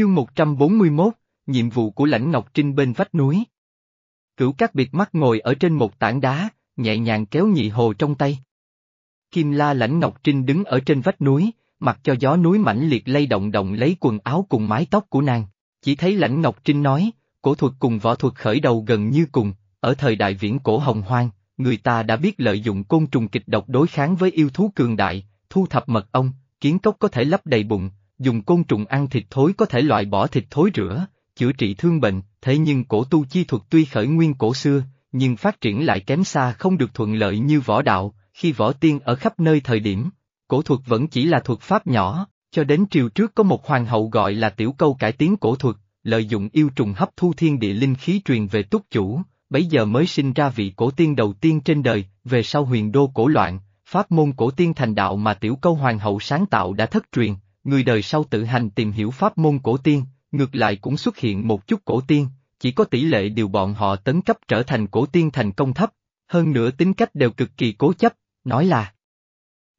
Chương 141, nhiệm vụ của lãnh Ngọc Trinh bên vách núi. Cửu các biệt mắt ngồi ở trên một tảng đá, nhẹ nhàng kéo nhị hồ trong tay. Kim la lãnh Ngọc Trinh đứng ở trên vách núi, mặc cho gió núi mãnh liệt lay động động lấy quần áo cùng mái tóc của nàng. Chỉ thấy lãnh Ngọc Trinh nói, cổ thuật cùng võ thuật khởi đầu gần như cùng, ở thời đại viễn cổ hồng hoang, người ta đã biết lợi dụng côn trùng kịch độc đối kháng với yêu thú cường đại, thu thập mật ong, kiến cốc có thể lấp đầy bụng, dùng côn trùng ăn thịt thối có thể loại bỏ thịt thối rửa, chữa trị thương bệnh, thế nhưng cổ tu chi thuật tuy khởi nguyên cổ xưa, nhưng phát triển lại kém xa không được thuận lợi như võ đạo, khi võ tiên ở khắp nơi thời điểm, cổ thuật vẫn chỉ là thuật pháp nhỏ, cho đến triều trước có một hoàng hậu gọi là tiểu câu cải tiến cổ thuật, lợi dụng yêu trùng hấp thu thiên địa linh khí truyền về túc chủ, bấy giờ mới sinh ra vị cổ tiên đầu tiên trên đời, về sau huyền đô cổ loạn, pháp môn cổ tiên thành đạo mà tiểu câu hoàng hậu sáng tạo đã thất truyền, người đời sau tự hành tìm hiểu pháp môn cổ tiên, ngược lại cũng xuất hiện một chút cổ tiên, chỉ có tỷ lệ điều bọn họ tấn cấp trở thành cổ tiên thành công thấp, hơn nữa tính cách đều cực kỳ cố chấp, nói là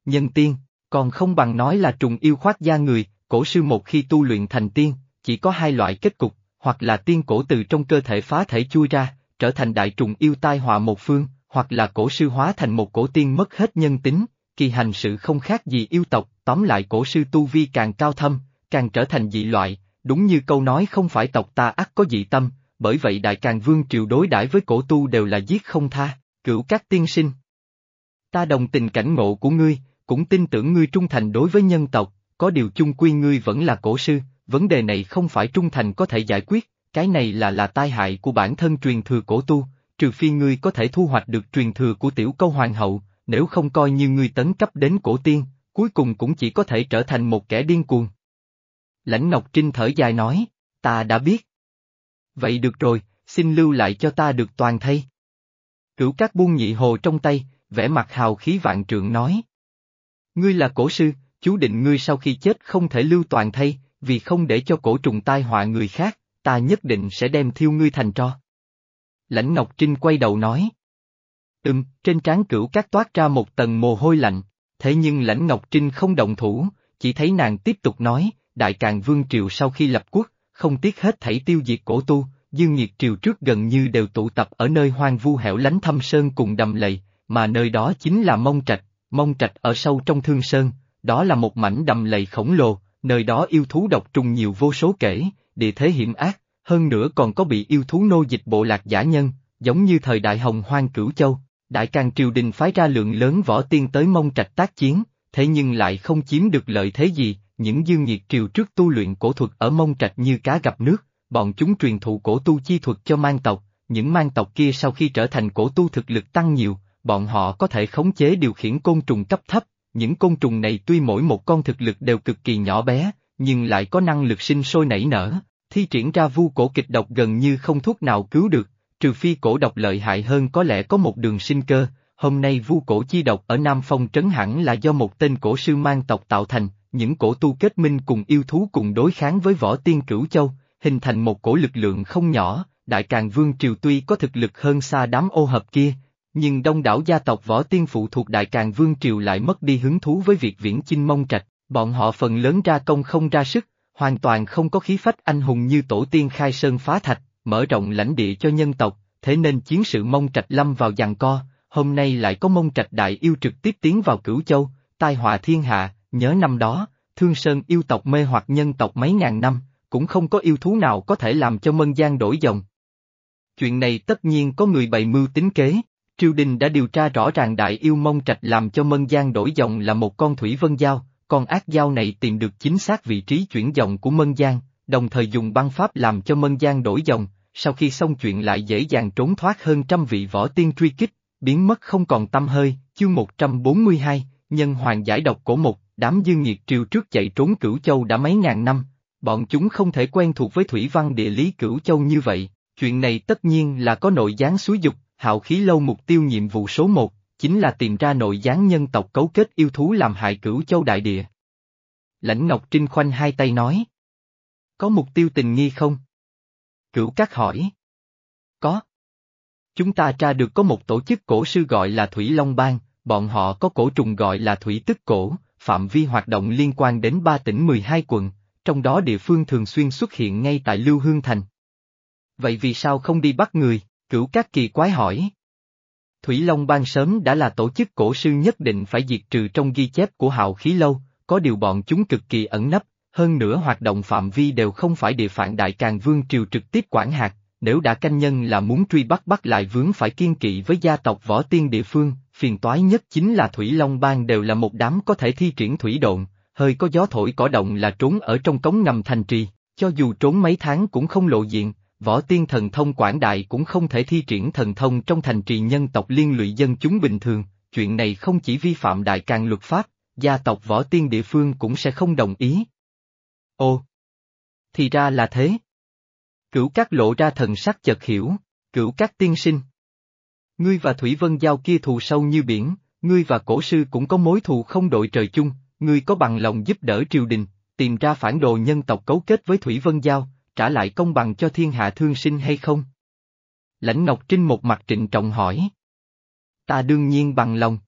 nhân tiên, còn không bằng nói là trùng yêu khoác gia người, cổ sư một khi tu luyện thành tiên, chỉ có hai loại kết cục, hoặc là tiên cổ từ trong cơ thể phá thể chui ra, trở thành đại trùng yêu tai họa một phương, hoặc là cổ sư hóa thành một cổ tiên mất hết nhân tính, kỳ hành sự không khác gì yêu tộc, tóm lại cổ sư tu vi càng cao thâm, càng trở thành dị loại, đúng như câu nói không phải tộc ta ắt có dị tâm, bởi vậy đại càng vương triều đối đãi với cổ tu đều là giết không tha, cửu các tiên sinh. Ta đồng tình cảnh ngộ của ngươi, cũng tin tưởng ngươi trung thành đối với nhân tộc, có điều chung quy ngươi vẫn là cổ sư, vấn đề này không phải trung thành có thể giải quyết, cái này là là tai hại của bản thân truyền thừa cổ tu, trừ phi ngươi có thể thu hoạch được truyền thừa của tiểu câu hoàng hậu, nếu không coi như ngươi tấn cấp đến cổ tiên, cuối cùng cũng chỉ có thể trở thành một kẻ điên cuồng. Lãnh Ngọc Trinh thở dài nói, ta đã biết. Vậy được rồi, xin lưu lại cho ta được toàn thay. Cửu các buông nhị hồ trong tay, vẻ mặt hào khí vạn trượng nói. Ngươi là cổ sư, chú định ngươi sau khi chết không thể lưu toàn thay, vì không để cho cổ trùng tai họa người khác, ta nhất định sẽ đem thiêu ngươi thành tro. Lãnh Ngọc Trinh quay đầu nói. Ừm, trên trán cửu cát toát ra một tầng mồ hôi lạnh, thế nhưng lãnh Ngọc Trinh không động thủ, chỉ thấy nàng tiếp tục nói, Đại Càng Vương Triều sau khi lập quốc, không tiếc hết thảy tiêu diệt cổ tu, Dương Nhiệt Triều trước gần như đều tụ tập ở nơi hoang vu hẻo lánh thâm sơn cùng đầm lầy, mà nơi đó chính là Mông Trạch, Mông Trạch ở sâu trong thương sơn, đó là một mảnh đầm lầy khổng lồ, nơi đó yêu thú độc trùng nhiều vô số kể, địa thế hiểm ác, hơn nữa còn có bị yêu thú nô dịch bộ lạc giả nhân, giống như thời đại hồng hoang cửu châu, đại càng triều đình phái ra lượng lớn võ tiên tới mông trạch tác chiến, thế nhưng lại không chiếm được lợi thế gì, những dương nhiệt triều trước tu luyện cổ thuật ở mông trạch như cá gặp nước, bọn chúng truyền thụ cổ tu chi thuật cho mang tộc, những mang tộc kia sau khi trở thành cổ tu thực lực tăng nhiều, bọn họ có thể khống chế điều khiển côn trùng cấp thấp, những côn trùng này tuy mỗi một con thực lực đều cực kỳ nhỏ bé, nhưng lại có năng lực sinh sôi nảy nở, thi triển ra vu cổ kịch độc gần như không thuốc nào cứu được, trừ phi cổ độc lợi hại hơn có lẽ có một đường sinh cơ, hôm nay vu cổ chi độc ở Nam Phong trấn hẳn là do một tên cổ sư mang tộc tạo thành, những cổ tu kết minh cùng yêu thú cùng đối kháng với võ tiên cửu châu, hình thành một cổ lực lượng không nhỏ, đại càng vương triều tuy có thực lực hơn xa đám ô hợp kia, nhưng đông đảo gia tộc võ tiên phụ thuộc đại càng vương triều lại mất đi hứng thú với việc viễn chinh mông trạch, bọn họ phần lớn ra công không ra sức, hoàn toàn không có khí phách anh hùng như tổ tiên khai sơn phá thạch, mở rộng lãnh địa cho nhân tộc, thế nên chiến sự mông trạch lâm vào giằng co, hôm nay lại có mông trạch đại yêu trực tiếp tiến vào cửu châu, tai họa thiên hạ, nhớ năm đó, thương sơn yêu tộc mê hoặc nhân tộc mấy ngàn năm, cũng không có yêu thú nào có thể làm cho mân gian đổi dòng. Chuyện này tất nhiên có người bày mưu tính kế, triều đình đã điều tra rõ ràng đại yêu mông trạch làm cho mân gian đổi dòng là một con thủy vân giao, con ác giao này tìm được chính xác vị trí chuyển dòng của Mân Giang, đồng thời dùng băng pháp làm cho Mân Giang đổi dòng, sau khi xong chuyện lại dễ dàng trốn thoát hơn trăm vị võ tiên truy kích, biến mất không còn tâm hơi, chương 142, nhân hoàng giải độc cổ một, đám dương nhiệt triều trước chạy trốn cửu châu đã mấy ngàn năm, bọn chúng không thể quen thuộc với thủy văn địa lý cửu châu như vậy, chuyện này tất nhiên là có nội gián suối dục, hạo khí lâu mục tiêu nhiệm vụ số một, chính là tìm ra nội gián nhân tộc cấu kết yêu thú làm hại cửu châu đại địa. Lãnh Ngọc Trinh khoanh hai tay nói. Có mục tiêu tình nghi không? Cửu Cát hỏi. Có. Chúng ta tra được có một tổ chức cổ sư gọi là Thủy Long Bang, bọn họ có cổ trùng gọi là Thủy Tức Cổ, phạm vi hoạt động liên quan đến ba tỉnh 12 quận, trong đó địa phương thường xuyên xuất hiện ngay tại Lưu Hương Thành. Vậy vì sao không đi bắt người, cửu Cát kỳ quái hỏi. Thủy Long Bang sớm đã là tổ chức cổ sư nhất định phải diệt trừ trong ghi chép của hạo khí lâu, có điều bọn chúng cực kỳ ẩn nấp, hơn nữa hoạt động phạm vi đều không phải địa phận đại càng vương triều trực tiếp quản hạt, nếu đã canh nhân là muốn truy bắt bắt lại vướng phải kiên kỵ với gia tộc võ tiên địa phương, phiền toái nhất chính là Thủy Long Bang đều là một đám có thể thi triển thủy độn, hơi có gió thổi cỏ động là trốn ở trong cống ngầm thành trì, cho dù trốn mấy tháng cũng không lộ diện, võ tiên thần thông quảng đại cũng không thể thi triển thần thông trong thành trì nhân tộc liên lụy dân chúng bình thường, chuyện này không chỉ vi phạm đại càng luật pháp, gia tộc võ tiên địa phương cũng sẽ không đồng ý. Ồ! Thì ra là thế. Cửu các lộ ra thần sắc chợt hiểu, cửu các tiên sinh. Ngươi và Thủy Vân Giao kia thù sâu như biển, ngươi và cổ sư cũng có mối thù không đội trời chung, ngươi có bằng lòng giúp đỡ triều đình, tìm ra phản đồ nhân tộc cấu kết với Thủy Vân Giao, trả lại công bằng cho thiên hạ thương sinh hay không? Lãnh Ngọc Trinh một mặt trịnh trọng hỏi. Ta đương nhiên bằng lòng.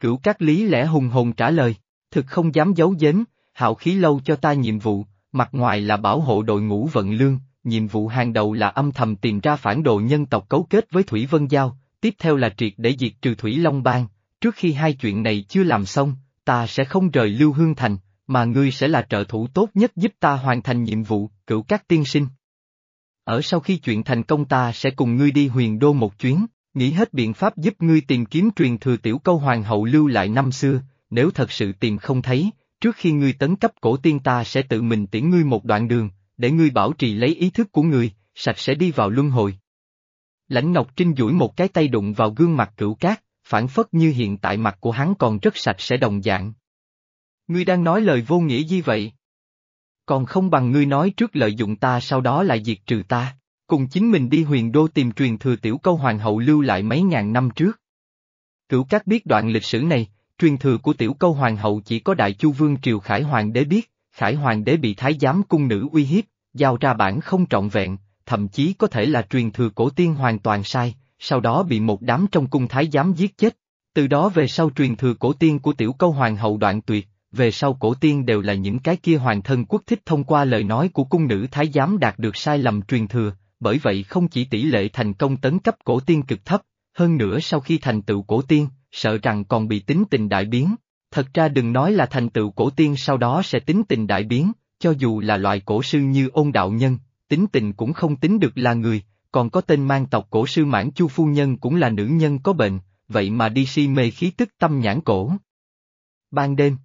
Cửu các lý lẽ hùng hồn trả lời, thực không dám giấu giếm, hạo khí lâu cho ta nhiệm vụ, mặt ngoài là bảo hộ đội ngũ vận lương, nhiệm vụ hàng đầu là âm thầm tìm ra phản đồ nhân tộc cấu kết với Thủy Vân Giao, tiếp theo là triệt để diệt trừ Thủy Long Bang, trước khi hai chuyện này chưa làm xong, ta sẽ không rời Lưu Hương Thành, mà ngươi sẽ là trợ thủ tốt nhất giúp ta hoàn thành nhiệm vụ, cửu các tiên sinh. Ở sau khi chuyện thành công ta sẽ cùng ngươi đi huyền đô một chuyến, nghĩ hết biện pháp giúp ngươi tìm kiếm truyền thừa tiểu câu hoàng hậu lưu lại năm xưa, nếu thật sự tìm không thấy, trước khi ngươi tấn cấp cổ tiên ta sẽ tự mình tiễn ngươi một đoạn đường, để ngươi bảo trì lấy ý thức của ngươi, sạch sẽ đi vào luân hồi. Lãnh Ngọc Trinh duỗi một cái tay đụng vào gương mặt cửu cát, phản phất như hiện tại mặt của hắn còn rất sạch sẽ đồng dạng. Ngươi đang nói lời vô nghĩa gì vậy? Còn không bằng ngươi nói trước lợi dụng ta sau đó lại diệt trừ ta, cùng chính mình đi huyền đô tìm truyền thừa tiểu câu hoàng hậu lưu lại mấy ngàn năm trước. Cửu Cát biết đoạn lịch sử này, truyền thừa của tiểu câu hoàng hậu chỉ có đại chu vương triều khải hoàng đế biết, khải hoàng đế bị thái giám cung nữ uy hiếp, giao ra bản không trọn vẹn, thậm chí có thể là truyền thừa cổ tiên hoàn toàn sai, sau đó bị một đám trong cung thái giám giết chết. Từ đó về sau truyền thừa cổ tiên của tiểu câu hoàng hậu đoạn tuyệt, về sau cổ tiên đều là những cái kia hoàng thân quốc thích thông qua lời nói của cung nữ thái giám đạt được sai lầm truyền thừa, bởi vậy không chỉ tỷ lệ thành công tấn cấp cổ tiên cực thấp, hơn nữa sau khi thành tựu cổ tiên, sợ rằng còn bị tính tình đại biến. Thật ra đừng nói là thành tựu cổ tiên sau đó sẽ tính tình đại biến, cho dù là loại cổ sư như ôn đạo nhân, tính tình cũng không tính được là người, còn có tên mang tộc cổ sư mãn chu phu nhân cũng là nữ nhân có bệnh, vậy mà đi si mê khí tức tâm nhãn cổ. Ban đêm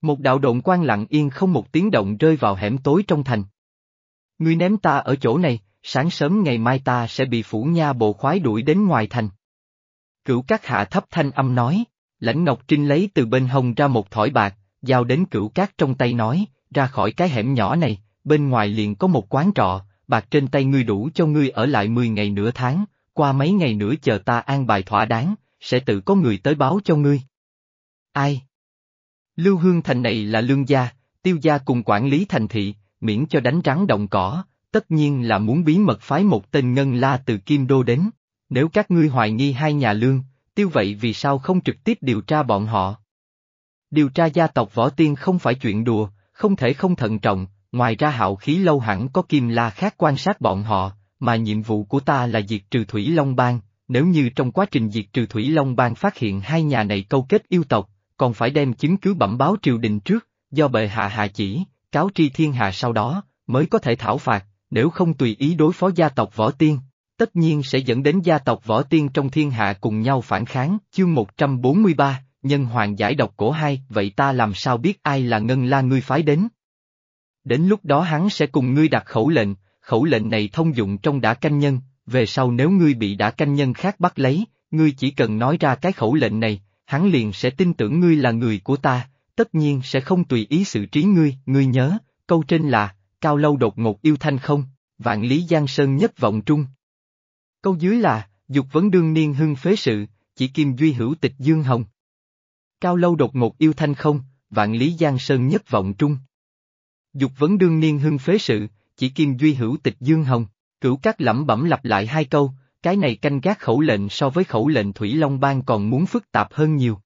Một đạo độn quan lặng yên không một tiếng động rơi vào hẻm tối trong thành. Ngươi ném ta ở chỗ này, sáng sớm ngày mai ta sẽ bị phủ nha bộ khoái đuổi đến ngoài thành. Cửu các hạ thấp thanh âm nói, lãnh Ngọc Trinh lấy từ bên hông ra một thỏi bạc, giao đến cửu cát trong tay nói, ra khỏi cái hẻm nhỏ này, bên ngoài liền có một quán trọ, bạc trên tay ngươi đủ cho ngươi ở lại 10 ngày nửa tháng, qua mấy ngày nữa chờ ta an bài thỏa đáng, sẽ tự có người tới báo cho ngươi. Ai? Lưu Hương Thành này là lương gia, tiêu gia cùng quản lý thành thị, miễn cho đánh rắn động cỏ, tất nhiên là muốn bí mật phái một tên ngân la từ Kim Đô đến. Nếu các ngươi hoài nghi hai nhà lương, tiêu vậy vì sao không trực tiếp điều tra bọn họ? Điều tra gia tộc võ tiên không phải chuyện đùa, không thể không thận trọng, ngoài ra hạo khí lâu hẳn có kim la khác quan sát bọn họ, mà nhiệm vụ của ta là diệt trừ Thủy Long Bang, nếu như trong quá trình diệt trừ Thủy Long Bang phát hiện hai nhà này câu kết yêu tộc, còn phải đem chứng cứ bẩm báo triều đình trước, do bệ hạ hạ chỉ, cáo tri thiên hạ sau đó, mới có thể thảo phạt, nếu không tùy ý đối phó gia tộc võ tiên, tất nhiên sẽ dẫn đến gia tộc võ tiên trong thiên hạ cùng nhau phản kháng, chương 143, nhân hoàng giải độc cổ hai, vậy ta làm sao biết ai là ngân la ngươi phái đến? Đến lúc đó hắn sẽ cùng ngươi đặt khẩu lệnh, khẩu lệnh này thông dụng trong đã canh nhân, về sau nếu ngươi bị đã canh nhân khác bắt lấy, ngươi chỉ cần nói ra cái khẩu lệnh này, hắn liền sẽ tin tưởng ngươi là người của ta, tất nhiên sẽ không tùy ý xử trí ngươi, ngươi nhớ, câu trên là, cao lâu đột ngột yêu thanh không, vạn lý giang sơn nhất vọng trung. Câu dưới là, dục vấn đương niên hưng phế sự, chỉ kim duy hữu tịch dương hồng. Cao lâu đột ngột yêu thanh không, vạn lý giang sơn nhất vọng trung. Dục vấn đương niên hưng phế sự, chỉ kim duy hữu tịch dương hồng, cửu các lẩm bẩm lặp lại hai câu, cái này canh gác khẩu lệnh so với khẩu lệnh Thủy Long Bang còn muốn phức tạp hơn nhiều.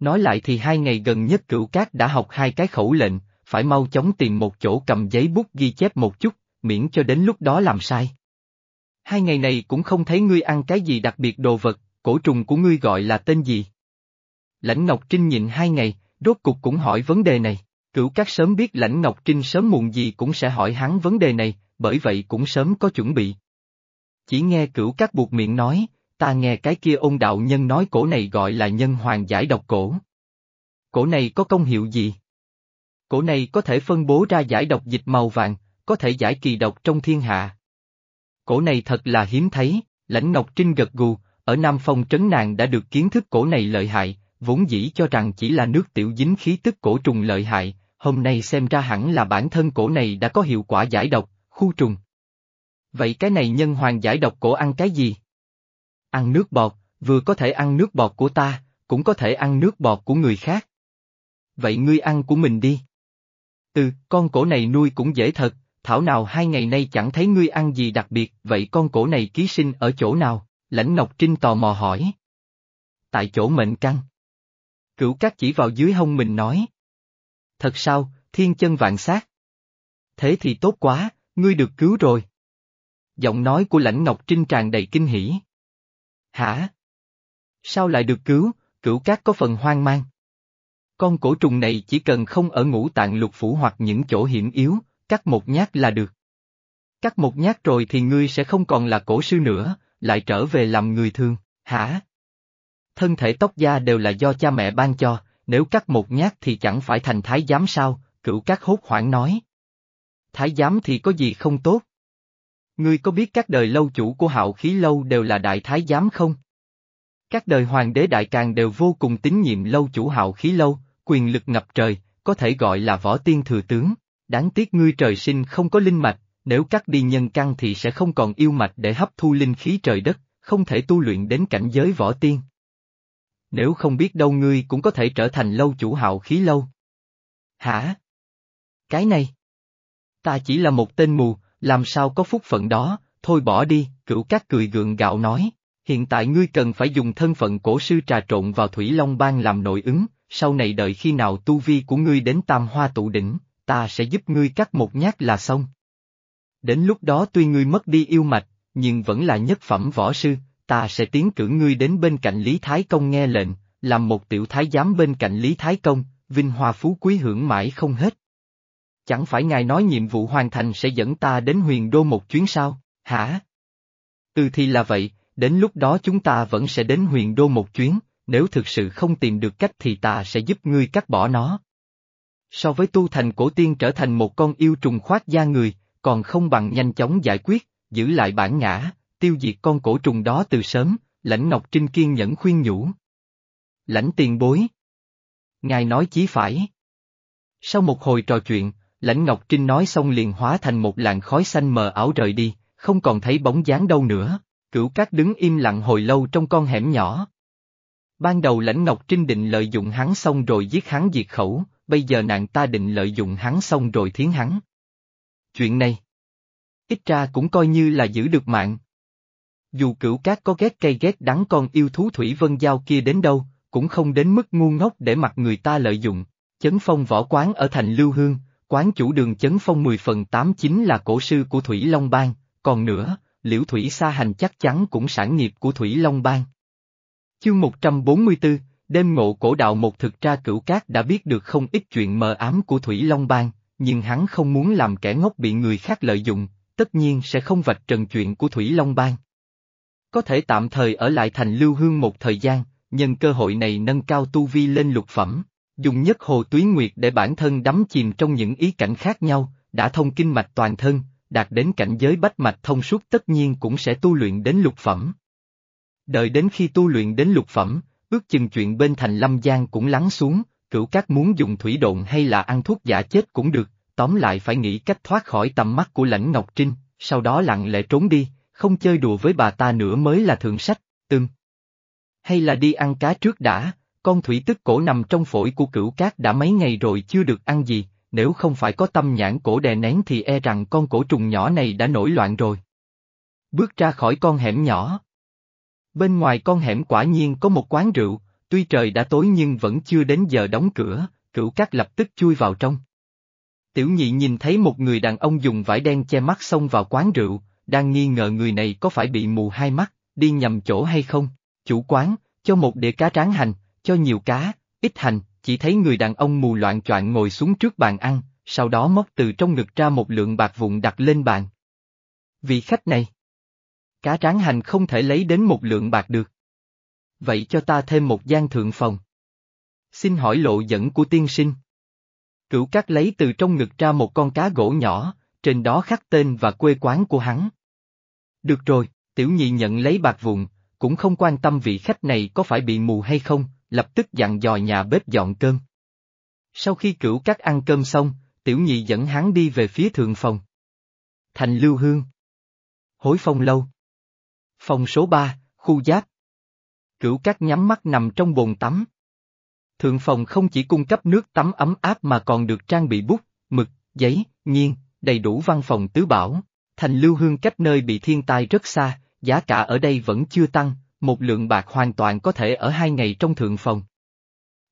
Nói lại thì hai ngày gần nhất cửu cát đã học hai cái khẩu lệnh, phải mau chóng tìm một chỗ cầm giấy bút ghi chép một chút, miễn cho đến lúc đó làm sai. Hai ngày này cũng không thấy ngươi ăn cái gì đặc biệt đồ vật, cổ trùng của ngươi gọi là tên gì? Lãnh Ngọc Trinh nhịn hai ngày, rốt cục cũng hỏi vấn đề này. Cửu các sớm biết Lãnh Ngọc Trinh sớm muộn gì cũng sẽ hỏi hắn vấn đề này, bởi vậy cũng sớm có chuẩn bị. Chỉ nghe cửu các buộc miệng nói, ta nghe cái kia ôn đạo nhân nói cổ này gọi là nhân hoàng giải độc cổ. Cổ này có công hiệu gì? Cổ này có thể phân bố ra giải độc dịch màu vàng, có thể giải kỳ độc trong thiên hạ. Cổ này thật là hiếm thấy, lãnh Ngọc Trinh gật gù, ở Nam Phong trấn nàng đã được kiến thức cổ này lợi hại, vốn dĩ cho rằng chỉ là nước tiểu dính khí tức cổ trùng lợi hại, hôm nay xem ra hẳn là bản thân cổ này đã có hiệu quả giải độc, khu trùng. Vậy cái này nhân hoàng giải độc cổ ăn cái gì? Ăn nước bọt, vừa có thể ăn nước bọt của ta, cũng có thể ăn nước bọt của người khác. Vậy ngươi ăn của mình đi. Ừ, con cổ này nuôi cũng dễ thật, thảo nào hai ngày nay chẳng thấy ngươi ăn gì đặc biệt, vậy con cổ này ký sinh ở chỗ nào? Lãnh Ngọc Trinh tò mò hỏi. Tại chỗ mệnh căn. Cửu cát chỉ vào dưới hông mình nói. Thật sao, thiên chân vạn sát. Thế thì tốt quá, ngươi được cứu rồi. Giọng nói của lãnh Ngọc Trinh tràn đầy kinh hỉ. Hả? Sao lại được cứu, cửu cát có phần hoang mang. Con cổ trùng này chỉ cần không ở ngũ tạng lục phủ hoặc những chỗ hiểm yếu, cắt một nhát là được. Cắt một nhát rồi thì ngươi sẽ không còn là cổ sư nữa, lại trở về làm người thương, hả? Thân thể tóc da đều là do cha mẹ ban cho, nếu cắt một nhát thì chẳng phải thành thái giám sao, cửu các hốt hoảng nói. Thái giám thì có gì không tốt? Ngươi có biết các đời lâu chủ của hạo khí lâu đều là đại thái giám không? Các đời hoàng đế đại càng đều vô cùng tín nhiệm lâu chủ hạo khí lâu, quyền lực ngập trời, có thể gọi là võ tiên thừa tướng. Đáng tiếc ngươi trời sinh không có linh mạch, nếu cắt đi nhân căn thì sẽ không còn yêu mạch để hấp thu linh khí trời đất, không thể tu luyện đến cảnh giới võ tiên. Nếu không biết đâu ngươi cũng có thể trở thành lâu chủ hạo khí lâu. Hả? Cái này? Ta chỉ là một tên mù, làm sao có phúc phận đó, thôi bỏ đi, cửu cát cười gượng gạo nói. Hiện tại ngươi cần phải dùng thân phận cổ sư trà trộn vào Thủy Long Bang làm nội ứng, sau này đợi khi nào tu vi của ngươi đến tam hoa tụ đỉnh, ta sẽ giúp ngươi cắt một nhát là xong. Đến lúc đó tuy ngươi mất đi yêu mạch, nhưng vẫn là nhất phẩm võ sư, ta sẽ tiến cử ngươi đến bên cạnh Lý Thái Công nghe lệnh, làm một tiểu thái giám bên cạnh Lý Thái Công, vinh hoa phú quý hưởng mãi không hết. Chẳng phải ngài nói nhiệm vụ hoàn thành sẽ dẫn ta đến huyền đô một chuyến sao, hả? Ừ thì là vậy, đến lúc đó chúng ta vẫn sẽ đến huyền đô một chuyến, nếu thực sự không tìm được cách thì ta sẽ giúp ngươi cắt bỏ nó. So với tu thành cổ tiên trở thành một con yêu trùng khoát da người, còn không bằng nhanh chóng giải quyết, giữ lại bản ngã, tiêu diệt con cổ trùng đó từ sớm, lãnh Ngọc Trinh kiên nhẫn khuyên nhủ. Lãnh tiền bối. Ngài nói chí phải. Sau một hồi trò chuyện, lãnh Ngọc Trinh nói xong liền hóa thành một làn khói xanh mờ ảo rời đi, không còn thấy bóng dáng đâu nữa, cửu cát đứng im lặng hồi lâu trong con hẻm nhỏ. Ban đầu lãnh Ngọc Trinh định lợi dụng hắn xong rồi giết hắn diệt khẩu, bây giờ nàng ta định lợi dụng hắn xong rồi thiến hắn. Chuyện này, ít ra cũng coi như là giữ được mạng. Dù cửu cát có ghét cây ghét đắng con yêu thú Thủy Vân Giao kia đến đâu, cũng không đến mức ngu ngốc để mặc người ta lợi dụng. Chấn phong võ quán ở thành Lưu Hương, quán chủ đường chấn phong 10 phần 8 chính là cổ sư của Thủy Long Bang, còn nữa, Liễu Thủy Sa Hành chắc chắn cũng sản nghiệp của Thủy Long Bang. Chương 144, đêm ngộ cổ đạo một thực ra cửu cát đã biết được không ít chuyện mờ ám của Thủy Long Bang, nhưng hắn không muốn làm kẻ ngốc bị người khác lợi dụng, tất nhiên sẽ không vạch trần chuyện của Thủy Long Bang. Có thể tạm thời ở lại thành lưu hương một thời gian, nhân cơ hội này nâng cao tu vi lên lục phẩm, dùng nhất hồ túy nguyệt để bản thân đắm chìm trong những ý cảnh khác nhau, đã thông kinh mạch toàn thân, đạt đến cảnh giới bách mạch thông suốt tất nhiên cũng sẽ tu luyện đến lục phẩm. Đợi đến khi tu luyện đến lục phẩm, ước chừng chuyện bên thành lâm giang cũng lắng xuống, cửu các muốn dùng thủy độn hay là ăn thuốc giả chết cũng được, tóm lại phải nghĩ cách thoát khỏi tầm mắt của lãnh Ngọc Trinh, sau đó lặng lẽ trốn đi, không chơi đùa với bà ta nữa mới là thượng sách, tương. Hay là đi ăn cá trước đã, con thủy tức cổ nằm trong phổi của cửu cát đã mấy ngày rồi chưa được ăn gì, nếu không phải có tâm nhãn cổ đè nén thì e rằng con cổ trùng nhỏ này đã nổi loạn rồi. Bước ra khỏi con hẻm nhỏ. Bên ngoài con hẻm quả nhiên có một quán rượu, tuy trời đã tối nhưng vẫn chưa đến giờ đóng cửa, cửu cát lập tức chui vào trong. Tiểu nhị nhìn thấy một người đàn ông dùng vải đen che mắt xông vào quán rượu, đang nghi ngờ người này có phải bị mù hai mắt, đi nhầm chỗ hay không. Chủ quán, cho một đĩa cá tráng hành, cho nhiều cá, ít hành, chỉ thấy người đàn ông mù loạn choạng ngồi xuống trước bàn ăn, sau đó móc từ trong ngực ra một lượng bạc vụn đặt lên bàn. Vị khách này, cá tráng hành không thể lấy đến một lượng bạc được. Vậy cho ta thêm một gian thượng phòng. Xin hỏi lộ dẫn của tiên sinh. Cửu cát lấy từ trong ngực ra một con cá gỗ nhỏ, trên đó khắc tên và quê quán của hắn. Được rồi, tiểu nhị nhận lấy bạc vụn, cũng không quan tâm vị khách này có phải bị mù hay không, lập tức dặn dò nhà bếp dọn cơm. Sau khi cửu cát ăn cơm xong, tiểu nhị dẫn hắn đi về phía thượng phòng. Thành Lưu Hương. Hối phong lâu. Phòng số 3, khu giáp. Cửu cát nhắm mắt nằm trong bồn tắm. Thượng phòng không chỉ cung cấp nước tắm ấm áp mà còn được trang bị bút, mực, giấy, nghiêng, đầy đủ văn phòng tứ bảo. Thành Lưu Hương cách nơi bị thiên tai rất xa, giá cả ở đây vẫn chưa tăng, một lượng bạc hoàn toàn có thể ở hai ngày trong thượng phòng.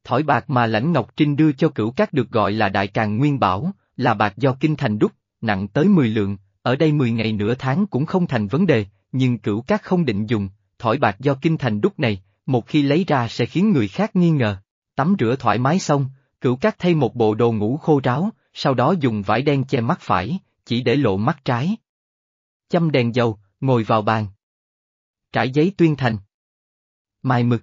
Thỏi bạc mà Lãnh Ngọc Trinh đưa cho cửu các được gọi là Đại Càng Nguyên Bảo, là bạc do Kinh Thành đúc, nặng tới 10 lượng, ở đây 10 ngày nửa tháng cũng không thành vấn đề, nhưng cửu các không định dùng, thỏi bạc do Kinh Thành đúc này, một khi lấy ra sẽ khiến người khác nghi ngờ. Tắm rửa thoải mái xong, cửu các thay một bộ đồ ngủ khô ráo, sau đó dùng vải đen che mắt phải, chỉ để lộ mắt trái. Châm đèn dầu, ngồi vào bàn. Trải giấy tuyên thành. Mài mực.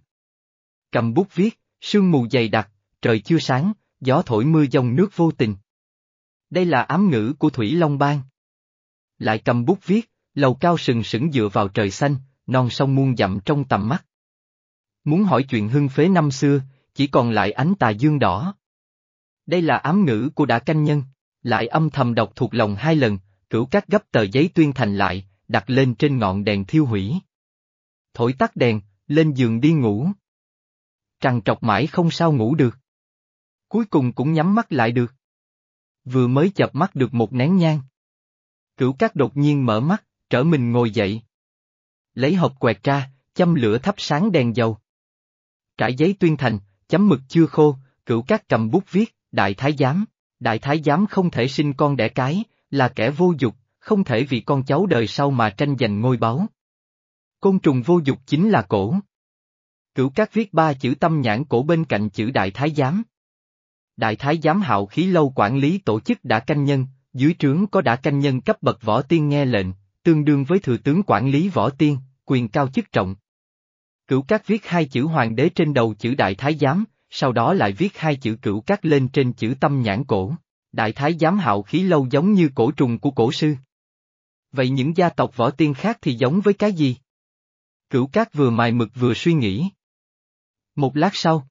Cầm bút viết, sương mù dày đặc, trời chưa sáng, gió thổi mưa dòng nước vô tình. Đây là ám ngữ của Thủy Long Bang. Lại cầm bút viết, lầu cao sừng sững dựa vào trời xanh, non sông muôn dặm trong tầm mắt. Muốn hỏi chuyện hưng phế năm xưa, chỉ còn lại ánh tà dương đỏ. Đây là ám ngữ của đã canh nhân, lại âm thầm đọc thuộc lòng hai lần, cửu các gấp tờ giấy tuyên thành lại, đặt lên trên ngọn đèn thiêu hủy. Thổi tắt đèn, lên giường đi ngủ. Trằn trọc mãi không sao ngủ được. Cuối cùng cũng nhắm mắt lại được. Vừa mới chập mắt được một nén nhang. Cửu các đột nhiên mở mắt, trở mình ngồi dậy. Lấy hộp quẹt ra, châm lửa thắp sáng đèn dầu. Trải giấy tuyên thành, chấm mực chưa khô, cửu các cầm bút viết, đại thái giám. Đại thái giám không thể sinh con đẻ cái, là kẻ vô dục, không thể vì con cháu đời sau mà tranh giành ngôi báu. Côn trùng vô dục chính là cổ. Cửu các viết ba chữ tâm nhãn cổ bên cạnh chữ đại thái giám. Đại thái giám hạo khí lâu quản lý tổ chức đã canh nhân, dưới trướng có đã canh nhân cấp bậc võ tiên nghe lệnh, tương đương với thừa tướng quản lý võ tiên, quyền cao chức trọng. Cửu các viết hai chữ hoàng đế trên đầu chữ đại thái giám, sau đó lại viết hai chữ cửu các lên trên chữ tâm nhãn cổ. Đại thái giám hạo khí lâu giống như cổ trùng của cổ sư. Vậy những gia tộc võ tiên khác thì giống với cái gì? Cửu Cát vừa mài mực vừa suy nghĩ. Một lát sau.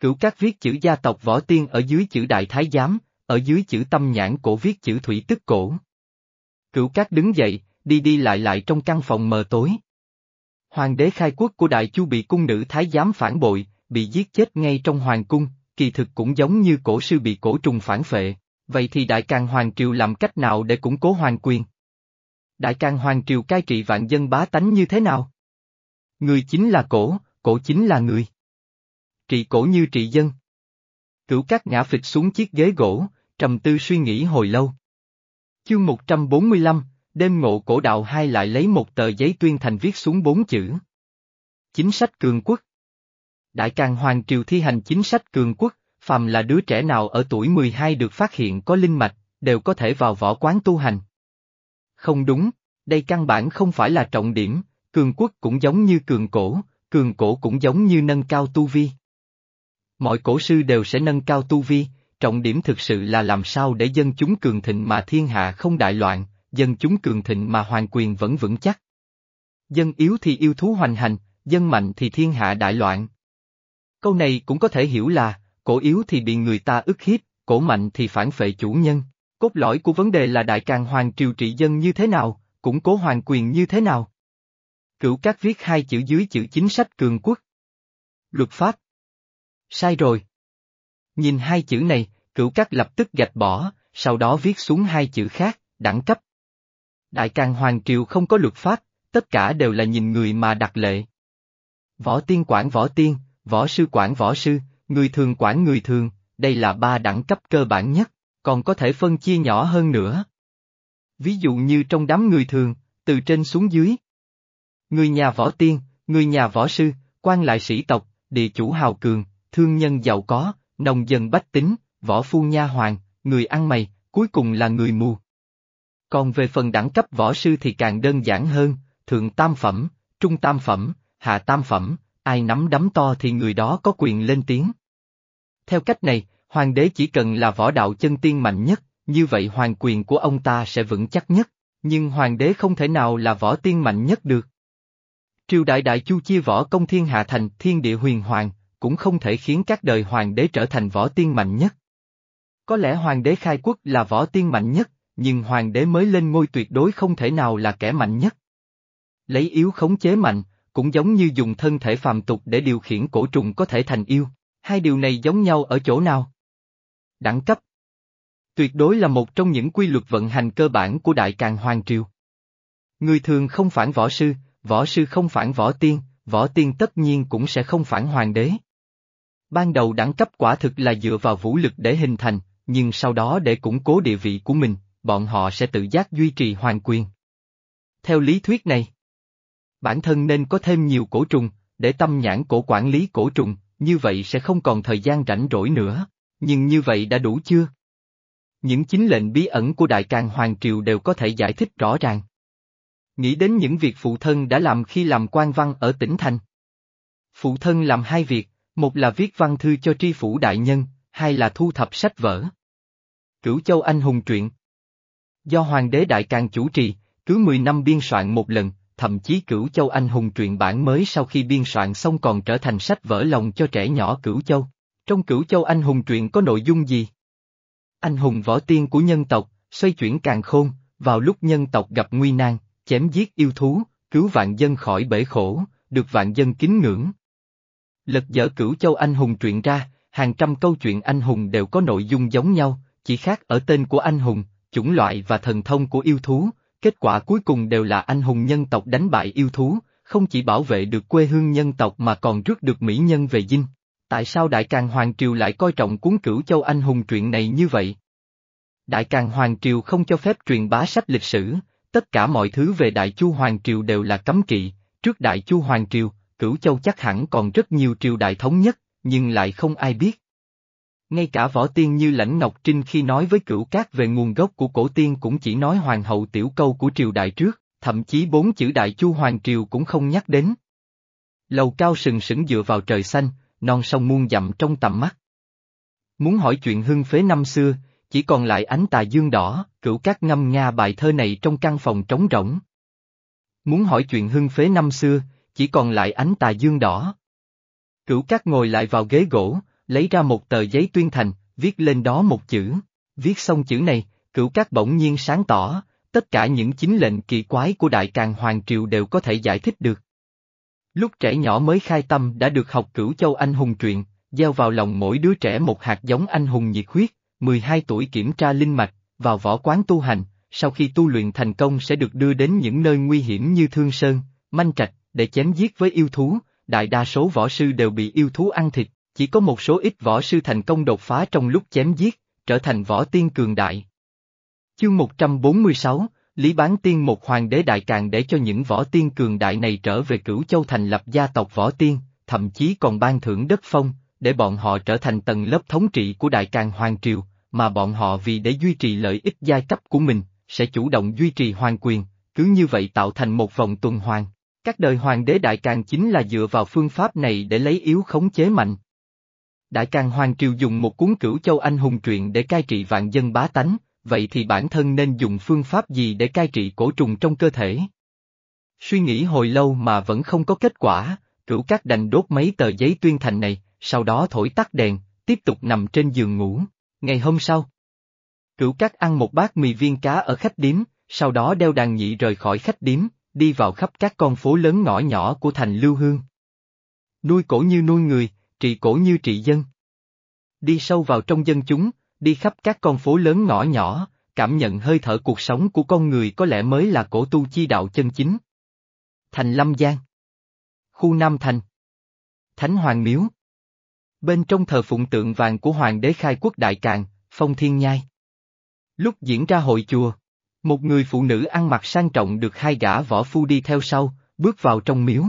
Cửu Cát viết chữ gia tộc võ tiên ở dưới chữ đại thái giám, ở dưới chữ tâm nhãn cổ viết chữ thủy tức cổ. Cửu Cát đứng dậy, đi đi lại lại trong căn phòng mờ tối. Hoàng đế khai quốc của Đại Chu bị cung nữ thái giám phản bội, bị giết chết ngay trong hoàng cung, kỳ thực cũng giống như cổ sư bị cổ trùng phản phệ, vậy thì Đại Càng Hoàng Triều làm cách nào để củng cố hoàng quyền? Đại Càng Hoàng Triều cai trị vạn dân bá tánh như thế nào? Người chính là cổ, cổ chính là người. Trị cổ như trị dân. Cửu Cát ngã phịch xuống chiếc ghế gỗ, trầm tư suy nghĩ hồi lâu. Chương 145, đêm ngộ cổ đạo hai lại lấy một tờ giấy tuyên thành viết xuống bốn chữ. Chính sách cường quốc. Đại càng Hoàng Triều thi hành chính sách cường quốc, phàm là đứa trẻ nào ở tuổi 12 được phát hiện có linh mạch, đều có thể vào võ quán tu hành. Không đúng, đây căn bản không phải là trọng điểm, cường quốc cũng giống như cường cổ, cường cổ cũng giống như nâng cao tu vi. Mọi cổ sư đều sẽ nâng cao tu vi, trọng điểm thực sự là làm sao để dân chúng cường thịnh mà thiên hạ không đại loạn, dân chúng cường thịnh mà hoàng quyền vẫn vững chắc. Dân yếu thì yêu thú hoành hành, dân mạnh thì thiên hạ đại loạn. Câu này cũng có thể hiểu là, cổ yếu thì bị người ta ức hiếp, cổ mạnh thì phản phệ chủ nhân. Cốt lõi của vấn đề là đại càng hoàng triều trị dân như thế nào, củng cố hoàng quyền như thế nào. Cửu các viết hai chữ dưới chữ chính sách cường quốc. Luật pháp. Sai rồi. Nhìn hai chữ này, cửu các lập tức gạch bỏ, sau đó viết xuống hai chữ khác, đẳng cấp. Đại càng hoàng triều không có luật pháp, tất cả đều là nhìn người mà đặt lệ. Võ tiên quản võ tiên, võ sư quản võ sư, người thường quản người thường, đây là ba đẳng cấp cơ bản nhất còn có thể phân chia nhỏ hơn nữa. Ví dụ như trong đám người thường, từ trên xuống dưới. Người nhà võ tiên, người nhà võ sư, quan lại sĩ tộc, địa chủ hào cường, thương nhân giàu có, nông dân bách tính, võ phu nha hoàng, người ăn mày, cuối cùng là người mù. Còn về phần đẳng cấp võ sư thì càng đơn giản hơn, thượng tam phẩm, trung tam phẩm, hạ tam phẩm, ai nắm đấm to thì người đó có quyền lên tiếng. Theo cách này, hoàng đế chỉ cần là võ đạo chân tiên mạnh nhất, như vậy hoàng quyền của ông ta sẽ vững chắc nhất, nhưng hoàng đế không thể nào là võ tiên mạnh nhất được. Triều đại đại chu chia võ công thiên hạ thành thiên địa huyền hoàng, cũng không thể khiến các đời hoàng đế trở thành võ tiên mạnh nhất. Có lẽ hoàng đế khai quốc là võ tiên mạnh nhất, nhưng hoàng đế mới lên ngôi tuyệt đối không thể nào là kẻ mạnh nhất. Lấy yếu khống chế mạnh, cũng giống như dùng thân thể phàm tục để điều khiển cổ trùng có thể thành yêu, hai điều này giống nhau ở chỗ nào? Đẳng cấp Tuyệt đối là một trong những quy luật vận hành cơ bản của Đại Càng Hoàng Triều. Người thường không phản võ sư, võ sư không phản võ tiên, võ tiên tất nhiên cũng sẽ không phản hoàng đế. Ban đầu đẳng cấp quả thực là dựa vào vũ lực để hình thành, nhưng sau đó để củng cố địa vị của mình, bọn họ sẽ tự giác duy trì hoàng quyền. Theo lý thuyết này, bản thân nên có thêm nhiều cổ trùng, để tâm nhãn cổ quản lý cổ trùng, như vậy sẽ không còn thời gian rảnh rỗi nữa, nhưng như vậy đã đủ chưa? Những chính lệnh bí ẩn của Đại Càng Hoàng Triều đều có thể giải thích rõ ràng. Nghĩ đến những việc phụ thân đã làm khi làm quan văn ở tỉnh thành. Phụ thân làm hai việc, một là viết văn thư cho tri phủ đại nhân, hai là thu thập sách vở. Cửu Châu Anh Hùng Truyện Do Hoàng đế Đại Càng chủ trì, cứ 10 năm biên soạn một lần, thậm chí Cửu Châu Anh Hùng truyện bản mới sau khi biên soạn xong còn trở thành sách vở lòng cho trẻ nhỏ Cửu Châu. Trong Cửu Châu Anh Hùng truyện có nội dung gì? Anh hùng võ tiên của nhân tộc, xoay chuyển càng khôn, vào lúc nhân tộc gặp nguy nan, chém giết yêu thú, cứu vạn dân khỏi bể khổ, được vạn dân kính ngưỡng. Lật dở Cửu Châu Anh Hùng truyện ra, hàng trăm câu chuyện anh hùng đều có nội dung giống nhau, chỉ khác ở tên của anh hùng, chủng loại và thần thông của yêu thú, kết quả cuối cùng đều là anh hùng nhân tộc đánh bại yêu thú, không chỉ bảo vệ được quê hương nhân tộc mà còn rước được mỹ nhân về dinh. Tại sao Đại Càng Hoàng Triều lại coi trọng cuốn cửu châu anh hùng truyện này như vậy? Đại Càng Hoàng Triều không cho phép truyền bá sách lịch sử, tất cả mọi thứ về Đại Chu Hoàng Triều đều là cấm kỵ, trước Đại Chu Hoàng Triều, cửu châu chắc hẳn còn rất nhiều triều đại thống nhất, nhưng lại không ai biết. Ngay cả võ tiên như Lãnh Ngọc Trinh khi nói với cửu cát về nguồn gốc của cổ tiên cũng chỉ nói hoàng hậu tiểu câu của triều đại trước, thậm chí bốn chữ đại chu hoàng triều cũng không nhắc đến. Lầu cao sừng sững dựa vào trời xanh, non sông muôn dặm trong tầm mắt. Muốn hỏi chuyện hưng phế năm xưa, chỉ còn lại ánh tà dương đỏ, cửu cát ngâm nga bài thơ này trong căn phòng trống rỗng. Muốn hỏi chuyện hưng phế năm xưa, chỉ còn lại ánh tà dương đỏ. Cửu cát ngồi lại vào ghế gỗ, lấy ra một tờ giấy tuyên thành, viết lên đó một chữ. Viết xong chữ này, cửu cát bỗng nhiên sáng tỏ, tất cả những chính lệnh kỳ quái của Đại Càng Hoàng Triều đều có thể giải thích được. Lúc trẻ nhỏ mới khai tâm đã được học cửu châu anh hùng truyện, gieo vào lòng mỗi đứa trẻ một hạt giống anh hùng nhiệt huyết, 12 tuổi kiểm tra linh mạch, vào võ quán tu hành, sau khi tu luyện thành công sẽ được đưa đến những nơi nguy hiểm như Thương Sơn, Manh Trạch, để chém giết với yêu thú, đại đa số võ sư đều bị yêu thú ăn thịt, chỉ có một số ít võ sư thành công đột phá trong lúc chém giết, trở thành võ tiên cường đại. Chương 146, Lý Bán Tiên một hoàng đế đại càng để cho những võ tiên cường đại này trở về cửu châu thành lập gia tộc võ tiên, thậm chí còn ban thưởng đất phong, để bọn họ trở thành tầng lớp thống trị của đại càng hoàng triều, mà bọn họ vì để duy trì lợi ích giai cấp của mình, sẽ chủ động duy trì hoàng quyền, cứ như vậy tạo thành một vòng tuần hoàn. Các đời hoàng đế đại càng chính là dựa vào phương pháp này để lấy yếu khống chế mạnh. Đại càng hoàng triều dùng một cuốn cửu châu anh hùng truyện để cai trị vạn dân bá tánh, vậy thì bản thân nên dùng phương pháp gì để cai trị cổ trùng trong cơ thể? Suy nghĩ hồi lâu mà vẫn không có kết quả, cửu các đành đốt mấy tờ giấy tuyên thành này, sau đó thổi tắt đèn, tiếp tục nằm trên giường ngủ. Ngày hôm sau, cửu các ăn một bát mì viên cá ở khách điếm, sau đó đeo đàn nhị rời khỏi khách điếm, đi vào khắp các con phố lớn ngõ nhỏ của thành Lưu Hương. Nuôi cổ như nuôi người, trị cổ như trị dân. Đi sâu vào trong dân chúng, đi khắp các con phố lớn ngõ nhỏ, cảm nhận hơi thở cuộc sống của con người có lẽ mới là cổ tu chi đạo chân chính. Thành Lâm Giang Khu Nam Thành Thánh Hoàng Miếu Bên trong thờ phụng tượng vàng của Hoàng đế khai quốc Đại Càn, Phong Thiên Nhai Lúc diễn ra hội chùa, một người phụ nữ ăn mặc sang trọng được hai gã võ phu đi theo sau, bước vào trong miếu.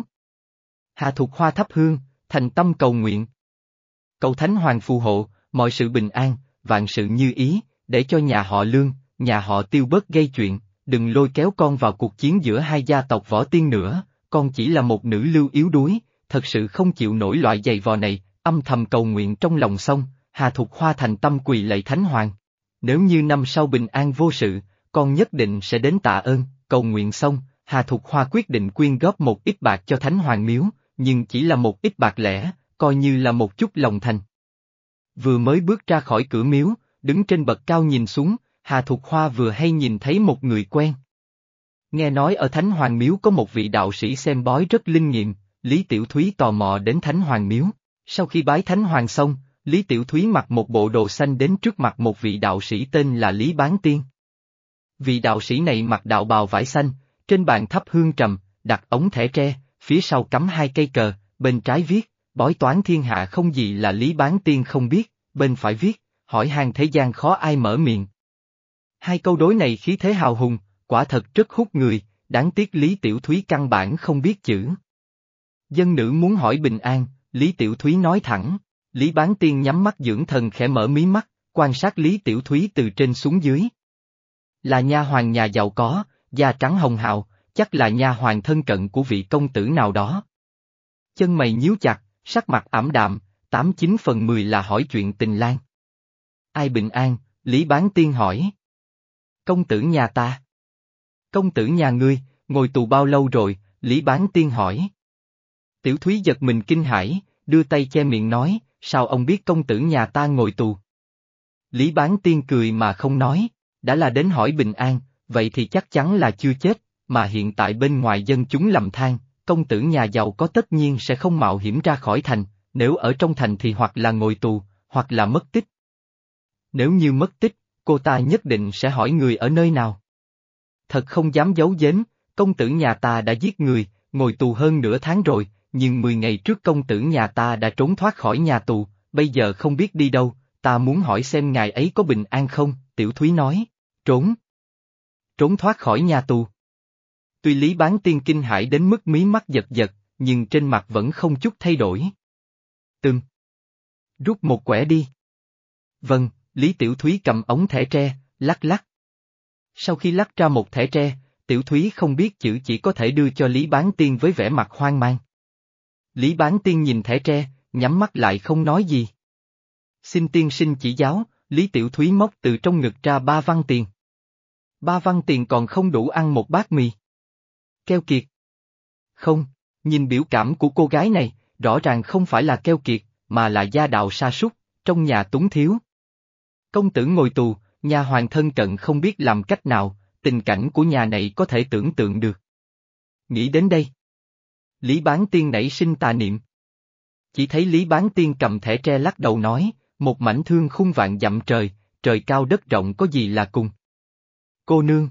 Hạ Thục Hoa thắp hương, thành tâm cầu nguyện. Cầu Thánh Hoàng phù hộ, mọi sự bình an, vạn sự như ý, để cho nhà họ Lương, nhà họ Tiêu bớt gây chuyện, đừng lôi kéo con vào cuộc chiến giữa hai gia tộc võ tiên nữa, con chỉ là một nữ lưu yếu đuối, thật sự không chịu nổi loại giày vò này, âm thầm cầu nguyện trong lòng xong, Hà Thục Hoa thành tâm quỳ lạy Thánh Hoàng. Nếu như năm sau bình an vô sự, con nhất định sẽ đến tạ ơn, cầu nguyện xong, Hà Thục Hoa quyết định quyên góp một ít bạc cho Thánh Hoàng Miếu, nhưng chỉ là một ít bạc lẻ, coi như là một chút lòng thành. Vừa mới bước ra khỏi cửa miếu, đứng trên bậc cao nhìn xuống, Hà Thục Hoa vừa hay nhìn thấy một người quen. Nghe nói ở Thánh Hoàng Miếu có một vị đạo sĩ xem bói rất linh nghiệm, Lý Tiểu Thúy tò mò đến Thánh Hoàng Miếu. Sau khi bái Thánh Hoàng xong, Lý Tiểu Thúy mặc một bộ đồ xanh đến trước mặt một vị đạo sĩ tên là Lý Bán Tiên. Vị đạo sĩ này mặc đạo bào vải xanh, trên bàn thắp hương trầm, đặt ống thẻ tre, phía sau cắm hai cây cờ, bên trái viết, bói toán thiên hạ không gì là Lý Bán Tiên không biết, bên phải viết, hỏi hàng thế gian khó ai mở miệng. Hai câu đối này khí thế hào hùng, quả thật rất hút người, đáng tiếc Lý Tiểu Thúy căn bản không biết chữ. Dân nữ muốn hỏi bình an, Lý Tiểu Thúy nói thẳng, Lý Bán Tiên nhắm mắt dưỡng thần khẽ mở mí mắt, quan sát Lý Tiểu Thúy từ trên xuống dưới. Là nha hoàng nhà giàu có, da trắng hồng hào, chắc là nha hoàng thân cận của vị công tử nào đó. Chân mày nhíu chặt, sắc mặt ảm đạm, tám chín phần mười là hỏi chuyện tình lang. Ai bình an, Lý Bán Tiên hỏi. Công tử nhà ta. Công tử nhà ngươi, ngồi tù bao lâu rồi, Lý Bán Tiên hỏi. Tiểu Thúy giật mình kinh hãi, đưa tay che miệng nói, sao ông biết công tử nhà ta ngồi tù? Lý Bán Tiên cười mà không nói, đã là đến hỏi bình an, vậy thì chắc chắn là chưa chết, mà hiện tại bên ngoài dân chúng lầm than, công tử nhà giàu có tất nhiên sẽ không mạo hiểm ra khỏi thành, nếu ở trong thành thì hoặc là ngồi tù, hoặc là mất tích. Nếu như mất tích, cô ta nhất định sẽ hỏi người ở nơi nào. Thật không dám giấu giếm, công tử nhà ta đã giết người, ngồi tù hơn nửa tháng rồi, nhưng 10 ngày trước công tử nhà ta đã trốn thoát khỏi nhà tù, bây giờ không biết đi đâu, ta muốn hỏi xem ngài ấy có bình an không, tiểu thúy nói, trốn. Trốn thoát khỏi nhà tù. Tuy Lý Bán Tiên kinh hãi đến mức mí mắt giật giật, nhưng trên mặt vẫn không chút thay đổi. Từng. Rút một quẻ đi. Vâng, Lý Tiểu Thúy cầm ống thẻ tre, lắc lắc. Sau khi lắc ra một thẻ tre, Tiểu Thúy không biết chữ chỉ có thể đưa cho Lý Bán Tiên với vẻ mặt hoang mang. Lý Bán Tiên nhìn thẻ tre, nhắm mắt lại không nói gì. Xin tiên sinh chỉ giáo, Lý Tiểu Thúy móc từ trong ngực ra ba văn tiền. Ba văn tiền còn không đủ ăn một bát mì. Keo kiệt. Không, nhìn biểu cảm của cô gái này, rõ ràng không phải là keo kiệt, mà là gia đạo sa sút, trong nhà túng thiếu. Công tử ngồi tù, nhà hoàng thân cận không biết làm cách nào, tình cảnh của nhà này có thể tưởng tượng được. Nghĩ đến đây. Lý Bán Tiên nảy sinh tà niệm. Chỉ thấy Lý Bán Tiên cầm thẻ tre lắc đầu nói, một mảnh thương khung vạn dặm trời, trời cao đất rộng có gì là cùng. Cô nương.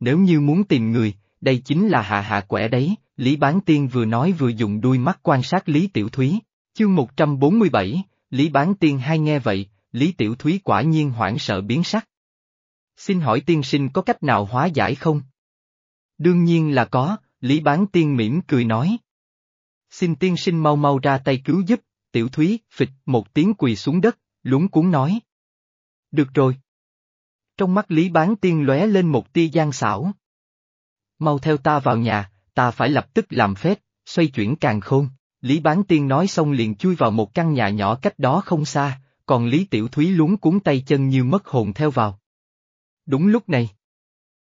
Nếu như muốn tìm người, đây chính là hạ hạ quẻ đấy, Lý Bán Tiên vừa nói vừa dùng đuôi mắt quan sát Lý Tiểu Thúy. Chương 147, Lý Bán Tiên hay nghe vậy, Lý Tiểu Thúy quả nhiên hoảng sợ biến sắc. Xin hỏi tiên sinh có cách nào hóa giải không? Đương nhiên là có, Lý Bán Tiên mỉm cười nói. Xin tiên sinh mau mau ra tay cứu giúp, Tiểu Thúy, phịch một tiếng quỳ xuống đất, lúng cuốn nói. Được rồi. Trong mắt Lý Bán Tiên lóe lên một tia gian xảo. Mau theo ta vào nhà, ta phải lập tức làm phép, xoay chuyển càng khôn. Lý Bán Tiên nói xong liền chui vào một căn nhà nhỏ cách đó không xa, còn Lý Tiểu Thúy lúng cuốn tay chân như mất hồn theo vào. Đúng lúc này.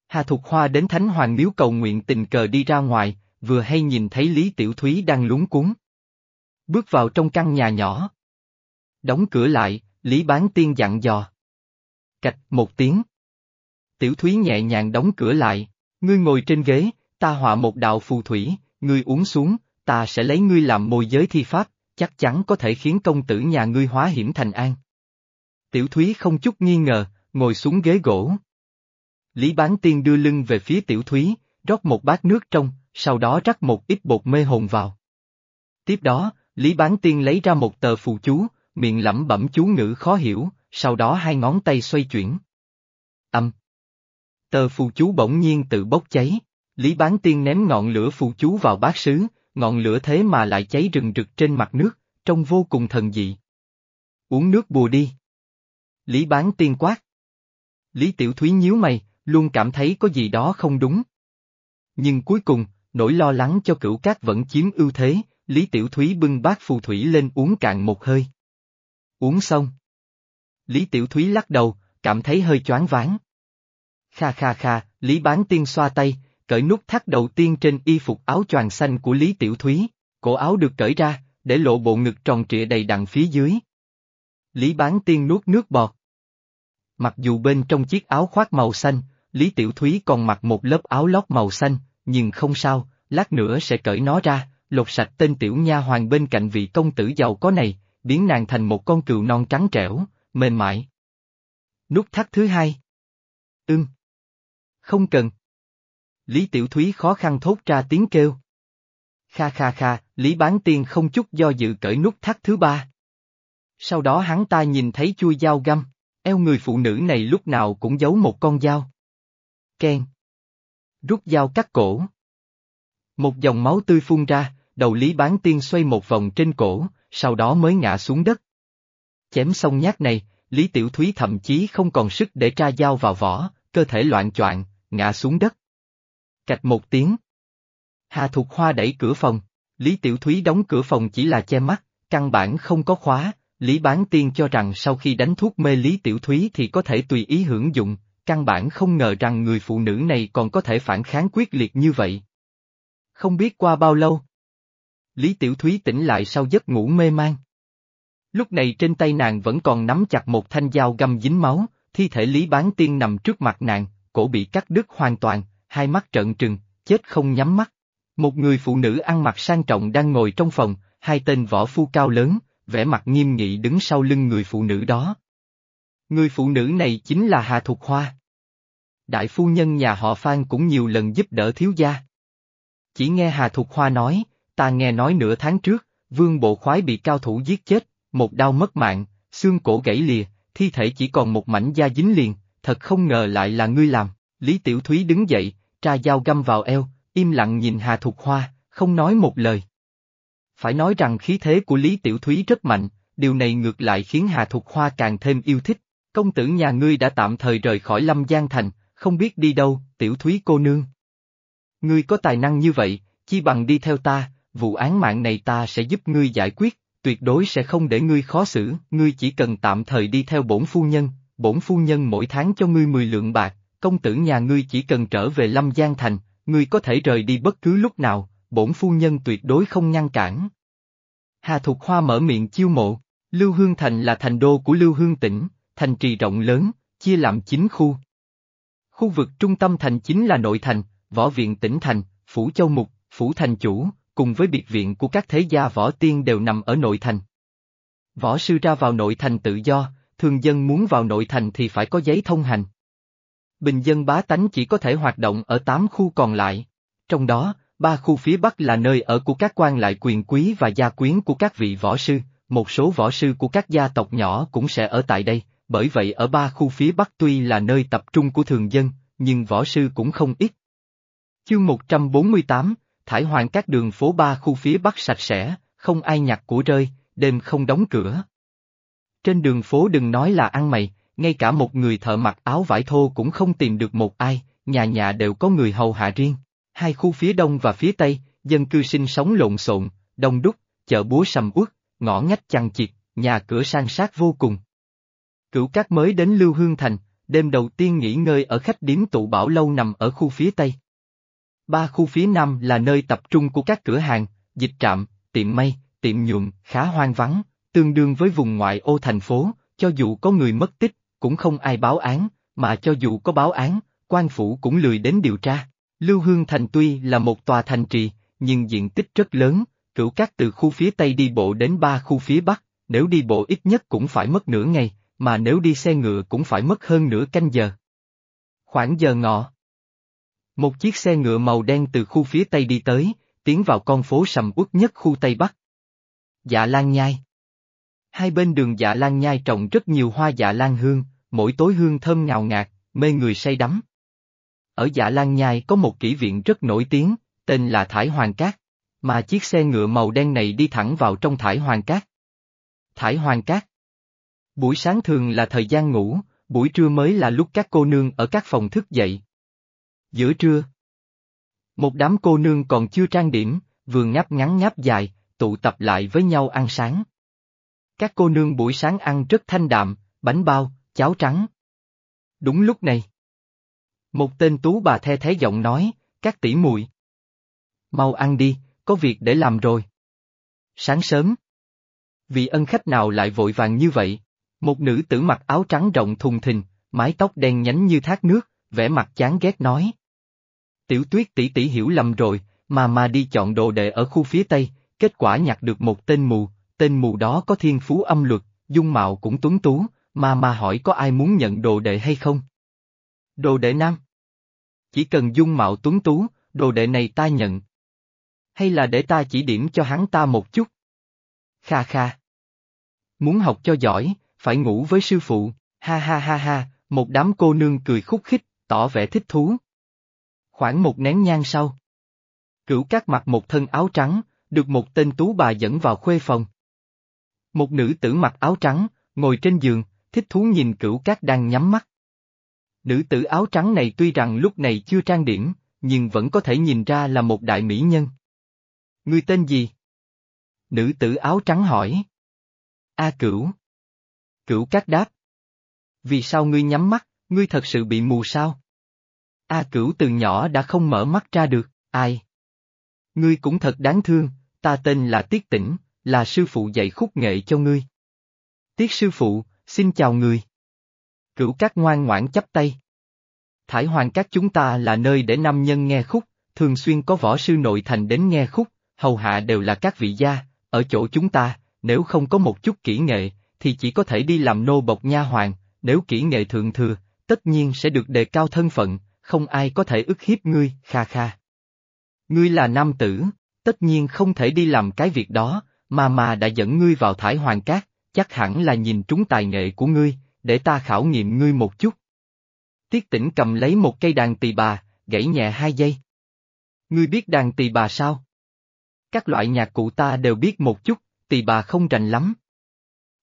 Hà Thục Hoa đến Thánh Hoàng Miếu cầu nguyện tình cờ đi ra ngoài, vừa hay nhìn thấy Lý Tiểu Thúy đang lúng cuốn. Bước vào trong căn nhà nhỏ. Đóng cửa lại, Lý Bán Tiên dặn dò. Cạch một tiếng. Tiểu Thúy nhẹ nhàng đóng cửa lại, ngươi ngồi trên ghế, ta họa một đạo phù thủy, ngươi uống xuống, ta sẽ lấy ngươi làm môi giới thi pháp, chắc chắn có thể khiến công tử nhà ngươi hóa hiểm thành an. Tiểu Thúy không chút nghi ngờ, ngồi xuống ghế gỗ. Lý Bán Tiên đưa lưng về phía Tiểu Thúy, rót một bát nước trong, sau đó rắc một ít bột mê hồn vào. Tiếp đó, Lý Bán Tiên lấy ra một tờ phù chú, miệng lẩm bẩm chú ngữ khó hiểu, sau đó hai ngón tay xoay chuyển. âm. Tờ phù chú bỗng nhiên tự bốc cháy, Lý Bán Tiên ném ngọn lửa phù chú vào bát sứ, ngọn lửa thế mà lại cháy rừng rực trên mặt nước, trông vô cùng thần dị. Uống nước bùa đi. Lý Bán Tiên quát. Lý Tiểu Thúy nhíu mày, luôn cảm thấy có gì đó không đúng. Nhưng cuối cùng, nỗi lo lắng cho cửu cát vẫn chiếm ưu thế, Lý Tiểu Thúy bưng bát phù thủy lên uống cạn một hơi. Uống xong. Lý Tiểu Thúy lắc đầu, cảm thấy hơi choáng váng. Kha kha kha, Lý Bán Tiên xoa tay, cởi nút thắt đầu tiên trên y phục áo choàng xanh của Lý Tiểu Thúy, cổ áo được cởi ra, để lộ bộ ngực tròn trịa đầy đặn phía dưới. Lý Bán Tiên nuốt nước bọt. Mặc dù bên trong chiếc áo khoác màu xanh, Lý Tiểu Thúy còn mặc một lớp áo lót màu xanh, nhưng không sao, lát nữa sẽ cởi nó ra, lột sạch tên tiểu nha hoàng bên cạnh vị công tử giàu có này, biến nàng thành một con cừu non trắng trẻo, mềm mại. Nút thắt thứ hai. Ưng. Không cần. Lý Tiểu Thúy khó khăn thốt ra tiếng kêu. Kha kha kha, Lý Bán Tiên không chút do dự cởi nút thắt thứ ba. Sau đó hắn ta nhìn thấy chui dao găm, eo người phụ nữ này lúc nào cũng giấu một con dao. Ken. Rút dao cắt cổ. Một dòng máu tươi phun ra, đầu Lý Bán Tiên xoay một vòng trên cổ, sau đó mới ngã xuống đất. Chém xong nhát này, Lý Tiểu Thúy thậm chí không còn sức để tra dao vào vỏ, cơ thể loạn choạng, ngã xuống đất. Cạch một tiếng. Hà Thục Hoa đẩy cửa phòng, Lý Tiểu Thúy đóng cửa phòng chỉ là che mắt, căn bản không có khóa, Lý Bán Tiên cho rằng sau khi đánh thuốc mê Lý Tiểu Thúy thì có thể tùy ý hưởng dụng, căn bản không ngờ rằng người phụ nữ này còn có thể phản kháng quyết liệt như vậy. Không biết qua bao lâu. Lý Tiểu Thúy tỉnh lại sau giấc ngủ mê man. Lúc này trên tay nàng vẫn còn nắm chặt một thanh dao găm dính máu, thi thể Lý Bán Tiên nằm trước mặt nàng, cổ bị cắt đứt hoàn toàn, hai mắt trợn trừng, chết không nhắm mắt. Một người phụ nữ ăn mặc sang trọng đang ngồi trong phòng, hai tên võ phu cao lớn, vẻ mặt nghiêm nghị đứng sau lưng người phụ nữ đó. Người phụ nữ này chính là Hà Thục Hoa. Đại phu nhân nhà họ Phan cũng nhiều lần giúp đỡ thiếu gia. Chỉ nghe Hà Thục Hoa nói, ta nghe nói nửa tháng trước, vương bộ khoái bị cao thủ giết chết, một đau mất mạng, xương cổ gãy lìa, thi thể chỉ còn một mảnh da dính liền, thật không ngờ lại là ngươi làm. Lý Tiểu Thúy đứng dậy, tra dao găm vào eo, im lặng nhìn Hà Thục Hoa, không nói một lời. Phải nói rằng khí thế của Lý Tiểu Thúy rất mạnh, điều này ngược lại khiến Hà Thục Hoa càng thêm yêu thích. Công tử nhà ngươi đã tạm thời rời khỏi Lâm Giang Thành, không biết đi đâu, Tiểu Thúy cô nương. Ngươi có tài năng như vậy, chi bằng đi theo ta, vụ án mạng này ta sẽ giúp ngươi giải quyết, tuyệt đối sẽ không để ngươi khó xử, ngươi chỉ cần tạm thời đi theo bổn phu nhân, bổn phu nhân mỗi tháng cho ngươi 10 lượng bạc, công tử nhà ngươi chỉ cần trở về Lâm Giang Thành, ngươi có thể rời đi bất cứ lúc nào, bổn phu nhân tuyệt đối không ngăn cản. Hà Thục Hoa mở miệng chiêu mộ, Lưu Hương Thành là thành đô của Lưu Hương tỉnh, thành trì rộng lớn, chia làm 9 khu. Khu vực trung tâm thành chính là nội thành, võ viện tỉnh thành, phủ châu mục, phủ thành chủ, cùng với biệt viện của các thế gia võ tiên đều nằm ở nội thành. Võ sư ra vào nội thành tự do, thường dân muốn vào nội thành thì phải có giấy thông hành. Bình dân bá tánh chỉ có thể hoạt động ở 8 khu còn lại. Trong đó, ba khu phía Bắc là nơi ở của các quan lại quyền quý và gia quyến của các vị võ sư, một số võ sư của các gia tộc nhỏ cũng sẽ ở tại đây, bởi vậy ở ba khu phía Bắc tuy là nơi tập trung của thường dân, nhưng võ sư cũng không ít. Chương 148, Thải Hoàng các đường phố ba khu phía Bắc sạch sẽ, không ai nhặt của rơi, đêm không đóng cửa. Trên đường phố đừng nói là ăn mày, ngay cả một người thợ mặc áo vải thô cũng không tìm được một ai, nhà nhà đều có người hầu hạ riêng. Hai khu phía đông và phía tây, dân cư sinh sống lộn xộn, đông đúc, chợ búa sầm uất, ngõ ngách chằng chịt, nhà cửa sang sát vô cùng. Cửu cát mới đến Lưu Hương Thành, đêm đầu tiên nghỉ ngơi ở khách điếm tụ bảo lâu nằm ở khu phía tây. Ba khu phía nam là nơi tập trung của các cửa hàng, dịch trạm, tiệm may, tiệm nhuộm, khá hoang vắng, tương đương với vùng ngoại ô thành phố, cho dù có người mất tích, cũng không ai báo án, mà cho dù có báo án, quan phủ cũng lười đến điều tra. Lưu Hương Thành tuy là một tòa thành trì, nhưng diện tích rất lớn, cửu cát từ khu phía Tây đi bộ đến ba khu phía Bắc, nếu đi bộ ít nhất cũng phải mất nửa ngày, mà nếu đi xe ngựa cũng phải mất hơn nửa canh giờ. Khoảng giờ ngọ. Một chiếc xe ngựa màu đen từ khu phía Tây đi tới, tiến vào con phố sầm uất nhất khu Tây Bắc. Dạ Lan Nhai Hai bên đường dạ Lan Nhai trồng rất nhiều hoa dạ Lan hương, mỗi tối hương thơm ngào ngạt, mê người say đắm. Ở Dạ Lan Nhai có một kỷ viện rất nổi tiếng, tên là Thải Hoàng Cát, mà chiếc xe ngựa màu đen này đi thẳng vào trong Thải Hoàng Cát. Thải Hoàng Cát Buổi sáng thường là thời gian ngủ, buổi trưa mới là lúc các cô nương ở các phòng thức dậy. Giữa trưa, một đám cô nương còn chưa trang điểm, vừa ngáp ngắn ngáp dài, tụ tập lại với nhau ăn sáng. Các cô nương buổi sáng ăn rất thanh đạm, bánh bao, cháo trắng. Đúng lúc này. Một tên tú bà the thế giọng nói, các tỷ muội Mau ăn đi, có việc để làm rồi. Sáng sớm. Vị ân khách nào lại vội vàng như vậy? Một nữ tử mặc áo trắng rộng thùng thình, mái tóc đen nhánh như thác nước, vẻ mặt chán ghét nói. Tiểu tuyết tỷ tỷ hiểu lầm rồi, mà mà đi chọn đồ đệ ở khu phía tây, kết quả nhặt được một tên mù, tên mù đó có thiên phú âm luật, dung mạo cũng tuấn tú, mà mà hỏi có ai muốn nhận đồ đệ hay không? Đồ đệ nam? Chỉ cần dung mạo tuấn tú, đồ đệ này ta nhận. Hay là để ta chỉ điểm cho hắn ta một chút? Kha kha. Muốn học cho giỏi, phải ngủ với sư phụ, ha ha ha ha, một đám cô nương cười khúc khích, tỏ vẻ thích thú. Khoảng một nén nhang sau. Cửu các mặc một thân áo trắng, được một tên tú bà dẫn vào khuê phòng. Một nữ tử mặc áo trắng, ngồi trên giường, thích thú nhìn cửu cát đang nhắm mắt. Nữ tử áo trắng này tuy rằng lúc này chưa trang điểm, nhưng vẫn có thể nhìn ra là một đại mỹ nhân. Ngươi tên gì? Nữ tử áo trắng hỏi. A cửu. Cửu cát đáp. Vì sao ngươi nhắm mắt, ngươi thật sự bị mù sao? A cửu từ nhỏ đã không mở mắt ra được, ai? Ngươi cũng thật đáng thương, ta tên là Tiết Tĩnh, là sư phụ dạy khúc nghệ cho ngươi. Tiết sư phụ, xin chào người. Cửu các ngoan ngoãn chấp tay. Thải hoàng các chúng ta là nơi để nam nhân nghe khúc, thường xuyên có võ sư nội thành đến nghe khúc, hầu hạ đều là các vị gia, ở chỗ chúng ta, nếu không có một chút kỹ nghệ, thì chỉ có thể đi làm nô bộc nha hoàng, nếu kỹ nghệ thượng thừa, tất nhiên sẽ được đề cao thân phận, không ai có thể ức hiếp ngươi, kha kha. Ngươi là nam tử, tất nhiên không thể đi làm cái việc đó, mà mà đã dẫn ngươi vào thải hoàng cát, chắc hẳn là nhìn trúng tài nghệ của ngươi, để ta khảo nghiệm ngươi một chút. Tiết tỉnh cầm lấy một cây đàn tỳ bà, gãy nhẹ hai giây. Ngươi biết đàn tỳ bà sao? Các loại nhạc cụ ta đều biết một chút, tỳ bà không rành lắm.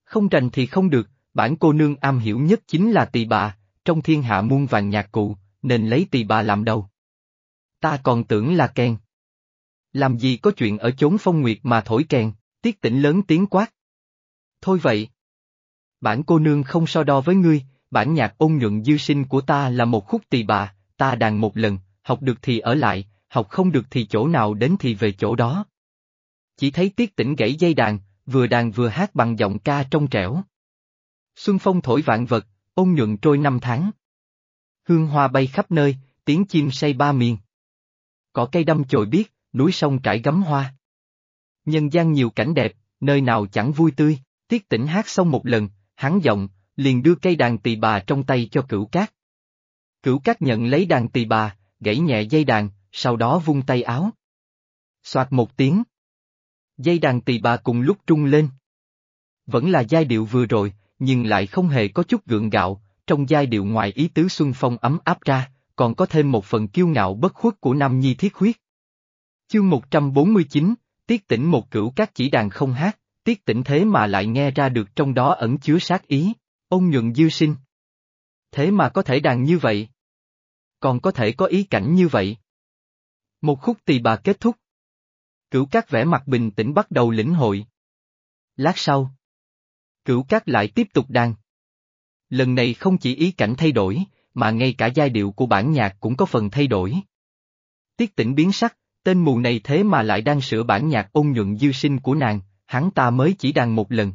Không rành thì không được, bản cô nương am hiểu nhất chính là tỳ bà, trong thiên hạ muôn vàng nhạc cụ, nên lấy tỳ bà làm đầu. Ta còn tưởng là kèn. Làm gì có chuyện ở chốn phong nguyệt mà thổi kèn, tiết tỉnh lớn tiếng quát. Thôi vậy. Bản cô nương không so đo với ngươi, bản nhạc ôn nhuận dư sinh của ta là một khúc tỳ bà, ta đàn một lần, học được thì ở lại, học không được thì chỗ nào đến thì về chỗ đó. Chỉ thấy tiết tỉnh gãy dây đàn, vừa đàn vừa hát bằng giọng ca trong trẻo. Xuân phong thổi vạn vật, ôn nhuận trôi năm tháng. Hương hoa bay khắp nơi, tiếng chim say ba miền. Cỏ cây đâm chồi biết, núi sông trải gấm hoa. Nhân gian nhiều cảnh đẹp, nơi nào chẳng vui tươi, tiết tỉnh hát xong một lần, hắn giọng, liền đưa cây đàn tỳ bà trong tay cho cửu cát. Cửu cát nhận lấy đàn tỳ bà, gãy nhẹ dây đàn, sau đó vung tay áo. Soạt một tiếng. Dây đàn tỳ bà cùng lúc trung lên. Vẫn là giai điệu vừa rồi, nhưng lại không hề có chút gượng gạo, trong giai điệu ngoài ý tứ xuân phong ấm áp ra, còn có thêm một phần kiêu ngạo bất khuất của nam nhi thiết huyết. Chương 149, tiết tỉnh một cửu các chỉ đàn không hát, tiết tỉnh thế mà lại nghe ra được trong đó ẩn chứa sát ý, ông nhuận dư sinh. Thế mà có thể đàn như vậy. Còn có thể có ý cảnh như vậy. Một khúc tỳ bà kết thúc. Cửu các vẻ mặt bình tĩnh bắt đầu lĩnh hội. Lát sau. Cửu các lại tiếp tục đàn. Lần này không chỉ ý cảnh thay đổi, mà ngay cả giai điệu của bản nhạc cũng có phần thay đổi. Tiết tỉnh biến sắc, tên mù này thế mà lại đang sửa bản nhạc ôn nhuận dư sinh của nàng, hắn ta mới chỉ đàn một lần.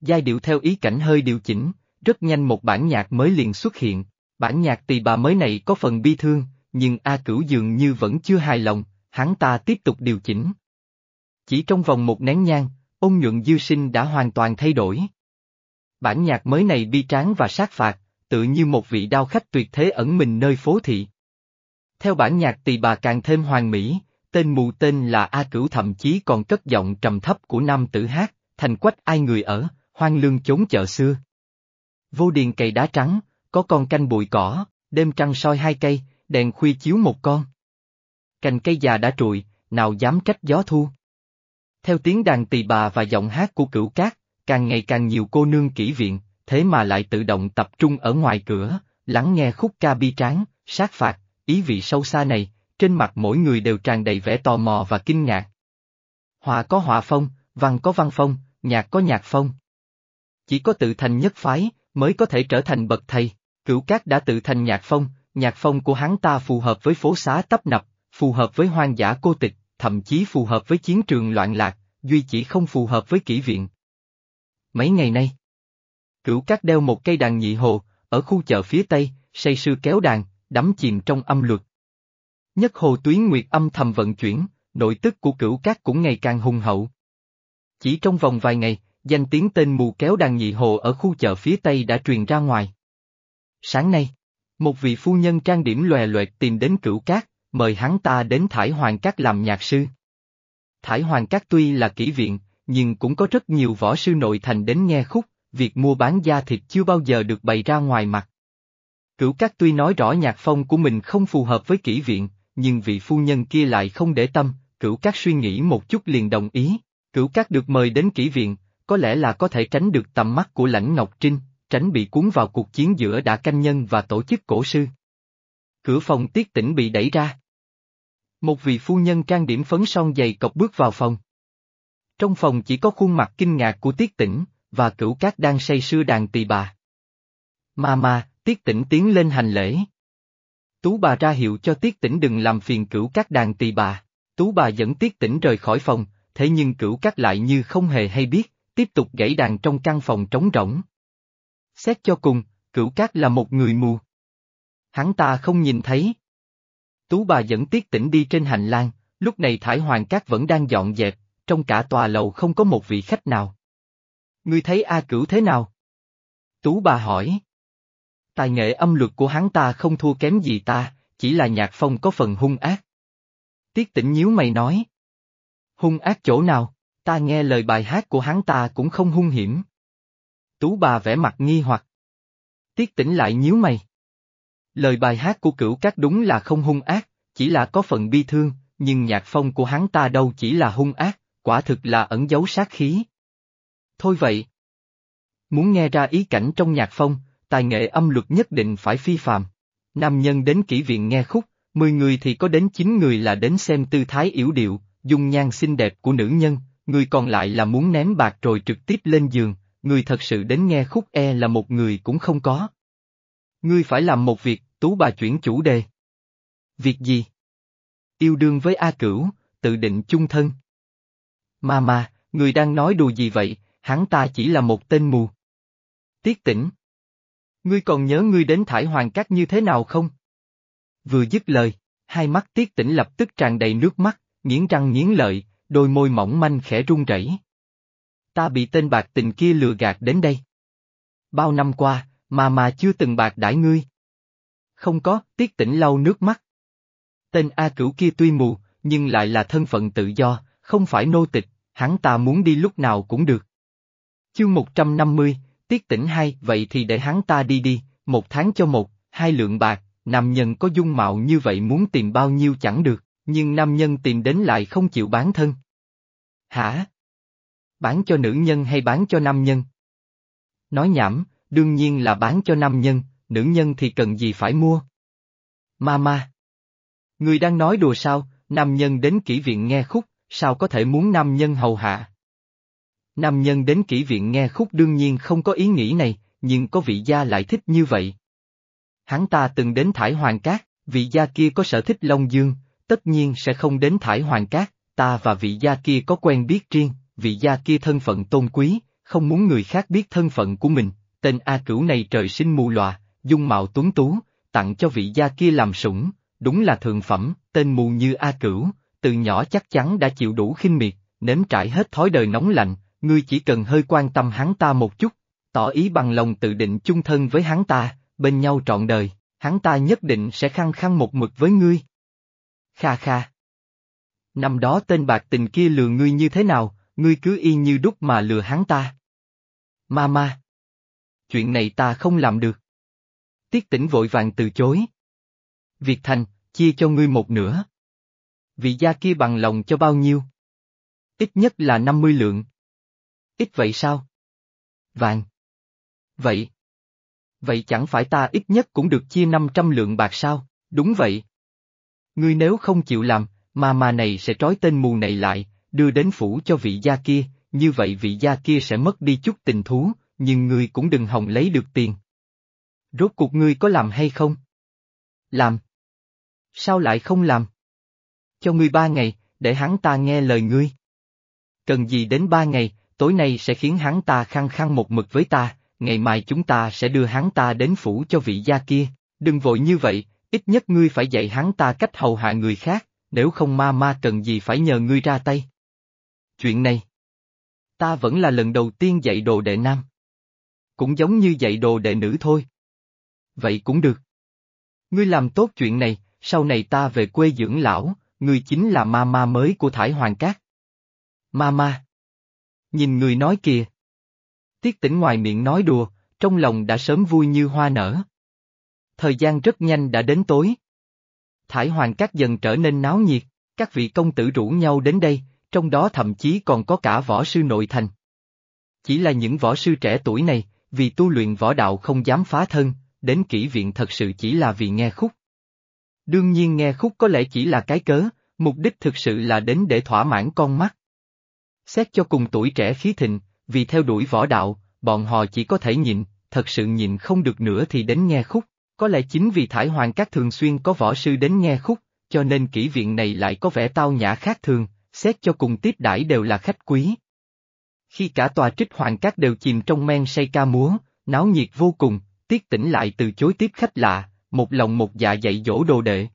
Giai điệu theo ý cảnh hơi điều chỉnh, rất nhanh một bản nhạc mới liền xuất hiện, bản nhạc tỳ bà mới này có phần bi thương, nhưng A Cửu dường như vẫn chưa hài lòng, hắn ta tiếp tục điều chỉnh. Chỉ trong vòng một nén nhang, ôn nhuận dư sinh đã hoàn toàn thay đổi. Bản nhạc mới này bi tráng và sát phạt, tự như một vị đao khách tuyệt thế ẩn mình nơi phố thị. Theo bản nhạc tỳ bà càng thêm hoàn mỹ, tên mù tên là A Cửu thậm chí còn cất giọng trầm thấp của nam tử hát, thành quách ai người ở, hoang lương chốn chợ xưa. Vô điền cày đá trắng, có con canh bụi cỏ, đêm trăng soi hai cây, đèn khuya chiếu một con. Cành cây già đã trụi, nào dám trách gió thu. Theo tiếng đàn tỳ bà và giọng hát của cửu cát, càng ngày càng nhiều cô nương kỹ viện, thế mà lại tự động tập trung ở ngoài cửa, lắng nghe khúc ca bi tráng, sát phạt, ý vị sâu xa này, trên mặt mỗi người đều tràn đầy vẻ tò mò và kinh ngạc. Họa có họa phong, văn có văn phong, nhạc có nhạc phong. Chỉ có tự thành nhất phái, mới có thể trở thành bậc thầy, cửu cát đã tự thành nhạc phong, nhạc phong của hắn ta phù hợp với phố xá tấp nập, phù hợp với hoang dã cô tịch, thậm chí phù hợp với chiến trường loạn lạc, duy chỉ không phù hợp với kỹ viện. Mấy ngày nay, cửu cát đeo một cây đàn nhị hồ, ở khu chợ phía tây, say sư kéo đàn, đắm chìm trong âm luật. Nhất hồ tuyến nguyệt âm thầm vận chuyển, nội tức của cửu cát cũng ngày càng hùng hậu. Chỉ trong vòng vài ngày, danh tiếng tên mù kéo đàn nhị hồ ở khu chợ phía tây đã truyền ra ngoài. Sáng nay, một vị phu nhân trang điểm lòe loẹt tìm đến cửu cát, mời hắn ta đến Thải Hoàng Cát làm nhạc sư. Thải Hoàng Cát tuy là kỹ viện, nhưng cũng có rất nhiều võ sư nội thành đến nghe khúc, việc mua bán da thịt chưa bao giờ được bày ra ngoài mặt. Cửu Cát tuy nói rõ nhạc phong của mình không phù hợp với kỹ viện, nhưng vị phu nhân kia lại không để tâm, Cửu Cát suy nghĩ một chút liền đồng ý. Cửu Cát được mời đến kỹ viện, có lẽ là có thể tránh được tầm mắt của lãnh Ngọc Trinh, tránh bị cuốn vào cuộc chiến giữa đã canh nhân và tổ chức cổ sư. Cửa phòng tiết tỉnh bị đẩy ra. Một vị phu nhân trang điểm phấn son dày cọc bước vào phòng. Trong phòng chỉ có khuôn mặt kinh ngạc của tiết tỉnh, và cửu cát đang say sưa đàn tỳ bà. Ma ma, tiết tỉnh tiến lên hành lễ. Tú bà ra hiệu cho tiết tỉnh đừng làm phiền cửu cát đàn tỳ bà. Tú bà dẫn tiết tỉnh rời khỏi phòng, thế nhưng cửu cát lại như không hề hay biết, tiếp tục gãy đàn trong căn phòng trống rỗng. Xét cho cùng, cửu cát là một người mù. Hắn ta không nhìn thấy. Tú bà dẫn tiết tỉnh đi trên hành lang, lúc này thải hoàng cát vẫn đang dọn dẹp, trong cả tòa lầu không có một vị khách nào. Ngươi thấy A cửu thế nào? Tú bà hỏi. Tài nghệ âm luật của hắn ta không thua kém gì ta, chỉ là nhạc phong có phần hung ác. Tiết tỉnh nhíu mày nói. Hung ác chỗ nào, ta nghe lời bài hát của hắn ta cũng không hung hiểm. Tú bà vẽ mặt nghi hoặc. Tiết tỉnh lại nhíu mày. Lời bài hát của cửu các đúng là không hung ác, chỉ là có phần bi thương, nhưng nhạc phong của hắn ta đâu chỉ là hung ác, quả thực là ẩn giấu sát khí. Thôi vậy. Muốn nghe ra ý cảnh trong nhạc phong, tài nghệ âm luật nhất định phải phi phàm. Nam nhân đến kỹ viện nghe khúc, 10 người thì có đến 9 người là đến xem tư thái yểu điệu, dung nhan xinh đẹp của nữ nhân, người còn lại là muốn ném bạc rồi trực tiếp lên giường, người thật sự đến nghe khúc e là một người cũng không có. Ngươi phải làm một việc, tú bà chuyển chủ đề. Việc gì? Yêu đương với A Cửu, tự định chung thân. Ma ma, người đang nói đùa gì vậy, hắn ta chỉ là một tên mù. Tiết tỉnh. Ngươi còn nhớ ngươi đến thải hoàng cát như thế nào không? Vừa dứt lời, hai mắt tiết tỉnh lập tức tràn đầy nước mắt, nghiến răng nghiến lợi, đôi môi mỏng manh khẽ run rẩy. Ta bị tên bạc tình kia lừa gạt đến đây. Bao năm qua, mà mà chưa từng bạc đãi ngươi. Không có, tiết tỉnh lau nước mắt. Tên A cửu kia tuy mù, nhưng lại là thân phận tự do, không phải nô tịch, hắn ta muốn đi lúc nào cũng được. Chương 150, tiết tỉnh hai, vậy thì để hắn ta đi đi, một tháng cho một, hai lượng bạc, nam nhân có dung mạo như vậy muốn tìm bao nhiêu chẳng được, nhưng nam nhân tìm đến lại không chịu bán thân. Hả? Bán cho nữ nhân hay bán cho nam nhân? Nói nhảm, đương nhiên là bán cho nam nhân, nữ nhân thì cần gì phải mua. Mama. Người đang nói đùa sao, nam nhân đến kỹ viện nghe khúc, sao có thể muốn nam nhân hầu hạ? Nam nhân đến kỹ viện nghe khúc đương nhiên không có ý nghĩ này, nhưng có vị gia lại thích như vậy. Hắn ta từng đến Thải Hoàng Cát, vị gia kia có sở thích Long Dương, tất nhiên sẽ không đến Thải Hoàng Cát, ta và vị gia kia có quen biết riêng, vị gia kia thân phận tôn quý, không muốn người khác biết thân phận của mình, tên A Cửu này trời sinh mù lòa, dung mạo tuấn tú, tặng cho vị gia kia làm sủng, đúng là thượng phẩm, tên mù như A Cửu, từ nhỏ chắc chắn đã chịu đủ khinh miệt, nếm trải hết thói đời nóng lạnh, ngươi chỉ cần hơi quan tâm hắn ta một chút, tỏ ý bằng lòng tự định chung thân với hắn ta, bên nhau trọn đời, hắn ta nhất định sẽ khăng khăng một mực với ngươi. Kha kha. Năm đó tên bạc tình kia lừa ngươi như thế nào, ngươi cứ y như đúc mà lừa hắn ta. Ma ma. Chuyện này ta không làm được. Tiết tỉnh vội vàng từ chối. Việc thành, chia cho ngươi một nửa. Vị gia kia bằng lòng cho bao nhiêu? Ít nhất là 50 lượng. Ít vậy sao? Vàng. Vậy. Vậy chẳng phải ta ít nhất cũng được chia 500 lượng bạc sao? Đúng vậy. Ngươi nếu không chịu làm, mà mà này sẽ trói tên mù này lại, đưa đến phủ cho vị gia kia, như vậy vị gia kia sẽ mất đi chút tình thú, nhưng ngươi cũng đừng hòng lấy được tiền. Rốt cuộc ngươi có làm hay không? Làm. Sao lại không làm? Cho ngươi ba ngày, để hắn ta nghe lời ngươi. Cần gì đến ba ngày, tối nay sẽ khiến hắn ta khăng khăng một mực với ta, ngày mai chúng ta sẽ đưa hắn ta đến phủ cho vị gia kia, đừng vội như vậy, ít nhất ngươi phải dạy hắn ta cách hầu hạ người khác, nếu không ma ma cần gì phải nhờ ngươi ra tay. Chuyện này, ta vẫn là lần đầu tiên dạy đồ đệ nam. Cũng giống như dạy đồ đệ nữ thôi. Vậy cũng được. Ngươi làm tốt chuyện này, sau này ta về quê dưỡng lão, Người chính là ma ma mới của Thải Hoàng Cát. Ma ma. Nhìn người nói kìa. Tiết tỉnh ngoài miệng nói đùa, trong lòng đã sớm vui như hoa nở. Thời gian rất nhanh đã đến tối. Thải Hoàng Cát dần trở nên náo nhiệt, các vị công tử rủ nhau đến đây, trong đó thậm chí còn có cả võ sư nội thành. Chỉ là những võ sư trẻ tuổi này, vì tu luyện võ đạo không dám phá thân, đến kỹ viện thật sự chỉ là vì nghe khúc. Đương nhiên nghe khúc có lẽ chỉ là cái cớ, mục đích thực sự là đến để thỏa mãn con mắt. Xét cho cùng tuổi trẻ khí thịnh, vì theo đuổi võ đạo, bọn họ chỉ có thể nhịn, thật sự nhịn không được nữa thì đến nghe khúc. Có lẽ chính vì Thải Hoàng Các thường xuyên có võ sư đến nghe khúc, cho nên kỹ viện này lại có vẻ tao nhã khác thường, xét cho cùng tiếp đãi đều là khách quý. Khi cả tòa trích hoàng các đều chìm trong men say ca múa, náo nhiệt vô cùng, tiết tỉnh lại từ chối tiếp khách lạ, một lòng một dạ dạy dỗ đồ đệ.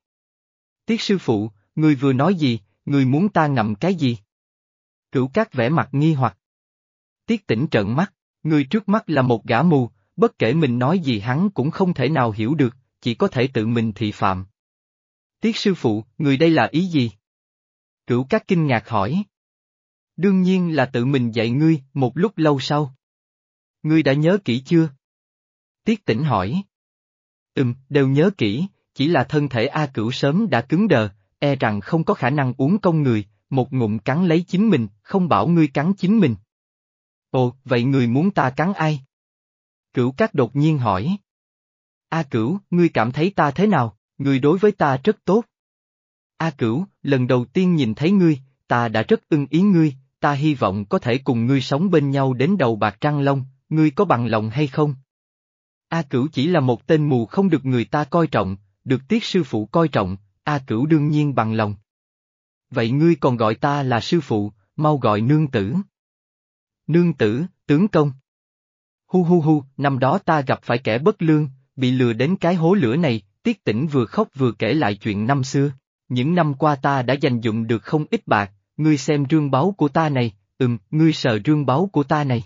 Tiết sư phụ, người vừa nói gì, người muốn ta ngậm cái gì? Cửu các vẻ mặt nghi hoặc. Tiết tỉnh trợn mắt, người trước mắt là một gã mù, bất kể mình nói gì hắn cũng không thể nào hiểu được, chỉ có thể tự mình thị phạm. Tiết sư phụ, người đây là ý gì? Cửu các kinh ngạc hỏi. Đương nhiên là tự mình dạy ngươi, một lúc lâu sau. Ngươi đã nhớ kỹ chưa? Tiết tỉnh hỏi. Ừm, đều nhớ kỹ, chỉ là thân thể A cửu sớm đã cứng đờ, e rằng không có khả năng uống công người, một ngụm cắn lấy chính mình, không bảo ngươi cắn chính mình. Ồ, vậy người muốn ta cắn ai? Cửu Cát đột nhiên hỏi. A cửu, ngươi cảm thấy ta thế nào, ngươi đối với ta rất tốt. A cửu, lần đầu tiên nhìn thấy ngươi, ta đã rất ưng ý ngươi, ta hy vọng có thể cùng ngươi sống bên nhau đến đầu bạc trăng long, ngươi có bằng lòng hay không? A cửu chỉ là một tên mù không được người ta coi trọng, được tiết sư phụ coi trọng, A cửu đương nhiên bằng lòng. Vậy ngươi còn gọi ta là sư phụ, mau gọi nương tử. Nương tử, tướng công. Hu hu hu, năm đó ta gặp phải kẻ bất lương, bị lừa đến cái hố lửa này, tiết tỉnh vừa khóc vừa kể lại chuyện năm xưa. Những năm qua ta đã dành dụng được không ít bạc, ngươi xem rương báu của ta này, ừm, ngươi sờ rương báu của ta này.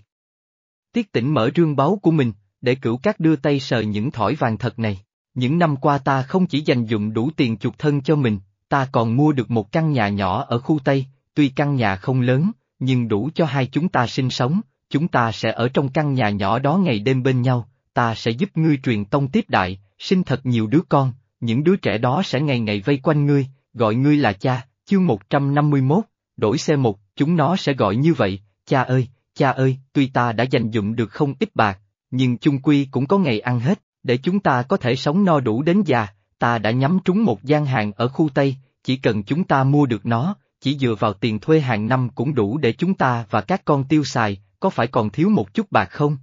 Tiết tỉnh mở rương báu của mình, để cửu các đưa tay sờ những thỏi vàng thật này. Những năm qua ta không chỉ dành dụng đủ tiền chuộc thân cho mình, ta còn mua được một căn nhà nhỏ ở khu Tây, tuy căn nhà không lớn, nhưng đủ cho hai chúng ta sinh sống, chúng ta sẽ ở trong căn nhà nhỏ đó ngày đêm bên nhau, ta sẽ giúp ngươi truyền tông tiếp đại, sinh thật nhiều đứa con, những đứa trẻ đó sẽ ngày ngày vây quanh ngươi, gọi ngươi là cha, chương 151, đổi xe một, chúng nó sẽ gọi như vậy, cha ơi, cha ơi, tuy ta đã dành dụng được không ít bạc, nhưng chung quy cũng có ngày ăn hết, để chúng ta có thể sống no đủ đến già, ta đã nhắm trúng một gian hàng ở khu Tây, chỉ cần chúng ta mua được nó, chỉ dựa vào tiền thuê hàng năm cũng đủ để chúng ta và các con tiêu xài, có phải còn thiếu một chút bạc không?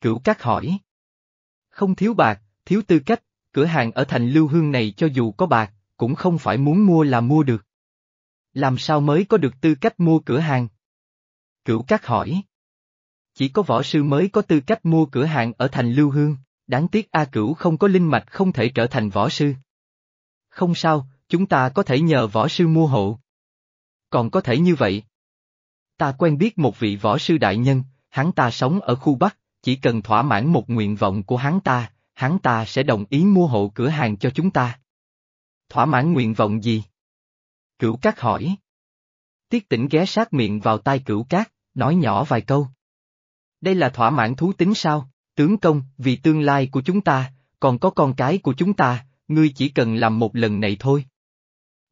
Cửu Cát hỏi. Không thiếu bạc, thiếu tư cách, cửa hàng ở thành Lưu Hương này cho dù có bạc, cũng không phải muốn mua là mua được. Làm sao mới có được tư cách mua cửa hàng? Cửu Cát hỏi. Chỉ có võ sư mới có tư cách mua cửa hàng ở thành Lưu Hương, đáng tiếc A Cửu không có linh mạch không thể trở thành võ sư. Không sao, chúng ta có thể nhờ võ sư mua hộ. Còn có thể như vậy. Ta quen biết một vị võ sư đại nhân, hắn ta sống ở khu Bắc, chỉ cần thỏa mãn một nguyện vọng của hắn ta, hắn ta sẽ đồng ý mua hộ cửa hàng cho chúng ta. Thỏa mãn nguyện vọng gì? Cửu Cát hỏi. Tiết tỉnh ghé sát miệng vào tai Cửu Cát, nói nhỏ vài câu. Đây là thỏa mãn thú tính sao, tướng công, vì tương lai của chúng ta, còn có con cái của chúng ta, ngươi chỉ cần làm một lần này thôi.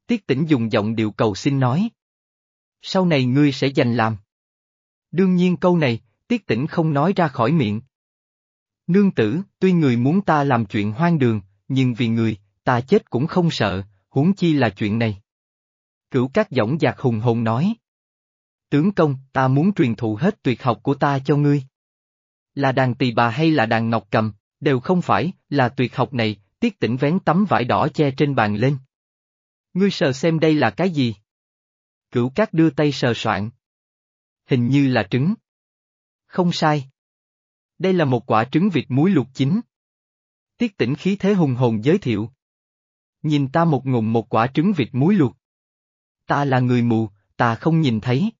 Tiết tỉnh dùng giọng điệu cầu xin nói. Sau này ngươi sẽ dành làm. Đương nhiên câu này, tiết tỉnh không nói ra khỏi miệng. Nương tử, tuy người muốn ta làm chuyện hoang đường, nhưng vì người, ta chết cũng không sợ, huống chi là chuyện này. Cửu các giọng giạc hùng hồn nói. Tướng công, ta muốn truyền thụ hết tuyệt học của ta cho ngươi. Là đàn tỳ bà hay là đàn ngọc cầm, đều không phải, là tuyệt học này, tiết tỉnh vén tấm vải đỏ che trên bàn lên. Ngươi sờ xem đây là cái gì? Cửu cát đưa tay sờ soạn. Hình như là trứng. Không sai. Đây là một quả trứng vịt muối luộc chín. Tiết tỉnh khí thế hùng hồn giới thiệu. Nhìn ta một ngụm một quả trứng vịt muối luộc. Ta là người mù, ta không nhìn thấy.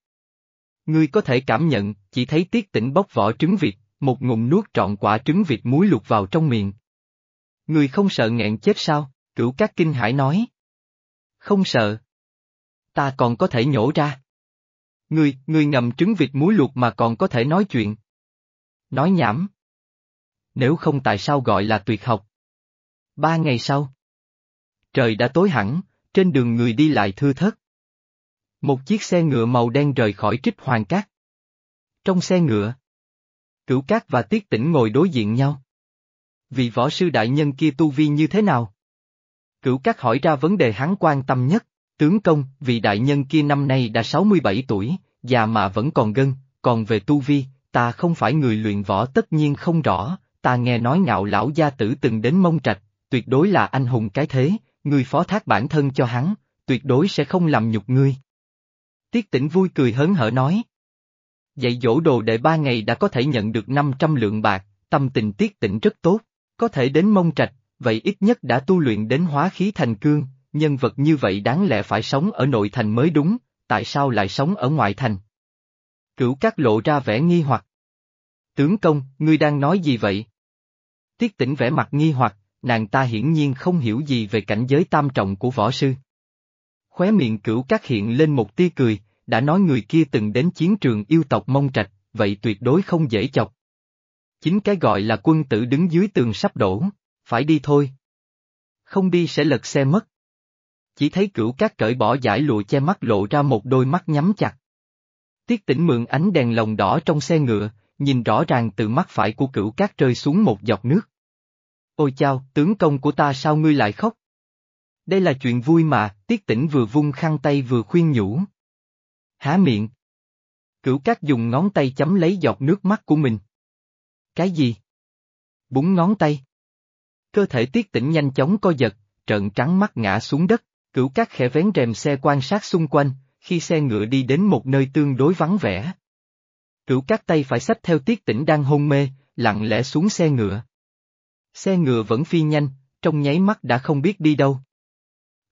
Ngươi có thể cảm nhận, chỉ thấy tiết tỉnh bóc vỏ trứng vịt, một ngụm nuốt trọn quả trứng vịt muối luộc vào trong miệng. Ngươi không sợ nghẹn chết sao? Cửu các kinh hải nói. Không sợ. Ta còn có thể nhổ ra. Ngươi, ngươi ngầm trứng vịt muối luộc mà còn có thể nói chuyện. Nói nhảm. Nếu không tại sao gọi là tuyệt học? Ba ngày sau. Trời đã tối hẳn, trên đường người đi lại thưa thớt. Một chiếc xe ngựa màu đen rời khỏi trích hoàng cát. Trong xe ngựa, Cửu Cát và Tiết Tĩnh ngồi đối diện nhau. Vị võ sư đại nhân kia tu vi như thế nào? Cửu Cát hỏi ra vấn đề hắn quan tâm nhất, tướng công, vị đại nhân kia năm nay đã 67 tuổi, già mà vẫn còn gân, còn về tu vi, ta không phải người luyện võ tất nhiên không rõ, ta nghe nói ngạo lão gia tử từng đến mông trạch, tuyệt đối là anh hùng cái thế, người phó thác bản thân cho hắn, tuyệt đối sẽ không làm nhục ngươi. Tiết tỉnh vui cười hớn hở nói. Dạy dỗ đồ đệ ba ngày đã có thể nhận được 500 lượng bạc, tâm tình tiết tỉnh rất tốt, có thể đến mông trạch, vậy ít nhất đã tu luyện đến hóa khí thành cương, nhân vật như vậy đáng lẽ phải sống ở nội thành mới đúng, tại sao lại sống ở ngoại thành? Cửu các lộ ra vẻ nghi hoặc. Tướng công, ngươi đang nói gì vậy? Tiết tỉnh vẻ mặt nghi hoặc, nàng ta hiển nhiên không hiểu gì về cảnh giới tam trọng của võ sư. Khóe miệng cửu các hiện lên một tia cười, đã nói người kia từng đến chiến trường yêu tộc mông trạch, vậy tuyệt đối không dễ chọc. Chính cái gọi là quân tử đứng dưới tường sắp đổ, phải đi thôi. Không đi sẽ lật xe mất. Chỉ thấy cửu cát cởi bỏ giải lụa che mắt lộ ra một đôi mắt nhắm chặt. Tiết tỉnh mượn ánh đèn lồng đỏ trong xe ngựa, nhìn rõ ràng từ mắt phải của cửu cát rơi xuống một giọt nước. Ôi chao, tướng công của ta sao ngươi lại khóc? Đây là chuyện vui mà, tiết tỉnh vừa vung khăn tay vừa khuyên nhủ. Há miệng. Cửu cát dùng ngón tay chấm lấy giọt nước mắt của mình. Cái gì? Búng ngón tay. Cơ thể tiết tỉnh nhanh chóng co giật, trợn trắng mắt ngã xuống đất, cửu cát khẽ vén rèm xe quan sát xung quanh, khi xe ngựa đi đến một nơi tương đối vắng vẻ. Cửu cát tay phải xách theo tiết tỉnh đang hôn mê, lặng lẽ xuống xe ngựa. Xe ngựa vẫn phi nhanh, trong nháy mắt đã không biết đi đâu.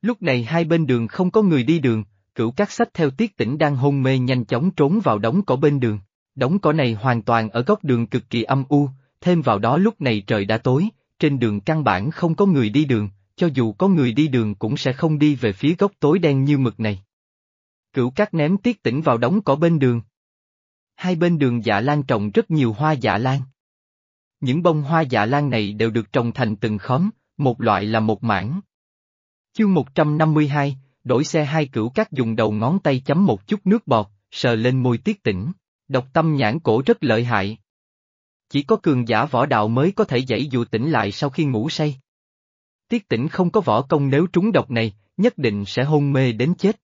Lúc này hai bên đường không có người đi đường, cửu các sách theo tiết tỉnh đang hôn mê nhanh chóng trốn vào đống cỏ bên đường. Đống cỏ này hoàn toàn ở góc đường cực kỳ âm u, thêm vào đó lúc này trời đã tối, trên đường căn bản không có người đi đường, cho dù có người đi đường cũng sẽ không đi về phía góc tối đen như mực này. Cửu các ném tiết tỉnh vào đống cỏ bên đường. Hai bên đường dạ lan trồng rất nhiều hoa dạ lan. Những bông hoa dạ lan này đều được trồng thành từng khóm, một loại là một mảng. Chương 152, đổi xe hai cửu các dùng đầu ngón tay chấm một chút nước bọt, sờ lên môi tiết tỉnh. Độc tâm nhãn cổ rất lợi hại. Chỉ có cường giả võ đạo mới có thể dãy dù tỉnh lại sau khi ngủ say. Tiết tỉnh không có võ công nếu trúng độc này, nhất định sẽ hôn mê đến chết.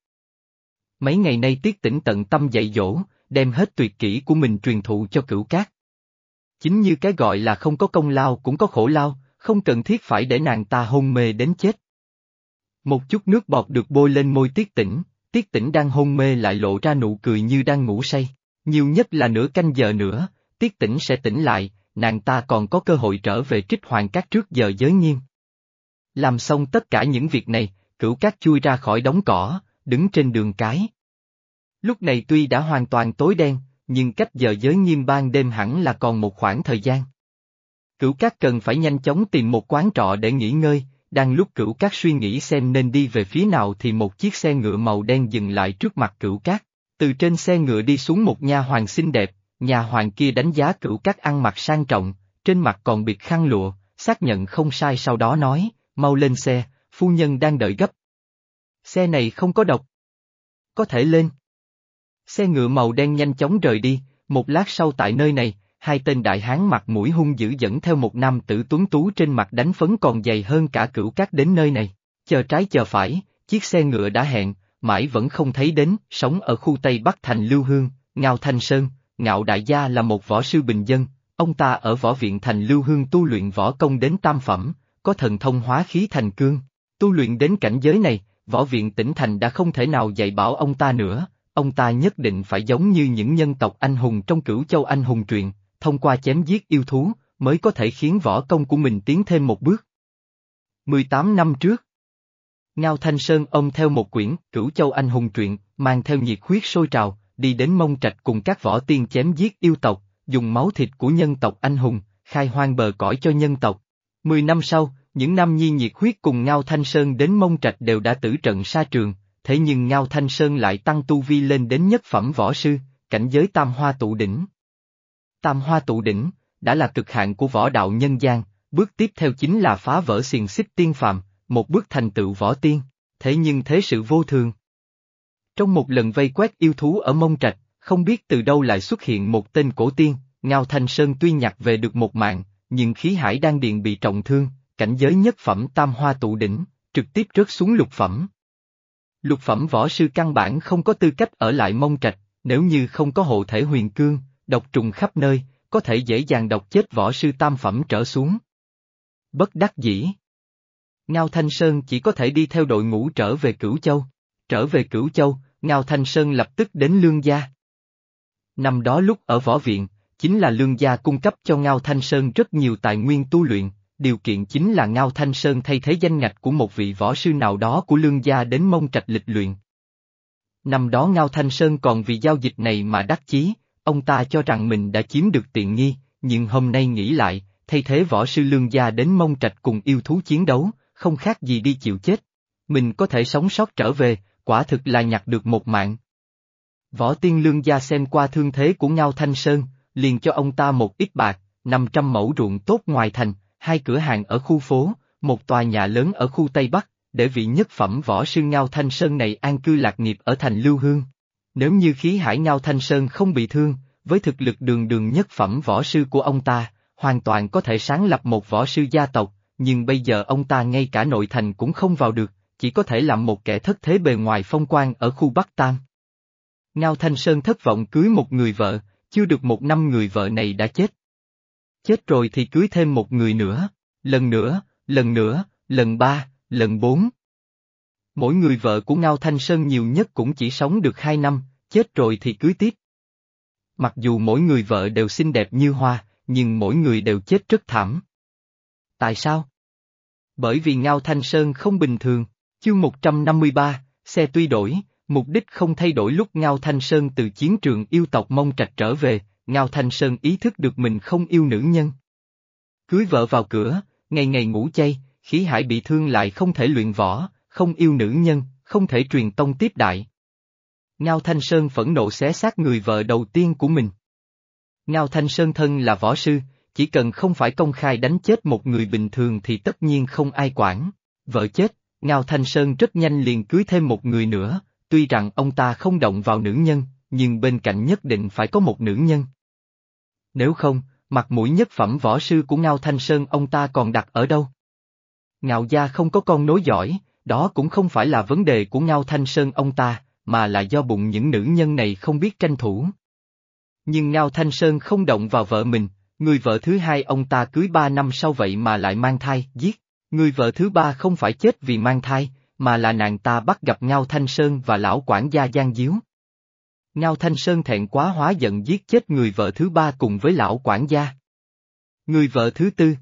Mấy ngày nay tiết tỉnh tận tâm dạy dỗ, đem hết tuyệt kỹ của mình truyền thụ cho cửu cát. Chính như cái gọi là không có công lao cũng có khổ lao, không cần thiết phải để nàng ta hôn mê đến chết. Một chút nước bọt được bôi lên môi tiết tỉnh, tiết tỉnh đang hôn mê lại lộ ra nụ cười như đang ngủ say, nhiều nhất là nửa canh giờ nữa, tiết tỉnh sẽ tỉnh lại, nàng ta còn có cơ hội trở về trích hoàng cát trước giờ giới nghiêm. Làm xong tất cả những việc này, cửu cát chui ra khỏi đống cỏ, đứng trên đường cái. Lúc này tuy đã hoàn toàn tối đen, nhưng cách giờ giới nghiêm ban đêm hẳn là còn một khoảng thời gian. Cửu cát cần phải nhanh chóng tìm một quán trọ để nghỉ ngơi, đang lúc cửu cát suy nghĩ xem nên đi về phía nào thì một chiếc xe ngựa màu đen dừng lại trước mặt cửu cát. Từ trên xe ngựa đi xuống một nha hoàng xinh đẹp, nhà hoàng kia đánh giá cửu cát ăn mặc sang trọng, trên mặt còn biệt khăn lụa, xác nhận không sai sau đó nói, mau lên xe, phu nhân đang đợi gấp. Xe này không có độc. Có thể lên. Xe ngựa màu đen nhanh chóng rời đi, một lát sau tại nơi này, hai tên đại hán mặt mũi hung dữ dẫn theo một nam tử tuấn tú trên mặt đánh phấn còn dày hơn cả cửu cát đến nơi này. Chờ trái chờ phải, chiếc xe ngựa đã hẹn, mãi vẫn không thấy đến, sống ở khu Tây Bắc thành Lưu Hương, Ngao Thanh Sơn, Ngạo Đại Gia là một võ sư bình dân, ông ta ở võ viện thành Lưu Hương tu luyện võ công đến tam phẩm, có thần thông hóa khí thành cương. Tu luyện đến cảnh giới này, võ viện tỉnh thành đã không thể nào dạy bảo ông ta nữa, ông ta nhất định phải giống như những nhân tộc anh hùng trong cửu châu anh hùng truyện, thông qua chém giết yêu thú, mới có thể khiến võ công của mình tiến thêm một bước. 18 năm trước Ngao Thanh Sơn ông theo một quyển cửu châu anh hùng truyện, mang theo nhiệt huyết sôi trào, đi đến mông trạch cùng các võ tiên chém giết yêu tộc, dùng máu thịt của nhân tộc anh hùng, khai hoang bờ cõi cho nhân tộc. Mười năm sau, những nam nhi nhiệt huyết cùng Ngao Thanh Sơn đến mông trạch đều đã tử trận xa trường, thế nhưng Ngao Thanh Sơn lại tăng tu vi lên đến nhất phẩm võ sư, cảnh giới tam hoa tụ đỉnh. Tam hoa tụ đỉnh, đã là cực hạn của võ đạo nhân gian, bước tiếp theo chính là phá vỡ xiềng xích tiên phàm, một bước thành tựu võ tiên, thế nhưng thế sự vô thường. Trong một lần vây quét yêu thú ở mông trạch, không biết từ đâu lại xuất hiện một tên cổ tiên, Ngao Thanh Sơn tuy nhặt về được một mạng, nhưng khí hải đang điện bị trọng thương, cảnh giới nhất phẩm tam hoa tụ đỉnh, trực tiếp rớt xuống lục phẩm. Lục phẩm võ sư căn bản không có tư cách ở lại mông trạch, nếu như không có hộ thể huyền cương, độc trùng khắp nơi, có thể dễ dàng độc chết võ sư tam phẩm trở xuống. Bất đắc dĩ. Ngao Thanh Sơn chỉ có thể đi theo đội ngũ trở về Cửu Châu. Trở về Cửu Châu, Ngao Thanh Sơn lập tức đến Lương Gia. Năm đó lúc ở võ viện, chính là Lương Gia cung cấp cho Ngao Thanh Sơn rất nhiều tài nguyên tu luyện, điều kiện chính là Ngao Thanh Sơn thay thế danh ngạch của một vị võ sư nào đó của Lương Gia đến mông trạch lịch luyện. Năm đó Ngao Thanh Sơn còn vì giao dịch này mà đắc chí, ông ta cho rằng mình đã chiếm được tiện nghi, nhưng hôm nay nghĩ lại, thay thế võ sư Lương Gia đến mông trạch cùng yêu thú chiến đấu, không khác gì đi chịu chết. Mình có thể sống sót trở về, quả thực là nhặt được một mạng. Võ tiên lương gia xem qua thương thế của Ngao Thanh Sơn, liền cho ông ta một ít bạc, 500 mẫu ruộng tốt ngoài thành, hai cửa hàng ở khu phố, một tòa nhà lớn ở khu Tây Bắc, để vị nhất phẩm võ sư Ngao Thanh Sơn này an cư lạc nghiệp ở thành Lưu Hương. Nếu như khí hải Ngao Thanh Sơn không bị thương, với thực lực đường đường nhất phẩm võ sư của ông ta, hoàn toàn có thể sáng lập một võ sư gia tộc, nhưng bây giờ ông ta ngay cả nội thành cũng không vào được, chỉ có thể làm một kẻ thất thế bề ngoài phong quan ở khu Bắc Tam. Ngao Thanh Sơn thất vọng cưới một người vợ, chưa được một năm người vợ này đã chết. Chết rồi thì cưới thêm một người nữa, lần nữa, lần nữa, lần ba, lần bốn. Mỗi người vợ của Ngao Thanh Sơn nhiều nhất cũng chỉ sống được hai năm, chết rồi thì cưới tiếp. Mặc dù mỗi người vợ đều xinh đẹp như hoa, nhưng mỗi người đều chết rất thảm. Tại sao? Bởi vì Ngao Thanh Sơn không bình thường, chương 153, xe tuy đổi, mục đích không thay đổi lúc Ngao Thanh Sơn từ chiến trường yêu tộc mông trạch trở về, Ngao Thanh Sơn ý thức được mình không yêu nữ nhân. Cưới vợ vào cửa, ngày ngày ngủ chay, khí hải bị thương lại không thể luyện võ, không yêu nữ nhân, không thể truyền tông tiếp đại. Ngao Thanh Sơn phẫn nộ xé xác người vợ đầu tiên của mình. Ngao Thanh Sơn thân là võ sư, chỉ cần không phải công khai đánh chết một người bình thường thì tất nhiên không ai quản. Vợ chết, Ngao Thanh Sơn rất nhanh liền cưới thêm một người nữa, tuy rằng ông ta không động vào nữ nhân, nhưng bên cạnh nhất định phải có một nữ nhân. Nếu không, mặt mũi nhất phẩm võ sư của Ngao Thanh Sơn ông ta còn đặt ở đâu? Ngao gia không có con nối giỏi, đó cũng không phải là vấn đề của Ngao Thanh Sơn ông ta, mà là do bụng những nữ nhân này không biết tranh thủ. Nhưng Ngao Thanh Sơn không động vào vợ mình, người vợ thứ hai ông ta cưới ba năm sau vậy mà lại mang thai, giết. Người vợ thứ ba không phải chết vì mang thai, mà là nàng ta bắt gặp Ngao Thanh Sơn và lão quản gia Giang Diếu. Ngao Thanh Sơn thẹn quá hóa giận giết chết người vợ thứ ba cùng với lão quản gia. Người vợ thứ tư.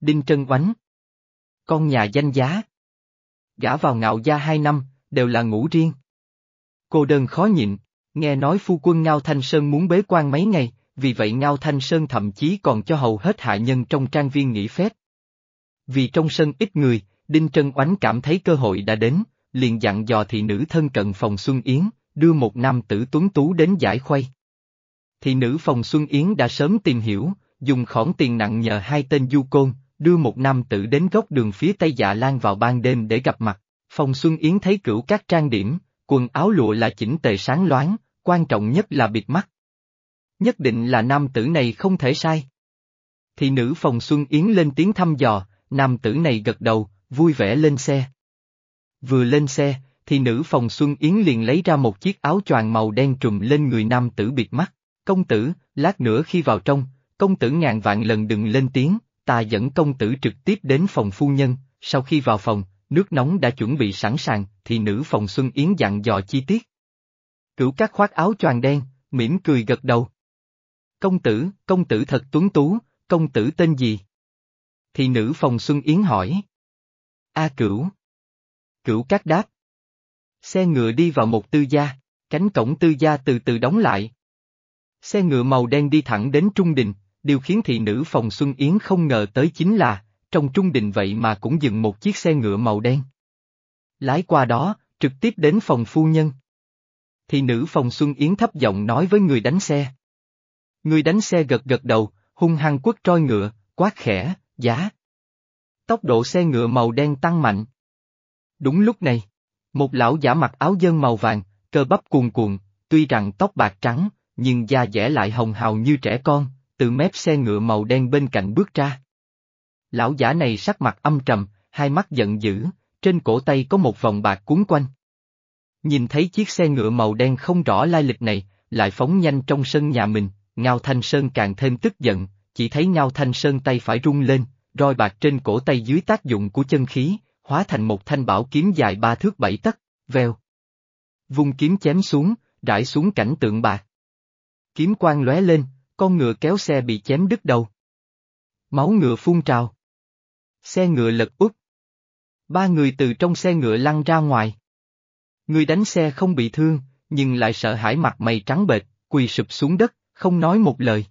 Đinh Trân Oánh. Con nhà danh giá. Gả vào ngạo gia hai năm, đều là ngủ riêng. Cô đơn khó nhịn, nghe nói phu quân Ngao Thanh Sơn muốn bế quan mấy ngày, vì vậy Ngao Thanh Sơn thậm chí còn cho hầu hết hạ nhân trong trang viên nghỉ phép. Vì trong sân ít người, Đinh Trân Oánh cảm thấy cơ hội đã đến, liền dặn dò thị nữ thân cận phòng Xuân Yến, đưa một nam tử tuấn tú đến giải khuây. Thị nữ phòng Xuân Yến đã sớm tìm hiểu, dùng khoản tiền nặng nhờ hai tên du côn, đưa một nam tử đến góc đường phía tây dạ lan vào ban đêm để gặp mặt. Phong Xuân Yến thấy cửu các trang điểm, quần áo lụa là chỉnh tề sáng loáng, quan trọng nhất là bịt mắt. Nhất định là nam tử này không thể sai. Thì nữ Phong Xuân Yến lên tiếng thăm dò, nam tử này gật đầu, vui vẻ lên xe. Vừa lên xe, thì nữ Phong Xuân Yến liền lấy ra một chiếc áo choàng màu đen trùm lên người nam tử bịt mắt. Công tử, lát nữa khi vào trong, công tử ngàn vạn lần đừng lên tiếng, ta dẫn công tử trực tiếp đến phòng phu nhân, sau khi vào phòng, nước nóng đã chuẩn bị sẵn sàng, thì nữ phòng Xuân Yến dặn dò chi tiết. Cửu các khoác áo choàng đen, mỉm cười gật đầu. Công tử, công tử thật tuấn tú, công tử tên gì? Thì nữ phòng Xuân Yến hỏi. A cửu. Cửu các đáp. Xe ngựa đi vào một tư gia, cánh cổng tư gia từ từ đóng lại. Xe ngựa màu đen đi thẳng đến trung đình, điều khiến thị nữ phòng Xuân Yến không ngờ tới chính là, trong trung đình vậy mà cũng dừng một chiếc xe ngựa màu đen. Lái qua đó, trực tiếp đến phòng phu nhân. Thị nữ phòng Xuân Yến thấp giọng nói với người đánh xe. Người đánh xe gật gật đầu, hung hăng quất troi ngựa, quát khẽ, giá. Tốc độ xe ngựa màu đen tăng mạnh. Đúng lúc này, một lão giả mặc áo dân màu vàng, cơ bắp cuồn cuộn, tuy rằng tóc bạc trắng, nhưng da dẻ lại hồng hào như trẻ con, từ mép xe ngựa màu đen bên cạnh bước ra. Lão giả này sắc mặt âm trầm, hai mắt giận dữ, trên cổ tay có một vòng bạc cuốn quanh. Nhìn thấy chiếc xe ngựa màu đen không rõ lai lịch này, lại phóng nhanh trong sân nhà mình, Ngao Thanh Sơn càng thêm tức giận, chỉ thấy Ngao Thanh Sơn tay phải rung lên, roi bạc trên cổ tay dưới tác dụng của chân khí, hóa thành một thanh bảo kiếm dài ba thước bảy tấc, veo. Vung kiếm chém xuống, rải xuống cảnh tượng bạc. Kiếm quang lóe lên, con ngựa kéo xe bị chém đứt đầu. Máu ngựa phun trào. Xe ngựa lật úp. Ba người từ trong xe ngựa lăn ra ngoài. Người đánh xe không bị thương, nhưng lại sợ hãi mặt mày trắng bệch, quỳ sụp xuống đất, không nói một lời.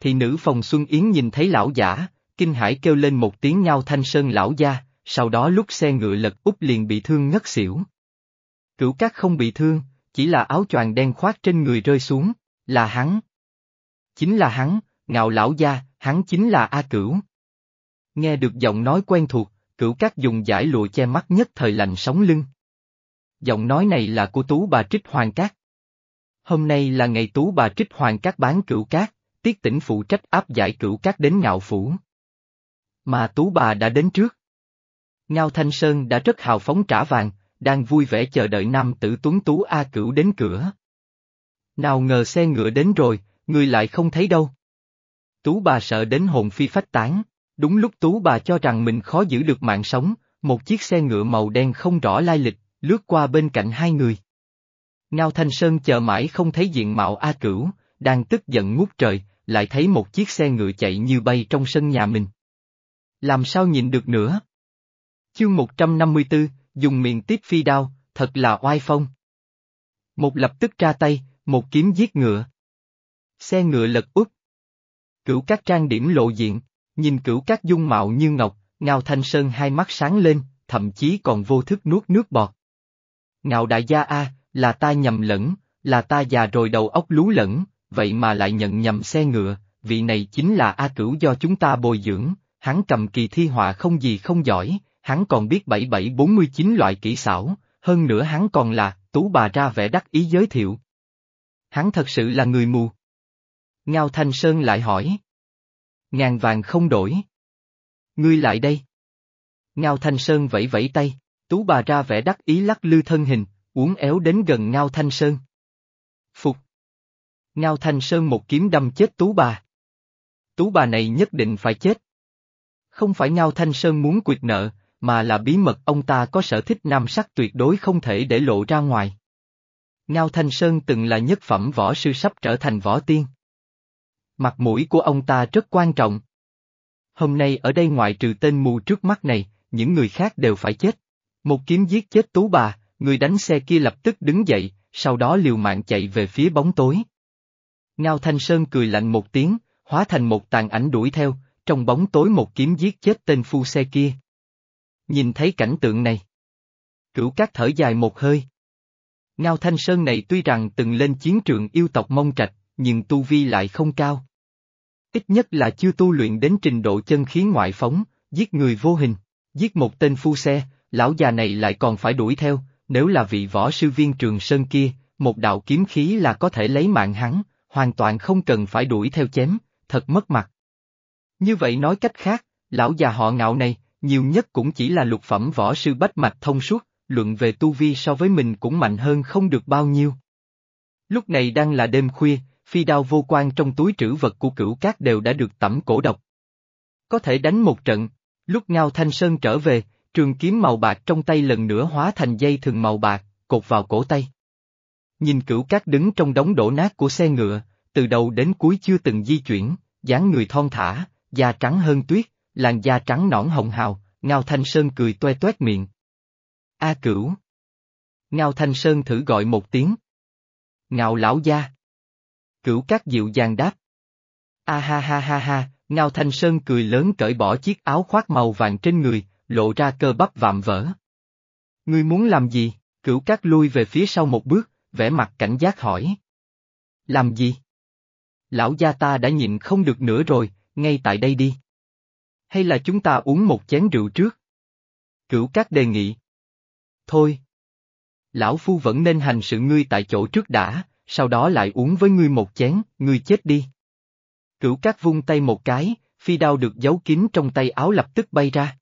Thì nữ phòng Xuân Yến nhìn thấy lão giả, kinh hải kêu lên một tiếng nhau thanh sơn lão gia, sau đó lúc xe ngựa lật úp liền bị thương ngất xỉu. Cửu cát không bị thương, chỉ là áo choàng đen khoác trên người rơi xuống, là hắn. Chính là hắn, ngạo lão gia, hắn chính là A Cửu. Nghe được giọng nói quen thuộc, cửu cát dùng giải lụa che mắt nhất thời lạnh sống lưng. Giọng nói này là của tú bà Trích Hoàng Cát. Hôm nay là ngày tú bà Trích Hoàng Cát bán cửu cát, tiết tỉnh phụ trách áp giải cửu cát đến ngạo phủ. Mà tú bà đã đến trước. Ngao Thanh Sơn đã rất hào phóng trả vàng, đang vui vẻ chờ đợi nam tử tuấn tú A cửu đến cửa. Nào ngờ xe ngựa đến rồi, người lại không thấy đâu. Tú bà sợ đến hồn phi phách tán, đúng lúc tú bà cho rằng mình khó giữ được mạng sống, một chiếc xe ngựa màu đen không rõ lai lịch, lướt qua bên cạnh hai người. Ngao Thanh Sơn chờ mãi không thấy diện mạo A Cửu, đang tức giận ngút trời, lại thấy một chiếc xe ngựa chạy như bay trong sân nhà mình. Làm sao nhìn được nữa? Chương 154, dùng miệng tiếp phi đao, thật là oai phong. Một lập tức ra tay, một kiếm giết ngựa. Xe ngựa lật úp. Cửu các trang điểm lộ diện, nhìn cửu các dung mạo như ngọc, Ngao Thanh Sơn hai mắt sáng lên, thậm chí còn vô thức nuốt nước bọt. Ngạo đại gia A, là ta nhầm lẫn, là ta già rồi đầu óc lú lẫn, vậy mà lại nhận nhầm xe ngựa, vị này chính là A cửu do chúng ta bồi dưỡng, hắn cầm kỳ thi họa không gì không giỏi, hắn còn biết 7749 loại kỹ xảo, hơn nữa hắn còn là, tú bà ra vẻ đắc ý giới thiệu. Hắn thật sự là người mù. Ngao Thanh Sơn lại hỏi. Ngàn vàng không đổi. Ngươi lại đây. Ngao Thanh Sơn vẫy vẫy tay, tú bà ra vẻ đắc ý lắc lư thân hình, uốn éo đến gần Ngao Thanh Sơn. Phục. Ngao Thanh Sơn một kiếm đâm chết tú bà. Tú bà này nhất định phải chết. Không phải Ngao Thanh Sơn muốn quyệt nợ, mà là bí mật ông ta có sở thích nam sắc tuyệt đối không thể để lộ ra ngoài. Ngao Thanh Sơn từng là nhất phẩm võ sư sắp trở thành võ tiên. Mặt mũi của ông ta rất quan trọng. Hôm nay ở đây ngoại trừ tên mù trước mắt này, những người khác đều phải chết. Một kiếm giết chết tú bà, người đánh xe kia lập tức đứng dậy, sau đó liều mạng chạy về phía bóng tối. Ngao Thanh Sơn cười lạnh một tiếng, hóa thành một tàn ảnh đuổi theo, trong bóng tối một kiếm giết chết tên phu xe kia. Nhìn thấy cảnh tượng này. Cửu cát thở dài một hơi. Ngao Thanh Sơn này tuy rằng từng lên chiến trường yêu tộc mông trạch, nhưng tu vi lại không cao. Ít nhất là chưa tu luyện đến trình độ chân khí ngoại phóng, giết người vô hình, giết một tên phu xe, lão già này lại còn phải đuổi theo, nếu là vị võ sư viên trường sơn kia, một đạo kiếm khí là có thể lấy mạng hắn, hoàn toàn không cần phải đuổi theo chém, thật mất mặt. Như vậy nói cách khác, lão già họ ngạo này, nhiều nhất cũng chỉ là lục phẩm võ sư bách mạch thông suốt, luận về tu vi so với mình cũng mạnh hơn không được bao nhiêu. Lúc này đang là đêm khuya, phi đao vô quan trong túi trữ vật của cửu cát đều đã được tẩm cổ độc. Có thể đánh một trận, lúc Ngao Thanh Sơn trở về, trường kiếm màu bạc trong tay lần nữa hóa thành dây thừng màu bạc, cột vào cổ tay. Nhìn cửu cát đứng trong đống đổ nát của xe ngựa, từ đầu đến cuối chưa từng di chuyển, dáng người thon thả, da trắng hơn tuyết, làn da trắng nõn hồng hào, Ngao Thanh Sơn cười toe toét miệng. A cửu. Ngao Thanh Sơn thử gọi một tiếng. Ngạo lão gia. Cửu các dịu dàng đáp. A ha ha ha ha, Ngao Thanh Sơn cười lớn cởi bỏ chiếc áo khoác màu vàng trên người, lộ ra cơ bắp vạm vỡ. Ngươi muốn làm gì? Cửu các lui về phía sau một bước, vẻ mặt cảnh giác hỏi. Làm gì? Lão gia ta đã nhịn không được nữa rồi, ngay tại đây đi. Hay là chúng ta uống một chén rượu trước? Cửu các đề nghị. Thôi. Lão Phu vẫn nên hành sự ngươi tại chỗ trước đã, sau đó lại uống với ngươi một chén, ngươi chết đi. Cửu cát vung tay một cái, phi đao được giấu kín trong tay áo lập tức bay ra.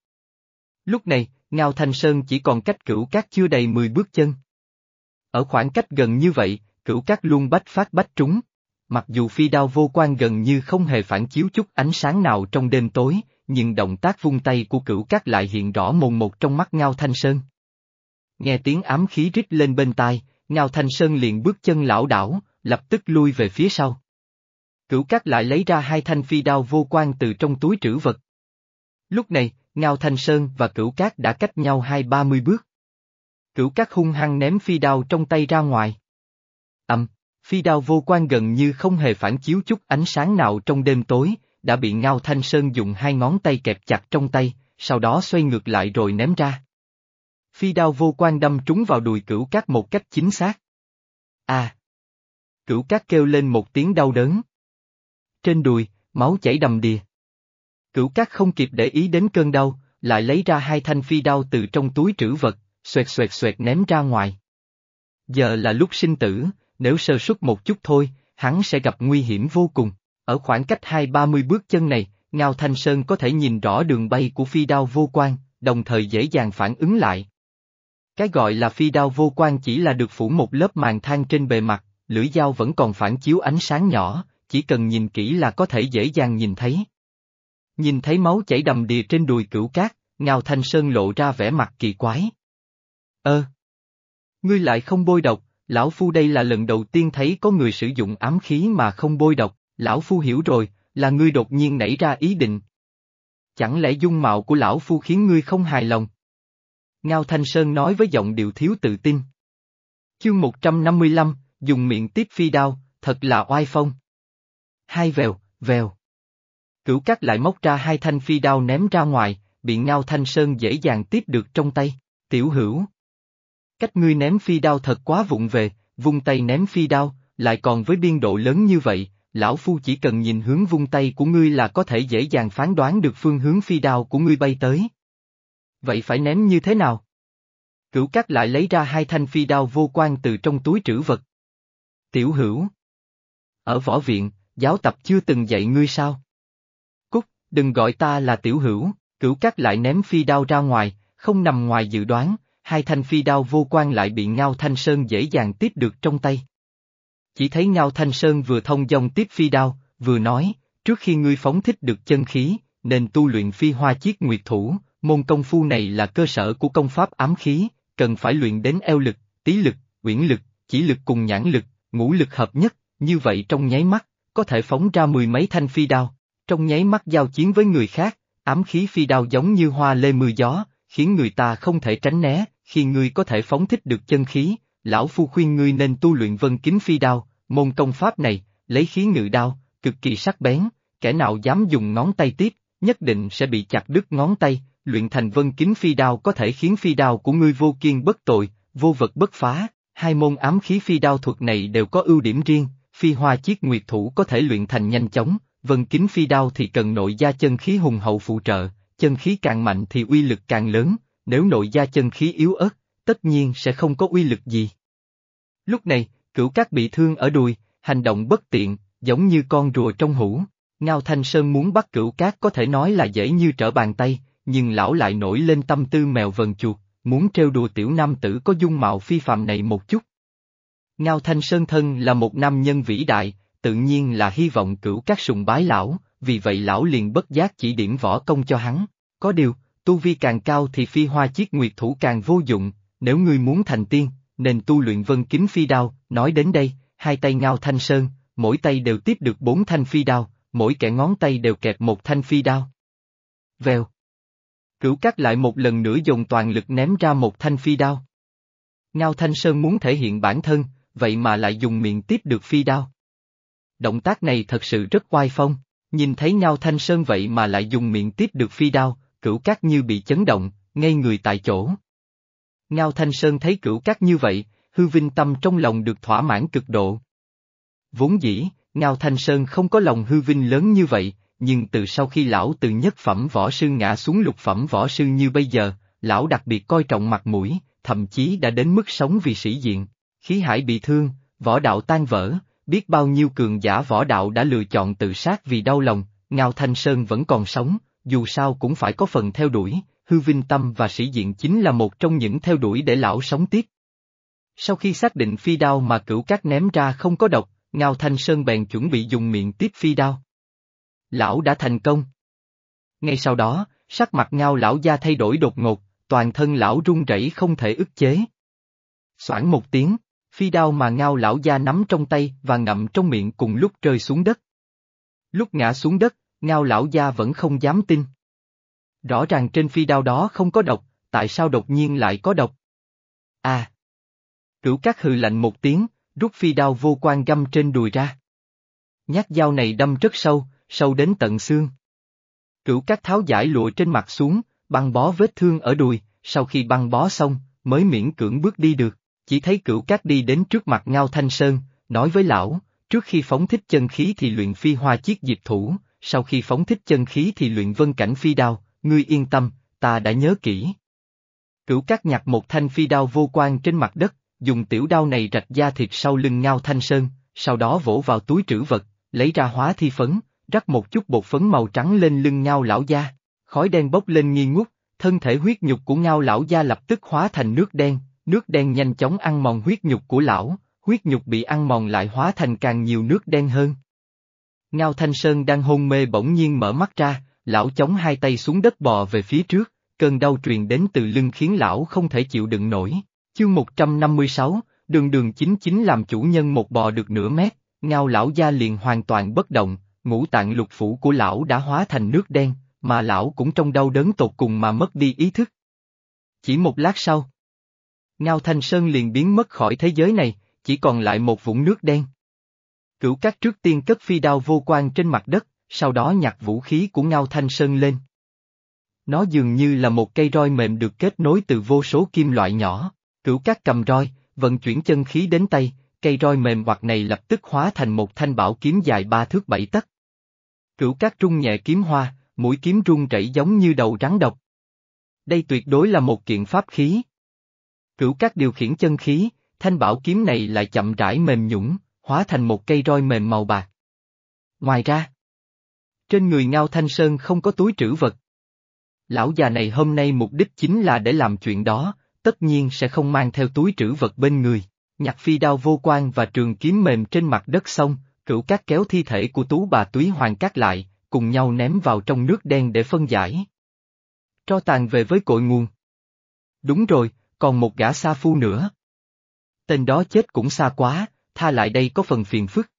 Lúc này, Ngao Thanh Sơn chỉ còn cách cửu cát chưa đầy 10 bước chân. Ở khoảng cách gần như vậy, cửu cát luôn bách phát bách trúng. Mặc dù phi đao vô quan gần như không hề phản chiếu chút ánh sáng nào trong đêm tối, nhưng động tác vung tay của cửu cát lại hiện rõ mồn một trong mắt Ngao Thanh Sơn. Nghe tiếng ám khí rít lên bên tai, Ngao Thanh Sơn liền bước chân lão đảo, lập tức lui về phía sau. Cửu Cát lại lấy ra hai thanh phi đao vô quan từ trong túi trữ vật. Lúc này, Ngao Thanh Sơn và Cửu Cát đã cách nhau hai ba mươi bước. Cửu Cát hung hăng ném phi đao trong tay ra ngoài. ầm, phi đao vô quan gần như không hề phản chiếu chút ánh sáng nào trong đêm tối, đã bị Ngao Thanh Sơn dùng hai ngón tay kẹp chặt trong tay, sau đó xoay ngược lại rồi ném ra. Phi đao vô quan đâm trúng vào đùi cửu cát một cách chính xác. À! Cửu cát kêu lên một tiếng đau đớn. Trên đùi, máu chảy đầm đìa. Cửu cát không kịp để ý đến cơn đau, lại lấy ra hai thanh phi đao từ trong túi trữ vật, xoẹt xoẹt xoẹt ném ra ngoài. Giờ là lúc sinh tử, nếu sơ suất một chút thôi, hắn sẽ gặp nguy hiểm vô cùng. Ở khoảng cách hai ba mươi bước chân này, Ngao Thanh Sơn có thể nhìn rõ đường bay của phi đao vô quan, đồng thời dễ dàng phản ứng lại. Cái gọi là phi đao vô quan chỉ là được phủ một lớp màn than trên bề mặt, lưỡi dao vẫn còn phản chiếu ánh sáng nhỏ, chỉ cần nhìn kỹ là có thể dễ dàng nhìn thấy. Nhìn thấy máu chảy đầm đìa trên đùi cửu cát, Ngao Thanh Sơn lộ ra vẻ mặt kỳ quái. Ơ! Ngươi lại không bôi độc, lão phu đây là lần đầu tiên thấy có người sử dụng ám khí mà không bôi độc, lão phu hiểu rồi, là ngươi đột nhiên nảy ra ý định. Chẳng lẽ dung mạo của lão phu khiến ngươi không hài lòng? Ngao Thanh Sơn nói với giọng điệu thiếu tự tin. Chương 155, dùng miệng tiếp phi đao, thật là oai phong. Hai vèo, vèo. Cửu cắt lại móc ra hai thanh phi đao ném ra ngoài, bị Ngao Thanh Sơn dễ dàng tiếp được trong tay, tiểu hữu. Cách ngươi ném phi đao thật quá vụng về, vung tay ném phi đao, lại còn với biên độ lớn như vậy, lão phu chỉ cần nhìn hướng vung tay của ngươi là có thể dễ dàng phán đoán được phương hướng phi đao của ngươi bay tới. Vậy phải ném như thế nào? Cửu cát lại lấy ra hai thanh phi đao vô quan từ trong túi trữ vật. Tiểu hữu. Ở võ viện, giáo tập chưa từng dạy ngươi sao? Cúc, đừng gọi ta là tiểu hữu, cửu cát lại ném phi đao ra ngoài, không nằm ngoài dự đoán, hai thanh phi đao vô quan lại bị Ngao Thanh Sơn dễ dàng tiếp được trong tay. Chỉ thấy Ngao Thanh Sơn vừa thông dòng tiếp phi đao, vừa nói, trước khi ngươi phóng thích được chân khí, nên tu luyện phi hoa chiết nguyệt thủ, môn công phu này là cơ sở của công pháp ám khí, cần phải luyện đến eo lực, tí lực, uyển lực, chỉ lực cùng nhãn lực, ngũ lực hợp nhất, như vậy trong nháy mắt, có thể phóng ra mười mấy thanh phi đao, trong nháy mắt giao chiến với người khác, ám khí phi đao giống như hoa lê mưa gió, khiến người ta không thể tránh né, khi ngươi có thể phóng thích được chân khí, lão phu khuyên ngươi nên tu luyện vân kính phi đao, môn công pháp này, lấy khí ngự đao, cực kỳ sắc bén, kẻ nào dám dùng ngón tay tiếp, nhất định sẽ bị chặt đứt ngón tay, luyện thành vân kính phi đao có thể khiến phi đao của ngươi vô kiên bất tội, vô vật bất phá, hai môn ám khí phi đao thuật này đều có ưu điểm riêng, phi hoa chiết nguyệt thủ có thể luyện thành nhanh chóng, vân kính phi đao thì cần nội gia chân khí hùng hậu phụ trợ, chân khí càng mạnh thì uy lực càng lớn, nếu nội gia chân khí yếu ớt, tất nhiên sẽ không có uy lực gì. Lúc này, cửu cát bị thương ở đùi, hành động bất tiện, giống như con rùa trong hũ. Ngao Thanh Sơn muốn bắt cửu cát có thể nói là dễ như trở bàn tay, nhưng lão lại nổi lên tâm tư mèo vần chuột, muốn trêu đùa tiểu nam tử có dung mạo phi phàm này một chút. Ngao Thanh Sơn thân là một nam nhân vĩ đại, tự nhiên là hy vọng cửu các sùng bái lão, vì vậy lão liền bất giác chỉ điểm võ công cho hắn. Có điều, tu vi càng cao thì phi hoa chiết nguyệt thủ càng vô dụng, nếu ngươi muốn thành tiên, nên tu luyện vân kính phi đao, nói đến đây, hai tay ngao thanh sơn, mỗi tay đều tiếp được bốn thanh phi đao, mỗi kẻ ngón tay đều kẹp một thanh phi đao. Vèo. Cửu Cát lại một lần nữa dùng toàn lực ném ra một thanh phi đao. Ngao Thanh Sơn muốn thể hiện bản thân, vậy mà lại dùng miệng tiếp được phi đao. Động tác này thật sự rất oai phong, nhìn thấy Ngao Thanh Sơn vậy mà lại dùng miệng tiếp được phi đao, cửu cát như bị chấn động, ngay người tại chỗ. Ngao Thanh Sơn thấy cửu cát như vậy, hư vinh tâm trong lòng được thỏa mãn cực độ. Vốn dĩ, Ngao Thanh Sơn không có lòng hư vinh lớn như vậy, nhưng từ sau khi lão từ nhất phẩm võ sư ngã xuống lục phẩm võ sư như bây giờ, lão đặc biệt coi trọng mặt mũi, thậm chí đã đến mức sống vì sĩ diện. Khí hải bị thương, võ đạo tan vỡ, biết bao nhiêu cường giả võ đạo đã lựa chọn tự sát vì đau lòng, Ngao Thanh Sơn vẫn còn sống, dù sao cũng phải có phần theo đuổi, hư vinh tâm và sĩ diện chính là một trong những theo đuổi để lão sống tiếp. Sau khi xác định phi đao mà cửu cát ném ra không có độc, Ngao Thanh Sơn bèn chuẩn bị dùng miệng tiếp phi đao. Lão đã thành công. Ngay sau đó, sắc mặt Ngao lão gia thay đổi đột ngột, toàn thân lão run rẩy không thể ức chế. Soảng một tiếng, phi đao mà Ngao lão gia nắm trong tay và ngậm trong miệng cùng lúc rơi xuống đất. Lúc ngã xuống đất, Ngao lão gia vẫn không dám tin. Rõ ràng trên phi đao đó không có độc, tại sao đột nhiên lại có độc? À! Cửu cát hừ lạnh một tiếng, rút phi đao vô quan găm trên đùi ra. Nhát dao này đâm rất sâu, sâu đến tận xương. Cửu cát tháo giải lụa trên mặt xuống, băng bó vết thương ở đùi, sau khi băng bó xong, mới miễn cưỡng bước đi được, chỉ thấy cửu cát đi đến trước mặt Ngao Thanh Sơn, nói với lão, trước khi phóng thích chân khí thì luyện phi hoa chiết diệt thủ, sau khi phóng thích chân khí thì luyện vân cảnh phi đao, ngươi yên tâm, ta đã nhớ kỹ. Cửu cát nhặt một thanh phi đao vô quan trên mặt đất, dùng tiểu đao này rạch da thịt sau lưng ngao thanh sơn, sau đó vỗ vào túi trữ vật, lấy ra hóa thi phấn, rắc một chút bột phấn màu trắng lên lưng ngao lão gia, khói đen bốc lên nghi ngút, thân thể huyết nhục của ngao lão gia lập tức hóa thành nước đen, nước đen nhanh chóng ăn mòn huyết nhục của lão, huyết nhục bị ăn mòn lại hóa thành càng nhiều nước đen hơn. Ngao Thanh Sơn đang hôn mê bỗng nhiên mở mắt ra, lão chống hai tay xuống đất bò về phía trước, cơn đau truyền đến từ lưng khiến lão không thể chịu đựng nổi. Chương 156, đường đường chính chính làm chủ nhân một bò được nửa mét, ngao lão gia liền hoàn toàn bất động, ngũ tạng lục phủ của lão đã hóa thành nước đen, mà lão cũng trong đau đớn tột cùng mà mất đi ý thức. Chỉ một lát sau, Ngao Thanh Sơn liền biến mất khỏi thế giới này, chỉ còn lại một vũng nước đen. Cửu các trước tiên cất phi đao vô quan trên mặt đất, sau đó nhặt vũ khí của Ngao Thanh Sơn lên. Nó dường như là một cây roi mềm được kết nối từ vô số kim loại nhỏ, cửu các cầm roi, vận chuyển chân khí đến tay, cây roi mềm hoặc này lập tức hóa thành một thanh bảo kiếm dài ba thước bảy tấc. Cửu cát trung nhẹ kiếm hoa, mũi kiếm rung rẩy giống như đầu rắn độc. Đây tuyệt đối là một kiện pháp khí. Cửu cát điều khiển chân khí, thanh bảo kiếm này lại chậm rãi mềm nhũng, hóa thành một cây roi mềm màu bạc. Ngoài ra, trên người Ngao Thanh Sơn không có túi trữ vật. Lão già này hôm nay mục đích chính là để làm chuyện đó, tất nhiên sẽ không mang theo túi trữ vật bên người. Nhặt phi đao vô quan và trường kiếm mềm trên mặt đất xong, cửu cát kéo thi thể của tú bà túy hoàng cát lại, cùng nhau ném vào trong nước đen để phân giải. Cho tàn về với cội nguồn. Đúng rồi, còn một gã sa phu nữa. Tên đó chết cũng xa quá, tha lại đây có phần phiền phức.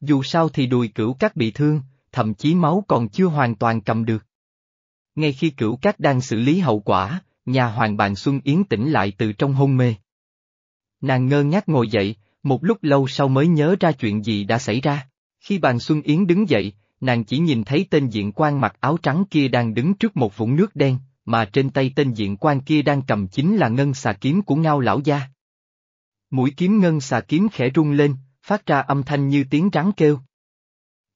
Dù sao thì đùi cửu cát bị thương, thậm chí máu còn chưa hoàn toàn cầm được. Ngay khi cửu cát đang xử lý hậu quả, nhà hoàng bàn Xuân Yến tỉnh lại từ trong hôn mê. Nàng ngơ ngác ngồi dậy, một lúc lâu sau mới nhớ ra chuyện gì đã xảy ra. Khi bàn Xuân Yến đứng dậy, nàng chỉ nhìn thấy tên diện quan mặc áo trắng kia đang đứng trước một vũng nước đen, mà trên tay tên diện quan kia đang cầm chính là ngân xà kiếm của ngao lão gia. Mũi kiếm ngân xà kiếm khẽ rung lên, phát ra âm thanh như tiếng rắn kêu.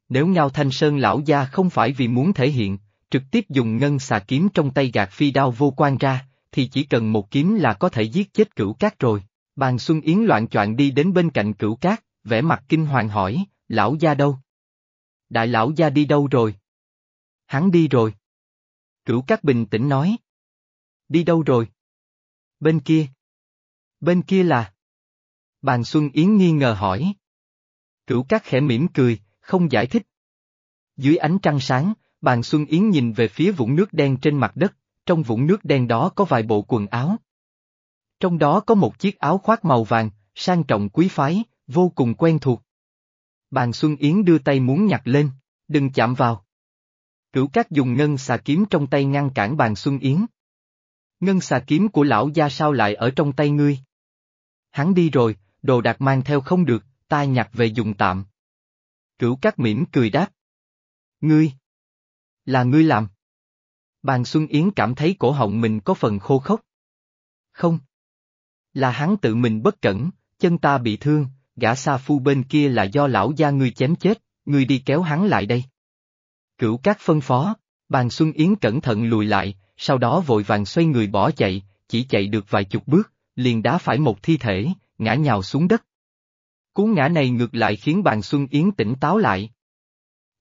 Nếu Ngao Thanh Sơn lão gia không phải vì muốn thể hiện, trực tiếp dùng ngân xà kiếm trong tay gạt phi đao vô quan ra, thì chỉ cần một kiếm là có thể giết chết cửu cát rồi. Bàn Xuân Yến loạn choạng đi đến bên cạnh cửu cát, vẻ mặt kinh hoàng hỏi, lão gia đâu? Đại lão gia đi đâu rồi? Hắn đi rồi. Cửu cát bình tĩnh nói. Đi đâu rồi? Bên kia. Bên kia là? Bàn Xuân Yến nghi ngờ hỏi. Cửu cát khẽ mỉm cười, không giải thích. Dưới ánh trăng sáng, bàn Xuân Yến nhìn về phía vũng nước đen trên mặt đất, trong vũng nước đen đó có vài bộ quần áo. Trong đó có một chiếc áo khoác màu vàng, sang trọng quý phái, vô cùng quen thuộc. Bàn Xuân Yến đưa tay muốn nhặt lên, đừng chạm vào. Cửu Cát dùng ngân xà kiếm trong tay ngăn cản bàn Xuân Yến. Ngân xà kiếm của lão gia sao lại ở trong tay ngươi? Hắn đi rồi, đồ đạc mang theo không được, ta nhặt về dùng tạm. Cửu Cát mỉm cười đáp. Ngươi? Là ngươi làm. Bàn Xuân Yến cảm thấy cổ họng mình có phần khô khốc. Không. Là hắn tự mình bất cẩn, chân ta bị thương, gã sa phu bên kia là do lão gia ngươi chém chết, ngươi đi kéo hắn lại đây. Cửu các phân phó, bàn Xuân Yến cẩn thận lùi lại, sau đó vội vàng xoay người bỏ chạy, chỉ chạy được vài chục bước, liền đá phải một thi thể, ngã nhào xuống đất. Cú ngã này ngược lại khiến bàn Xuân Yến tỉnh táo lại.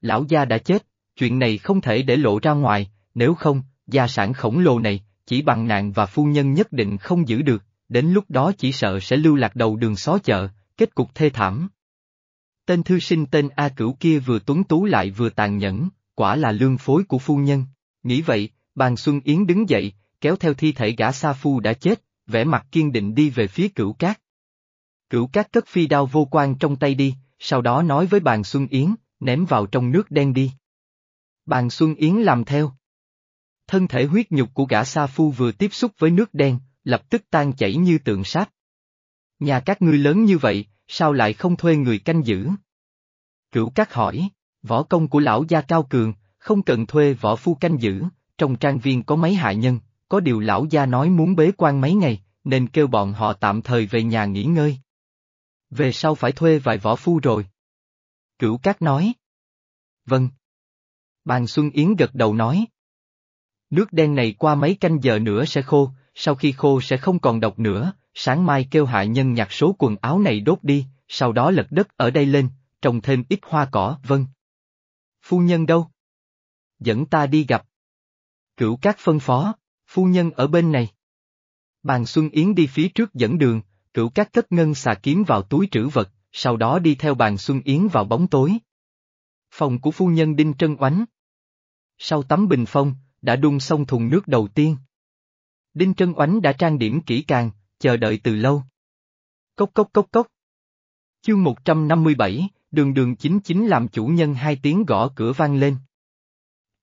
Lão gia đã chết, chuyện này không thể để lộ ra ngoài, nếu không, gia sản khổng lồ này, chỉ bằng nạn và phu nhân nhất định không giữ được, đến lúc đó chỉ sợ sẽ lưu lạc đầu đường xó chợ, kết cục thê thảm. Tên thư sinh tên A Cửu kia vừa tuấn tú lại vừa tàn nhẫn, quả là lương phối của phu nhân. Nghĩ vậy, bàn Xuân Yến đứng dậy, kéo theo thi thể gã sa phu đã chết, vẻ mặt kiên định đi về phía cửu cát. Cửu cát cất phi đao vô quan trong tay đi, sau đó nói với bàn Xuân Yến, ném vào trong nước đen đi. Bàn Xuân Yến làm theo. Thân thể huyết nhục của gã sa phu vừa tiếp xúc với nước đen, lập tức tan chảy như tượng sáp. Nhà các ngươi lớn như vậy, sao lại không thuê người canh giữ? Cửu Cát hỏi, võ công của lão gia cao cường, không cần thuê võ phu canh giữ, trong trang viên có mấy hạ nhân, có điều lão gia nói muốn bế quan mấy ngày, nên kêu bọn họ tạm thời về nhà nghỉ ngơi. Về sau phải thuê vài võ phu rồi. Cửu Cát nói. Vâng. Bàn Xuân Yến gật đầu nói. Nước đen này qua mấy canh giờ nữa sẽ khô, sau khi khô sẽ không còn độc nữa, sáng mai kêu hạ nhân nhặt số quần áo này đốt đi, sau đó lật đất ở đây lên, trồng thêm ít hoa cỏ, vâng. Phu nhân đâu? Dẫn ta đi gặp. Cửu các phân phó, phu nhân ở bên này. Bàn Xuân Yến đi phía trước dẫn đường, cửu các cất ngân xà kiếm vào túi trữ vật, sau đó đi theo bàn Xuân Yến vào bóng tối. Phòng của phu nhân Đinh Trân Oánh. Sau tắm bình phong, đã đun xong thùng nước đầu tiên. Đinh Trân Oánh đã trang điểm kỹ càng, chờ đợi từ lâu. Cốc cốc cốc cốc. Chương 157, đường đường chính chính làm chủ nhân hai tiếng gõ cửa vang lên.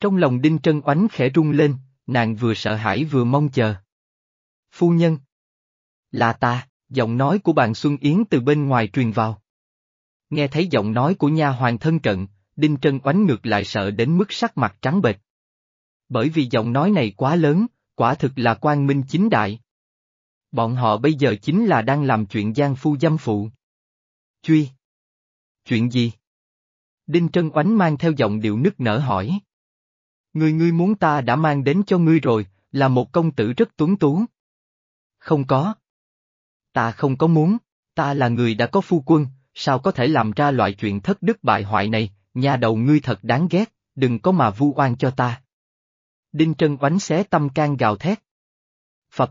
Trong lòng Đinh Trân Oánh khẽ rung lên, nàng vừa sợ hãi vừa mong chờ. Phu nhân. Là ta, giọng nói của bàn Xuân Yến từ bên ngoài truyền vào. Nghe thấy giọng nói của nha hoàng thân cận, Đinh Trân Oánh ngược lại sợ đến mức sắc mặt trắng bệch. Bởi vì giọng nói này quá lớn, quả thực là quan minh chính đại. Bọn họ bây giờ chính là đang làm chuyện gian phu dâm phụ. Truy. Chuyện gì? Đinh Trân Oánh mang theo giọng điệu nức nở hỏi. Người ngươi muốn ta đã mang đến cho ngươi rồi, là một công tử rất tuấn tú. Không có. Ta không có muốn, ta là người đã có phu quân, sao có thể làm ra loại chuyện thất đức bại hoại này, nhà đầu ngươi thật đáng ghét, đừng có mà vu oan cho ta. Đinh Trân oánh xé tâm can gào thét. Phật.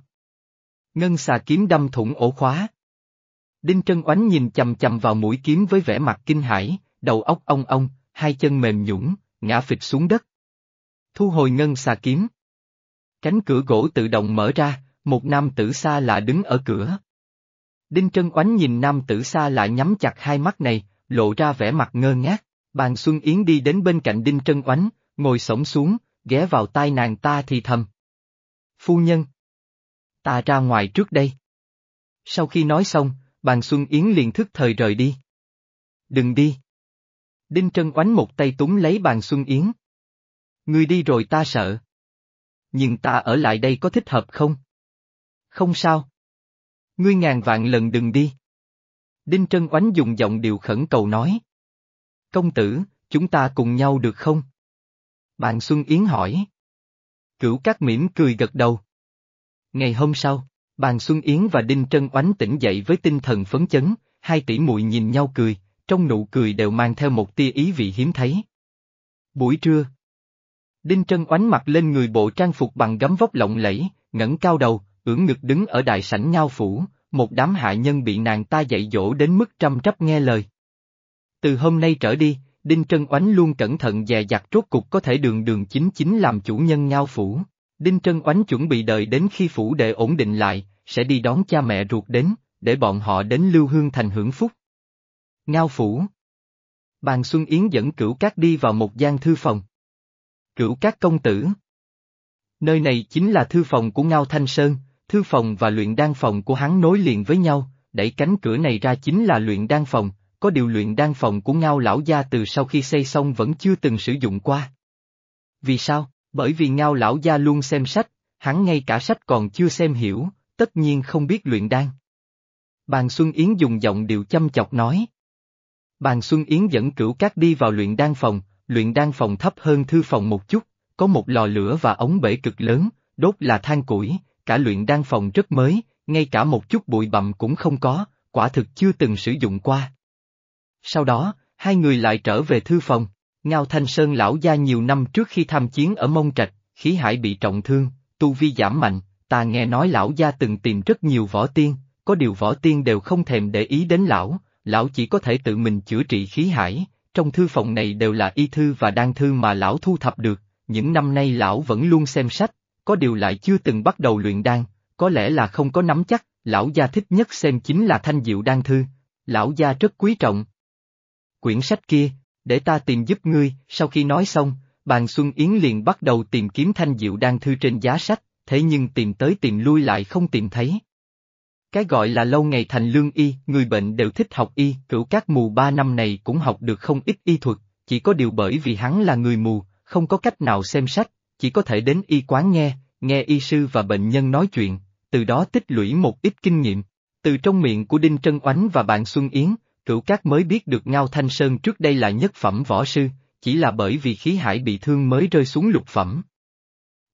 Ngân xà kiếm đâm thủng ổ khóa. Đinh Trân oánh nhìn chầm chầm vào mũi kiếm với vẻ mặt kinh hãi, đầu óc ong ong, hai chân mềm nhũn, ngã phịch xuống đất. Thu hồi ngân xà kiếm. Cánh cửa gỗ tự động mở ra, một nam tử xa lạ đứng ở cửa. Đinh Trân oánh nhìn nam tử xa lạ nhắm chặt hai mắt này, lộ ra vẻ mặt ngơ ngác. Bàn Xuân Yến đi đến bên cạnh Đinh Trân oánh, ngồi sổng xuống, ghé vào tai nàng ta thì thầm. Phu nhân. Ta ra ngoài trước đây. Sau khi nói xong, bàn Xuân Yến liền thức thời rời đi. Đừng đi. Đinh Trân oánh một tay túng lấy bàn Xuân Yến. Ngươi đi rồi ta sợ. Nhưng ta ở lại đây có thích hợp không? Không sao. Ngươi ngàn vạn lần đừng đi. Đinh Trân oánh dùng giọng điều khẩn cầu nói. Công tử, chúng ta cùng nhau được không? Bạn Xuân Yến hỏi. Cửu Cát mỉm cười gật đầu. Ngày hôm sau, Bàn Xuân Yến và Đinh Trân Oánh tỉnh dậy với tinh thần phấn chấn, hai tỷ muội nhìn nhau cười, trong nụ cười đều mang theo một tia ý vị hiếm thấy. Buổi trưa. Đinh Trân Oánh mặc lên người bộ trang phục bằng gấm vóc lộng lẫy, ngẩng cao đầu, ưỡn ngực đứng ở đại sảnh ngao phủ, một đám hạ nhân bị nàng ta dạy dỗ đến mức trăm trắp nghe lời. Từ hôm nay trở đi, Đinh Trân Oánh luôn cẩn thận dè dặt rốt cục có thể đường đường chính chính làm chủ nhân ngao phủ. Đinh Trân Oánh chuẩn bị đợi đến khi phủ đệ ổn định lại, sẽ đi đón cha mẹ ruột đến, để bọn họ đến Lưu Hương Thành hưởng phúc. Ngao phủ Bàn Xuân Yến dẫn cửu cát đi vào một gian thư phòng. Cửu cát công tử Nơi này chính là thư phòng của Ngao Thanh Sơn, thư phòng và luyện đan phòng của hắn nối liền với nhau, đẩy cánh cửa này ra chính là luyện đan phòng, có điều luyện đan phòng của Ngao lão gia từ sau khi xây xong vẫn chưa từng sử dụng qua. Vì sao? Bởi vì Ngao lão gia luôn xem sách, hắn ngay cả sách còn chưa xem hiểu, tất nhiên không biết luyện đan. Bàn Xuân Yến dùng giọng điệu chăm chọc nói. Bàn Xuân Yến dẫn cửu cát đi vào luyện đan phòng, luyện đan phòng thấp hơn thư phòng một chút, có một lò lửa và ống bể cực lớn, đốt là than củi, cả luyện đan phòng rất mới, ngay cả một chút bụi bặm cũng không có, quả thực chưa từng sử dụng qua. Sau đó, hai người lại trở về thư phòng, Ngao Thanh Sơn lão gia nhiều năm trước khi tham chiến ở Mông Trạch, khí hải bị trọng thương, tu vi giảm mạnh, ta nghe nói lão gia từng tìm rất nhiều võ tiên, có điều võ tiên đều không thèm để ý đến lão, lão chỉ có thể tự mình chữa trị khí hải, trong thư phòng này đều là y thư và đan thư mà lão thu thập được, những năm nay lão vẫn luôn xem sách, có điều lại chưa từng bắt đầu luyện đan, có lẽ là không có nắm chắc, lão gia thích nhất xem chính là thanh diệu đan thư, lão gia rất quý trọng. Quyển sách kia, để ta tìm giúp ngươi, sau khi nói xong, bàn Xuân Yến liền bắt đầu tìm kiếm thanh diệu đan thư trên giá sách, thế nhưng tìm tới tìm lui lại không tìm thấy. Cái gọi là lâu ngày thành lương y, người bệnh đều thích học y, cửu các mù ba năm này cũng học được không ít y thuật, chỉ có điều bởi vì hắn là người mù, không có cách nào xem sách, chỉ có thể đến y quán nghe, nghe y sư và bệnh nhân nói chuyện, từ đó tích lũy một ít kinh nghiệm. Từ trong miệng của Đinh Trân Oánh và bạn Xuân Yến, cửu Cát mới biết được Ngao Thanh Sơn trước đây là nhất phẩm võ sư, chỉ là bởi vì khí hải bị thương mới rơi xuống lục phẩm.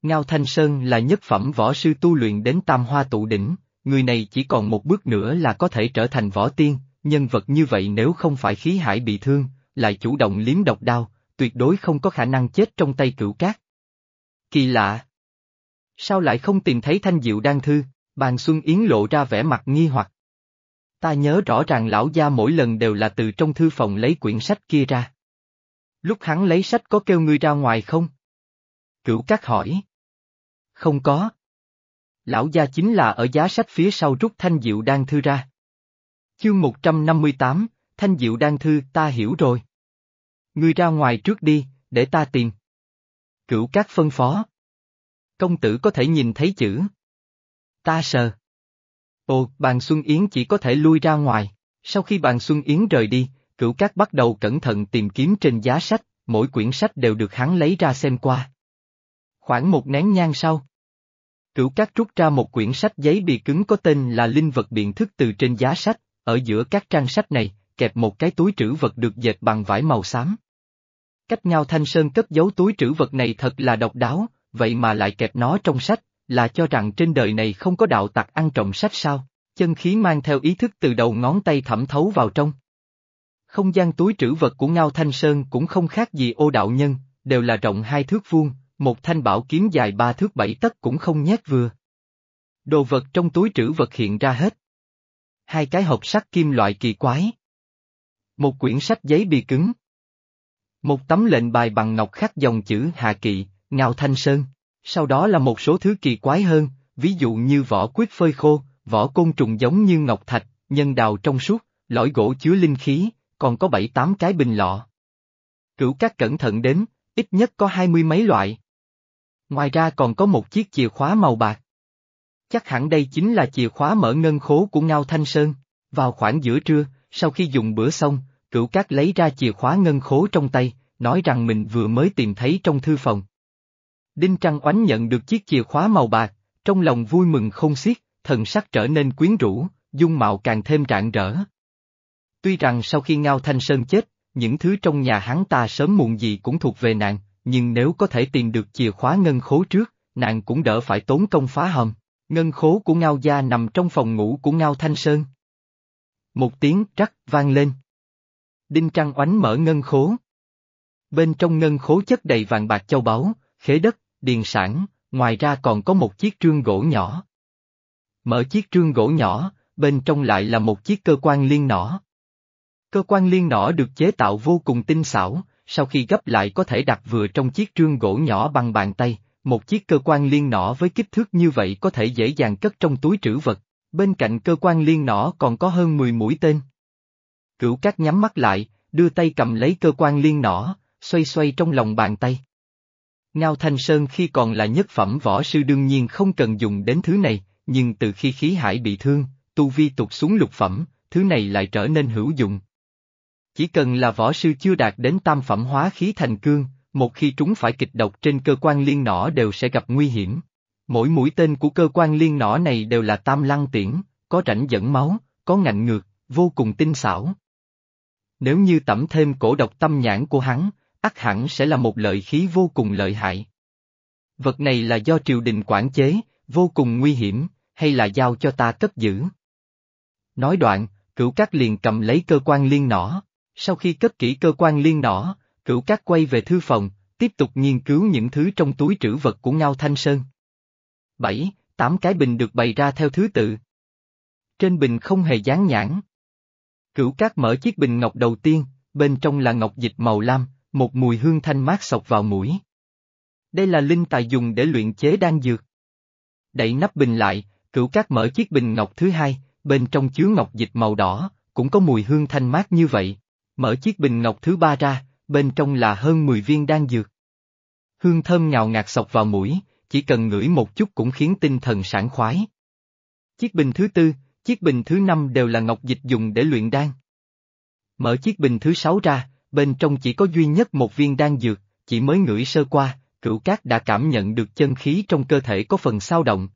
Ngao Thanh Sơn là nhất phẩm võ sư tu luyện đến tam hoa tụ đỉnh, người này chỉ còn một bước nữa là có thể trở thành võ tiên, nhân vật như vậy nếu không phải khí hải bị thương, lại chủ động liếm độc đao, tuyệt đối không có khả năng chết trong tay cửu cát. Kỳ lạ! Sao lại không tìm thấy thanh diệu đan thư, bàn Xuân Yến lộ ra vẻ mặt nghi hoặc. Ta nhớ rõ ràng lão gia mỗi lần đều là từ trong thư phòng lấy quyển sách kia ra. Lúc hắn lấy sách có kêu ngươi ra ngoài không? Cửu cát hỏi. Không có. Lão gia chính là ở giá sách phía sau rút thanh diệu đan thư ra. Chương 158, thanh diệu đan thư ta hiểu rồi. Ngươi ra ngoài trước đi, để ta tìm. Cửu các phân phó. Công tử có thể nhìn thấy chữ. Ta sờ. Ồ, bàn Xuân Yến chỉ có thể lui ra ngoài. Sau khi bàn Xuân Yến rời đi, cửu Cát bắt đầu cẩn thận tìm kiếm trên giá sách, mỗi quyển sách đều được hắn lấy ra xem qua. Khoảng một nén nhang sau. Cửu Cát rút ra một quyển sách giấy bì cứng có tên là Linh vật biện thức từ trên giá sách, ở giữa các trang sách này, kẹp một cái túi trữ vật được dệt bằng vải màu xám. Cách nhau thanh sơn cất giấu túi trữ vật này thật là độc đáo, vậy mà lại kẹp nó trong sách, là cho rằng trên đời này không có đạo tặc ăn trộm sách sao, chân khí mang theo ý thức từ đầu ngón tay thẩm thấu vào trong. Không gian túi trữ vật của Ngao Thanh Sơn cũng không khác gì ô đạo nhân, đều là rộng hai thước vuông, một thanh bảo kiếm dài ba thước bảy tấc cũng không nhét vừa. Đồ vật trong túi trữ vật hiện ra hết. Hai cái hộp sắt kim loại kỳ quái. Một quyển sách giấy bì cứng. Một tấm lệnh bài bằng ngọc khắc dòng chữ Hạ Kỵ, Ngao Thanh Sơn. Sau đó là một số thứ kỳ quái hơn, ví dụ như vỏ quyết phơi khô, vỏ côn trùng giống như ngọc thạch, nhân đào trong suốt, lõi gỗ chứa linh khí, còn có bảy tám cái bình lọ. Cửu các cẩn thận đến, ít nhất có hai mươi mấy loại. Ngoài ra còn có một chiếc chìa khóa màu bạc. Chắc hẳn đây chính là chìa khóa mở ngân khố của Ngao Thanh Sơn. Vào khoảng giữa trưa, sau khi dùng bữa xong, cửu cát lấy ra chìa khóa ngân khố trong tay, nói rằng mình vừa mới tìm thấy trong thư phòng. Đinh Trăng Oánh nhận được chiếc chìa khóa màu bạc, trong lòng vui mừng không xiết, thần sắc trở nên quyến rũ, dung mạo càng thêm rạng rỡ. Tuy rằng sau khi Ngao Thanh Sơn chết, những thứ trong nhà hắn ta sớm muộn gì cũng thuộc về nàng, nhưng nếu có thể tìm được chìa khóa ngân khố trước, nàng cũng đỡ phải tốn công phá hầm. Ngân khố của Ngao Gia nằm trong phòng ngủ của Ngao Thanh Sơn. Một tiếng trắc vang lên. Đinh Trăng oánh mở ngân khố. Bên trong ngân khố chất đầy vàng bạc châu báu, khế đất, điền sản, ngoài ra còn có một chiếc trương gỗ nhỏ. Mở chiếc trương gỗ nhỏ, bên trong lại là một chiếc cơ quan liên nỏ. Cơ quan liên nỏ được chế tạo vô cùng tinh xảo, sau khi gấp lại có thể đặt vừa trong chiếc trương gỗ nhỏ bằng bàn tay, một chiếc cơ quan liên nỏ với kích thước như vậy có thể dễ dàng cất trong túi trữ vật, bên cạnh cơ quan liên nỏ còn có hơn 10 mũi tên. Cửu cát nhắm mắt lại, đưa tay cầm lấy cơ quan liên nỏ, xoay xoay trong lòng bàn tay. Ngao Thanh Sơn khi còn là nhất phẩm võ sư đương nhiên không cần dùng đến thứ này, nhưng từ khi khí hải bị thương, tu vi tụt xuống lục phẩm, thứ này lại trở nên hữu dụng. Chỉ cần là võ sư chưa đạt đến tam phẩm hóa khí thành cương, một khi trúng phải kịch độc trên cơ quan liên nỏ đều sẽ gặp nguy hiểm. Mỗi mũi tên của cơ quan liên nỏ này đều là tam lăng tiễn, có rãnh dẫn máu, có ngạnh ngược, vô cùng tinh xảo. Nếu như tẩm thêm cổ độc tâm nhãn của hắn, ắt hẳn sẽ là một lợi khí vô cùng lợi hại. Vật này là do triều đình quản chế, vô cùng nguy hiểm, hay là giao cho ta cất giữ? Nói đoạn, cửu cát liền cầm lấy cơ quan liên nỏ, sau khi cất kỹ cơ quan liên nỏ, cửu cát quay về thư phòng, tiếp tục nghiên cứu những thứ trong túi trữ vật của Ngao Thanh Sơn. Bảy, tám cái bình được bày ra theo thứ tự. Trên bình không hề dán nhãn. Cửu cát mở chiếc bình ngọc đầu tiên, bên trong là ngọc dịch màu lam, một mùi hương thanh mát sộc vào mũi. Đây là linh tài dùng để luyện chế đan dược. Đậy nắp bình lại, cửu cát mở chiếc bình ngọc thứ hai, bên trong chứa ngọc dịch màu đỏ, cũng có mùi hương thanh mát như vậy. Mở chiếc bình ngọc thứ ba ra, bên trong là hơn 10 viên đan dược. Hương thơm ngào ngạt sọc vào mũi, chỉ cần ngửi một chút cũng khiến tinh thần sảng khoái. Chiếc bình thứ tư, chiếc bình thứ năm đều là ngọc dịch dùng để luyện đan. Mở chiếc bình thứ sáu ra, bên trong chỉ có duy nhất một viên đan dược, chỉ mới ngửi sơ qua, cửu cát đã cảm nhận được chân khí trong cơ thể có phần sao động.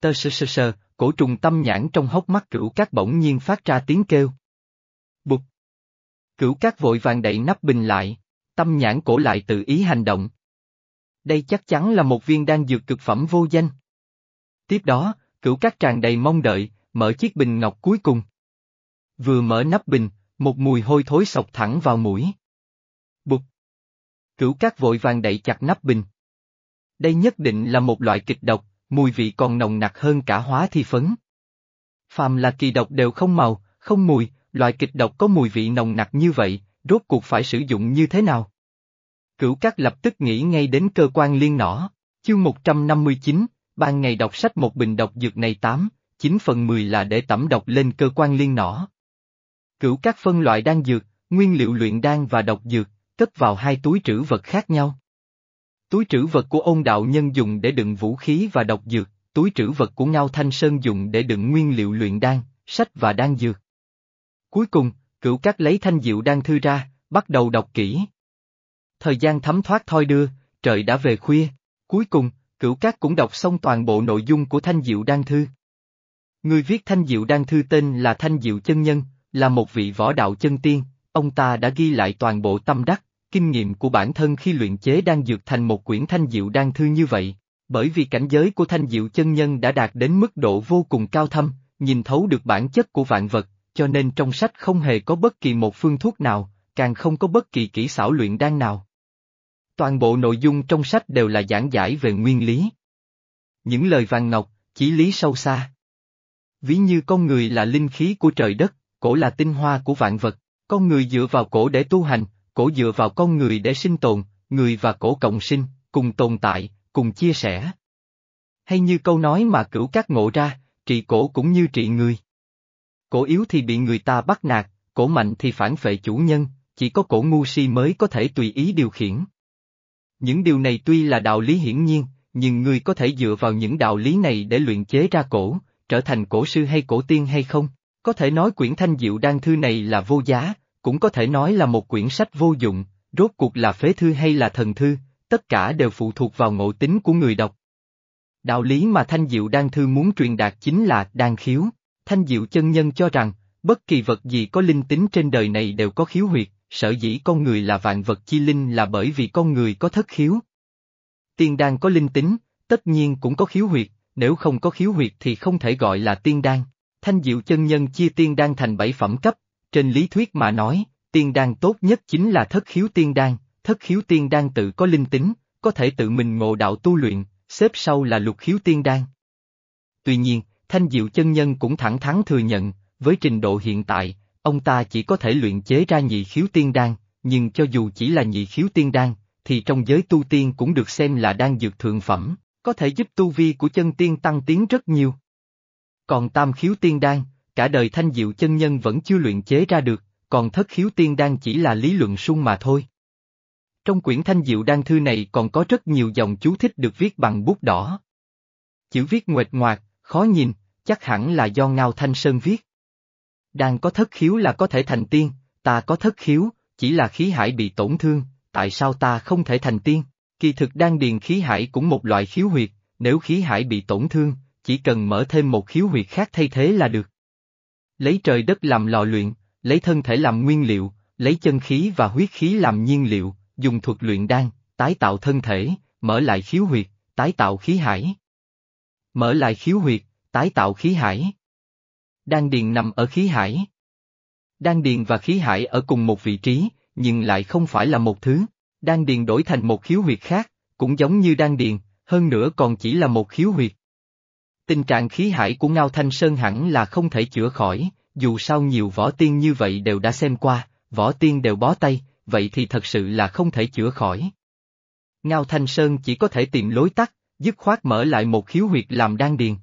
Tơ sơ sơ sơ, cổ trùng tâm nhãn trong hốc mắt cửu cát bỗng nhiên phát ra tiếng kêu. Bụt! Cửu cát vội vàng đậy nắp bình lại, tâm nhãn cổ lại tự ý hành động. Đây chắc chắn là một viên đan dược cực phẩm vô danh. Tiếp đó, cửu cát tràn đầy mong đợi, mở chiếc bình ngọc cuối cùng. Vừa mở nắp bình, một mùi hôi thối sộc thẳng vào mũi. Bụt! Cửu cát vội vàng đậy chặt nắp bình. Đây nhất định là một loại kịch độc, mùi vị còn nồng nặc hơn cả hóa thi phấn. Phàm là kỳ độc đều không màu, không mùi, loại kịch độc có mùi vị nồng nặc như vậy, rốt cuộc phải sử dụng như thế nào? Cửu Cát lập tức nghĩ ngay đến cơ quan liên nỏ, chương 159, ban ngày đọc sách một bình độc dược này 8, 9 phần 10 là để tẩm độc lên cơ quan liên nỏ. Cửu các phân loại đan dược, nguyên liệu luyện đan và độc dược, cất vào hai túi trữ vật khác nhau. Túi trữ vật của ôn đạo nhân dùng để đựng vũ khí và độc dược, túi trữ vật của Ngao Thanh Sơn dùng để đựng nguyên liệu luyện đan, sách và đan dược. Cuối cùng, cửu các lấy thanh diệu đan thư ra, bắt đầu đọc kỹ. Thời gian thấm thoát thoi đưa, trời đã về khuya, cuối cùng, cửu các cũng đọc xong toàn bộ nội dung của thanh diệu đan thư. Người viết thanh diệu đan thư tên là Thanh Diệu Chân Nhân, là một vị võ đạo chân tiên, ông ta đã ghi lại toàn bộ tâm đắc, kinh nghiệm của bản thân khi luyện chế đan dược thành một quyển thanh diệu đan thư như vậy, bởi vì cảnh giới của thanh diệu chân nhân đã đạt đến mức độ vô cùng cao thâm, nhìn thấu được bản chất của vạn vật, cho nên trong sách không hề có bất kỳ một phương thuốc nào, càng không có bất kỳ kỹ xảo luyện đan nào. Toàn bộ nội dung trong sách đều là giảng giải về nguyên lý. Những lời vàng ngọc, chỉ lý sâu xa. Ví như con người là linh khí của trời đất, cổ là tinh hoa của vạn vật, con người dựa vào cổ để tu hành, cổ dựa vào con người để sinh tồn, người và cổ cộng sinh, cùng tồn tại, cùng chia sẻ. Hay như câu nói mà cửu các ngộ ra, trị cổ cũng như trị người. Cổ yếu thì bị người ta bắt nạt, cổ mạnh thì phản phệ chủ nhân, chỉ có cổ ngu si mới có thể tùy ý điều khiển. Những điều này tuy là đạo lý hiển nhiên, nhưng ngươi có thể dựa vào những đạo lý này để luyện chế ra cổ, trở thành cổ sư hay cổ tiên hay không? Có thể nói quyển thanh diệu đan thư này là vô giá, cũng có thể nói là một quyển sách vô dụng, rốt cuộc là phế thư hay là thần thư, tất cả đều phụ thuộc vào ngộ tính của người đọc. Đạo lý mà Thanh Diệu Đan Thư muốn truyền đạt chính là đan khiếu. Thanh Diệu chân nhân cho rằng, bất kỳ vật gì có linh tính trên đời này đều có khiếu huyệt, sở dĩ con người là vạn vật chi linh là bởi vì con người có thất khiếu. Tiên đan có linh tính, tất nhiên cũng có khiếu huyệt, nếu không có khiếu huyệt thì không thể gọi là tiên đan. Thanh diệu chân nhân chia tiên đan thành bảy phẩm cấp, trên lý thuyết mà nói, tiên đan tốt nhất chính là thất khiếu tiên đan, thất khiếu tiên đan tự có linh tính, có thể tự mình ngộ đạo tu luyện, xếp sau là lục khiếu tiên đan. Tuy nhiên, Thanh Diệu chân nhân cũng thẳng thắn thừa nhận, với trình độ hiện tại, ông ta chỉ có thể luyện chế ra nhị khiếu tiên đan, nhưng cho dù chỉ là nhị khiếu tiên đan, thì trong giới tu tiên cũng được xem là đan dược thượng phẩm, có thể giúp tu vi của chân tiên tăng tiến rất nhiều. Còn tam khiếu tiên đan, cả đời thanh diệu chân nhân vẫn chưa luyện chế ra được, còn thất khiếu tiên đan chỉ là lý luận sung mà thôi. Trong quyển thanh diệu đan thư này còn có rất nhiều dòng chú thích được viết bằng bút đỏ. Chữ viết nguệch ngoạc, khó nhìn, chắc hẳn là do Ngao Thanh Sơn viết. đan có thất khiếu là có thể thành tiên, ta có thất khiếu, chỉ là khí hải bị tổn thương, tại sao ta không thể thành tiên? Kỳ thực đan điền khí hải cũng một loại khiếu huyệt, nếu khí hải bị tổn thương, chỉ cần mở thêm một khiếu huyệt khác thay thế là được. Lấy trời đất làm lò luyện, lấy thân thể làm nguyên liệu, lấy chân khí và huyết khí làm nhiên liệu, dùng thuật luyện đan, tái tạo thân thể, mở lại khiếu huyệt, tái tạo khí hải. Mở lại khiếu huyệt, tái tạo khí hải. Đan điền nằm ở khí hải. Đan điền và khí hải ở cùng một vị trí, nhưng lại không phải là một thứ. Đan điền đổi thành một khiếu huyệt khác, cũng giống như đan điền, hơn nữa còn chỉ là một khiếu huyệt. Tình trạng khí hải của Ngao Thanh Sơn hẳn là không thể chữa khỏi, dù sao nhiều võ tiên như vậy đều đã xem qua, võ tiên đều bó tay, vậy thì thật sự là không thể chữa khỏi. Ngao Thanh Sơn chỉ có thể tìm lối tắt, dứt khoát mở lại một khiếu huyệt làm đan điền.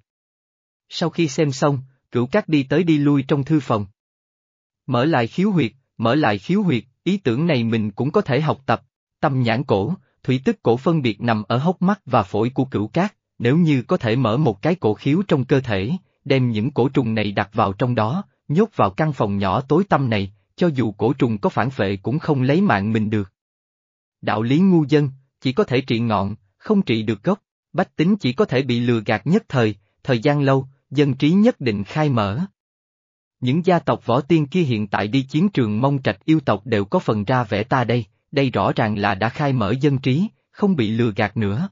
Sau khi xem xong, cửu cát đi tới đi lui trong thư phòng. Mở lại khiếu huyệt, mở lại khiếu huyệt, ý tưởng này mình cũng có thể học tập, tâm nhãn cổ, thủy tức cổ phân biệt nằm ở hốc mắt và phổi của cửu cát, nếu như có thể mở một cái cổ khiếu trong cơ thể, đem những cổ trùng này đặt vào trong đó, nhốt vào căn phòng nhỏ tối tăm này, cho dù cổ trùng có phản vệ cũng không lấy mạng mình được. Đạo lý ngu dân, chỉ có thể trị ngọn, không trị được gốc, bách tính chỉ có thể bị lừa gạt nhất thời, thời gian lâu, dân trí nhất định khai mở. Những gia tộc võ tiên kia hiện tại đi chiến trường mong trạch yêu tộc đều có phần ra vẻ ta đây, đây rõ ràng là đã khai mở dân trí, không bị lừa gạt nữa.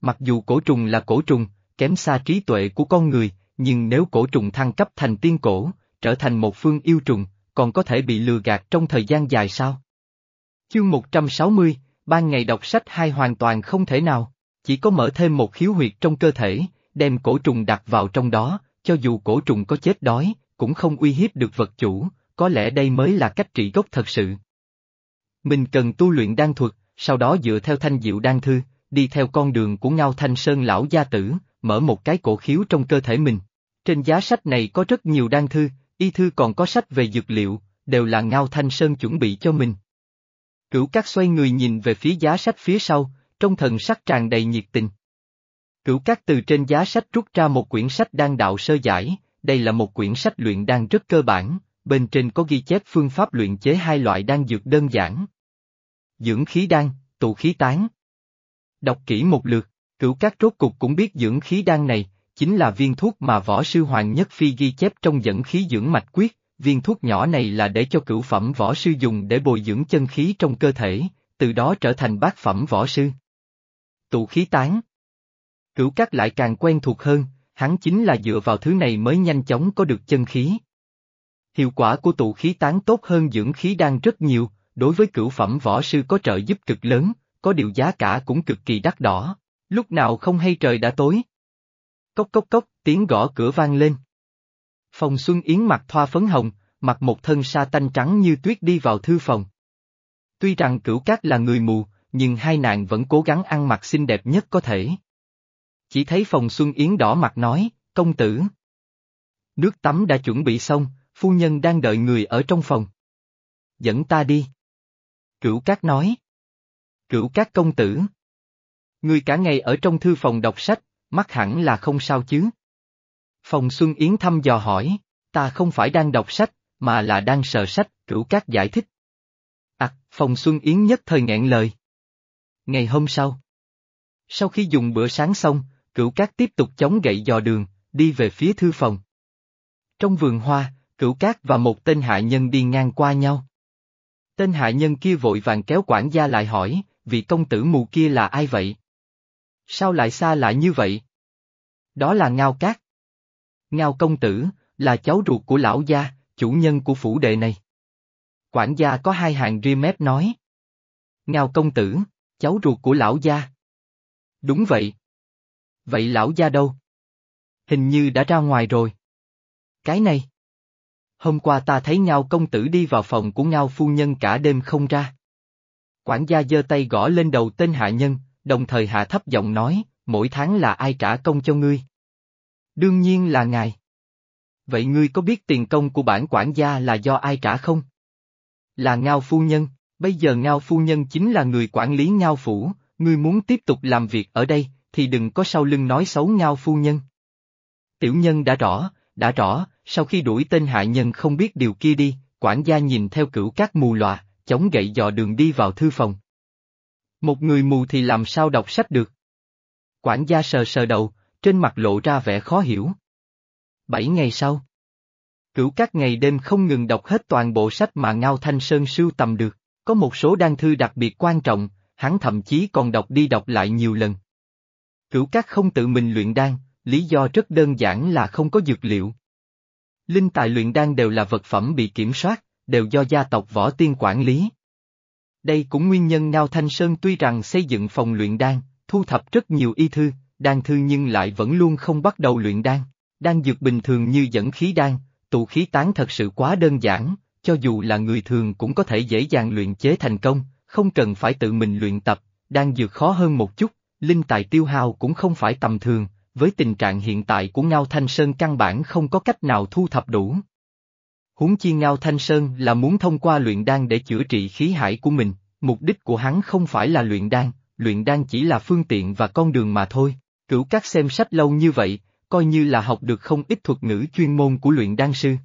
Mặc dù cổ trùng là cổ trùng, kém xa trí tuệ của con người, nhưng nếu cổ trùng thăng cấp thành tiên cổ, trở thành một phương yêu trùng, còn có thể bị lừa gạt trong thời gian dài sao? Chương 160, ban ngày đọc sách hai hoàn toàn không thể nào, chỉ có mở thêm một khiếu huyệt trong cơ thể, đem cổ trùng đặt vào trong đó, cho dù cổ trùng có chết đói, cũng không uy hiếp được vật chủ, có lẽ đây mới là cách trị gốc thật sự. Mình cần tu luyện đan thuật, sau đó dựa theo thanh diệu đan thư, đi theo con đường của Ngao Thanh Sơn lão gia tử, mở một cái cổ khiếu trong cơ thể mình. Trên giá sách này có rất nhiều đan thư, y thư còn có sách về dược liệu, đều là Ngao Thanh Sơn chuẩn bị cho mình. Cửu cát xoay người nhìn về phía giá sách phía sau, trong thần sắc tràn đầy nhiệt tình. Cửu cát từ trên giá sách rút ra một quyển sách đan đạo sơ giải, đây là một quyển sách luyện đan rất cơ bản, bên trên có ghi chép phương pháp luyện chế hai loại đan dược đơn giản. Dưỡng khí đan, tụ khí tán. Đọc kỹ một lượt, cửu các rốt cục cũng biết dưỡng khí đan này, chính là viên thuốc mà võ sư Hoàng Nhất Phi ghi chép trong dẫn khí dưỡng mạch quyết, viên thuốc nhỏ này là để cho cửu phẩm võ sư dùng để bồi dưỡng chân khí trong cơ thể, từ đó trở thành bát phẩm võ sư. Tụ khí tán Cửu các lại càng quen thuộc hơn, hắn chính là dựa vào thứ này mới nhanh chóng có được chân khí. Hiệu quả của tụ khí tán tốt hơn dưỡng khí đan rất nhiều, đối với cửu phẩm võ sư có trợ giúp cực lớn, có điều giá cả cũng cực kỳ đắt đỏ, lúc nào không hay trời đã tối. Cốc cốc cốc, tiếng gõ cửa vang lên. Phòng Xuân Yến mặt thoa phấn hồng, mặc một thân sa tanh trắng như tuyết đi vào thư phòng. Tuy rằng cửu cát là người mù, nhưng hai nàng vẫn cố gắng ăn mặc xinh đẹp nhất có thể. Chỉ thấy phòng Xuân Yến đỏ mặt nói, công tử. Nước tắm đã chuẩn bị xong, phu nhân đang đợi người ở trong phòng. Dẫn ta đi. Cửu Cát nói. Cửu các công tử. Người cả ngày ở trong thư phòng đọc sách, mắt hẳn là không sao chứ. Phòng Xuân Yến thăm dò hỏi, ta không phải đang đọc sách, mà là đang sờ sách, cửu các giải thích. À, phòng Xuân Yến nhất thời nghẹn lời. Ngày hôm sau. Sau khi dùng bữa sáng xong, cửu các tiếp tục chống gậy dò đường, đi về phía thư phòng. Trong vườn hoa, cửu cát và một tên hạ nhân đi ngang qua nhau. Tên hạ nhân kia vội vàng kéo quản gia lại hỏi, vị công tử mù kia là ai vậy? Sao lại xa lạ như vậy? Đó là Ngao Cát. Ngao công tử, là cháu ruột của lão gia, chủ nhân của phủ đệ này. Quản gia có hai hàng ri mép nói. Ngao công tử, cháu ruột của lão gia. Đúng vậy. Vậy lão gia đâu? Hình như đã ra ngoài rồi. Cái này. Hôm qua ta thấy Ngao công tử đi vào phòng của Ngao phu nhân cả đêm không ra. Quản gia giơ tay gõ lên đầu tên hạ nhân, đồng thời hạ thấp giọng nói, mỗi tháng là ai trả công cho ngươi? Đương nhiên là ngài. Vậy ngươi có biết tiền công của bản quản gia là do ai trả không? Là Ngao phu nhân, bây giờ Ngao phu nhân chính là người quản lý Ngao phủ, ngươi muốn tiếp tục làm việc ở đây, thì đừng có sau lưng nói xấu Ngao phu nhân. Tiểu nhân đã rõ, đã rõ, sau khi đuổi tên hạ nhân không biết điều kia đi, quản gia nhìn theo cửu các mù lòa, chống gậy dò đường đi vào thư phòng. Một người mù thì làm sao đọc sách được? Quản gia sờ sờ đầu, trên mặt lộ ra vẻ khó hiểu. Bảy ngày sau. Cửu các ngày đêm không ngừng đọc hết toàn bộ sách mà Ngao Thanh Sơn sưu tầm được, có một số đan thư đặc biệt quan trọng, hắn thậm chí còn đọc đi đọc lại nhiều lần. Cửu các không tự mình luyện đan, lý do rất đơn giản là không có dược liệu. Linh tài luyện đan đều là vật phẩm bị kiểm soát, đều do gia tộc võ tiên quản lý. Đây cũng nguyên nhân Ngao Thanh Sơn tuy rằng xây dựng phòng luyện đan, thu thập rất nhiều y thư, đan thư nhưng lại vẫn luôn không bắt đầu luyện đan. Đan dược bình thường như dẫn khí đan, tụ khí tán thật sự quá đơn giản, cho dù là người thường cũng có thể dễ dàng luyện chế thành công, không cần phải tự mình luyện tập, đan dược khó hơn một chút, linh tài tiêu hao cũng không phải tầm thường, với tình trạng hiện tại của Ngao Thanh Sơn căn bản không có cách nào thu thập đủ. Huống chi Ngao Thanh Sơn là muốn thông qua luyện đan để chữa trị khí hải của mình, mục đích của hắn không phải là luyện đan, luyện đan chỉ là phương tiện và con đường mà thôi. Cửu các xem sách lâu như vậy, coi như là học được không ít thuật ngữ chuyên môn của luyện đan sư.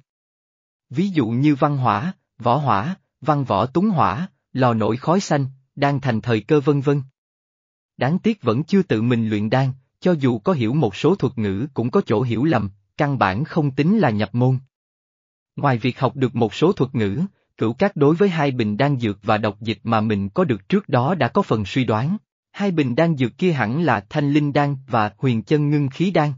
Ví dụ như văn hỏa, võ hỏa, văn võ túng hỏa, lò nổi khói xanh, đan thành thời cơ vân vân. Đáng tiếc vẫn chưa tự mình luyện đan, cho dù có hiểu một số thuật ngữ cũng có chỗ hiểu lầm, căn bản không tính là nhập môn. Ngoài việc học được một số thuật ngữ, cửu các đối với hai bình đan dược và độc dịch mà mình có được trước đó đã có phần suy đoán. Hai bình đan dược kia hẳn là thanh linh đan và huyền chân ngưng khí đan.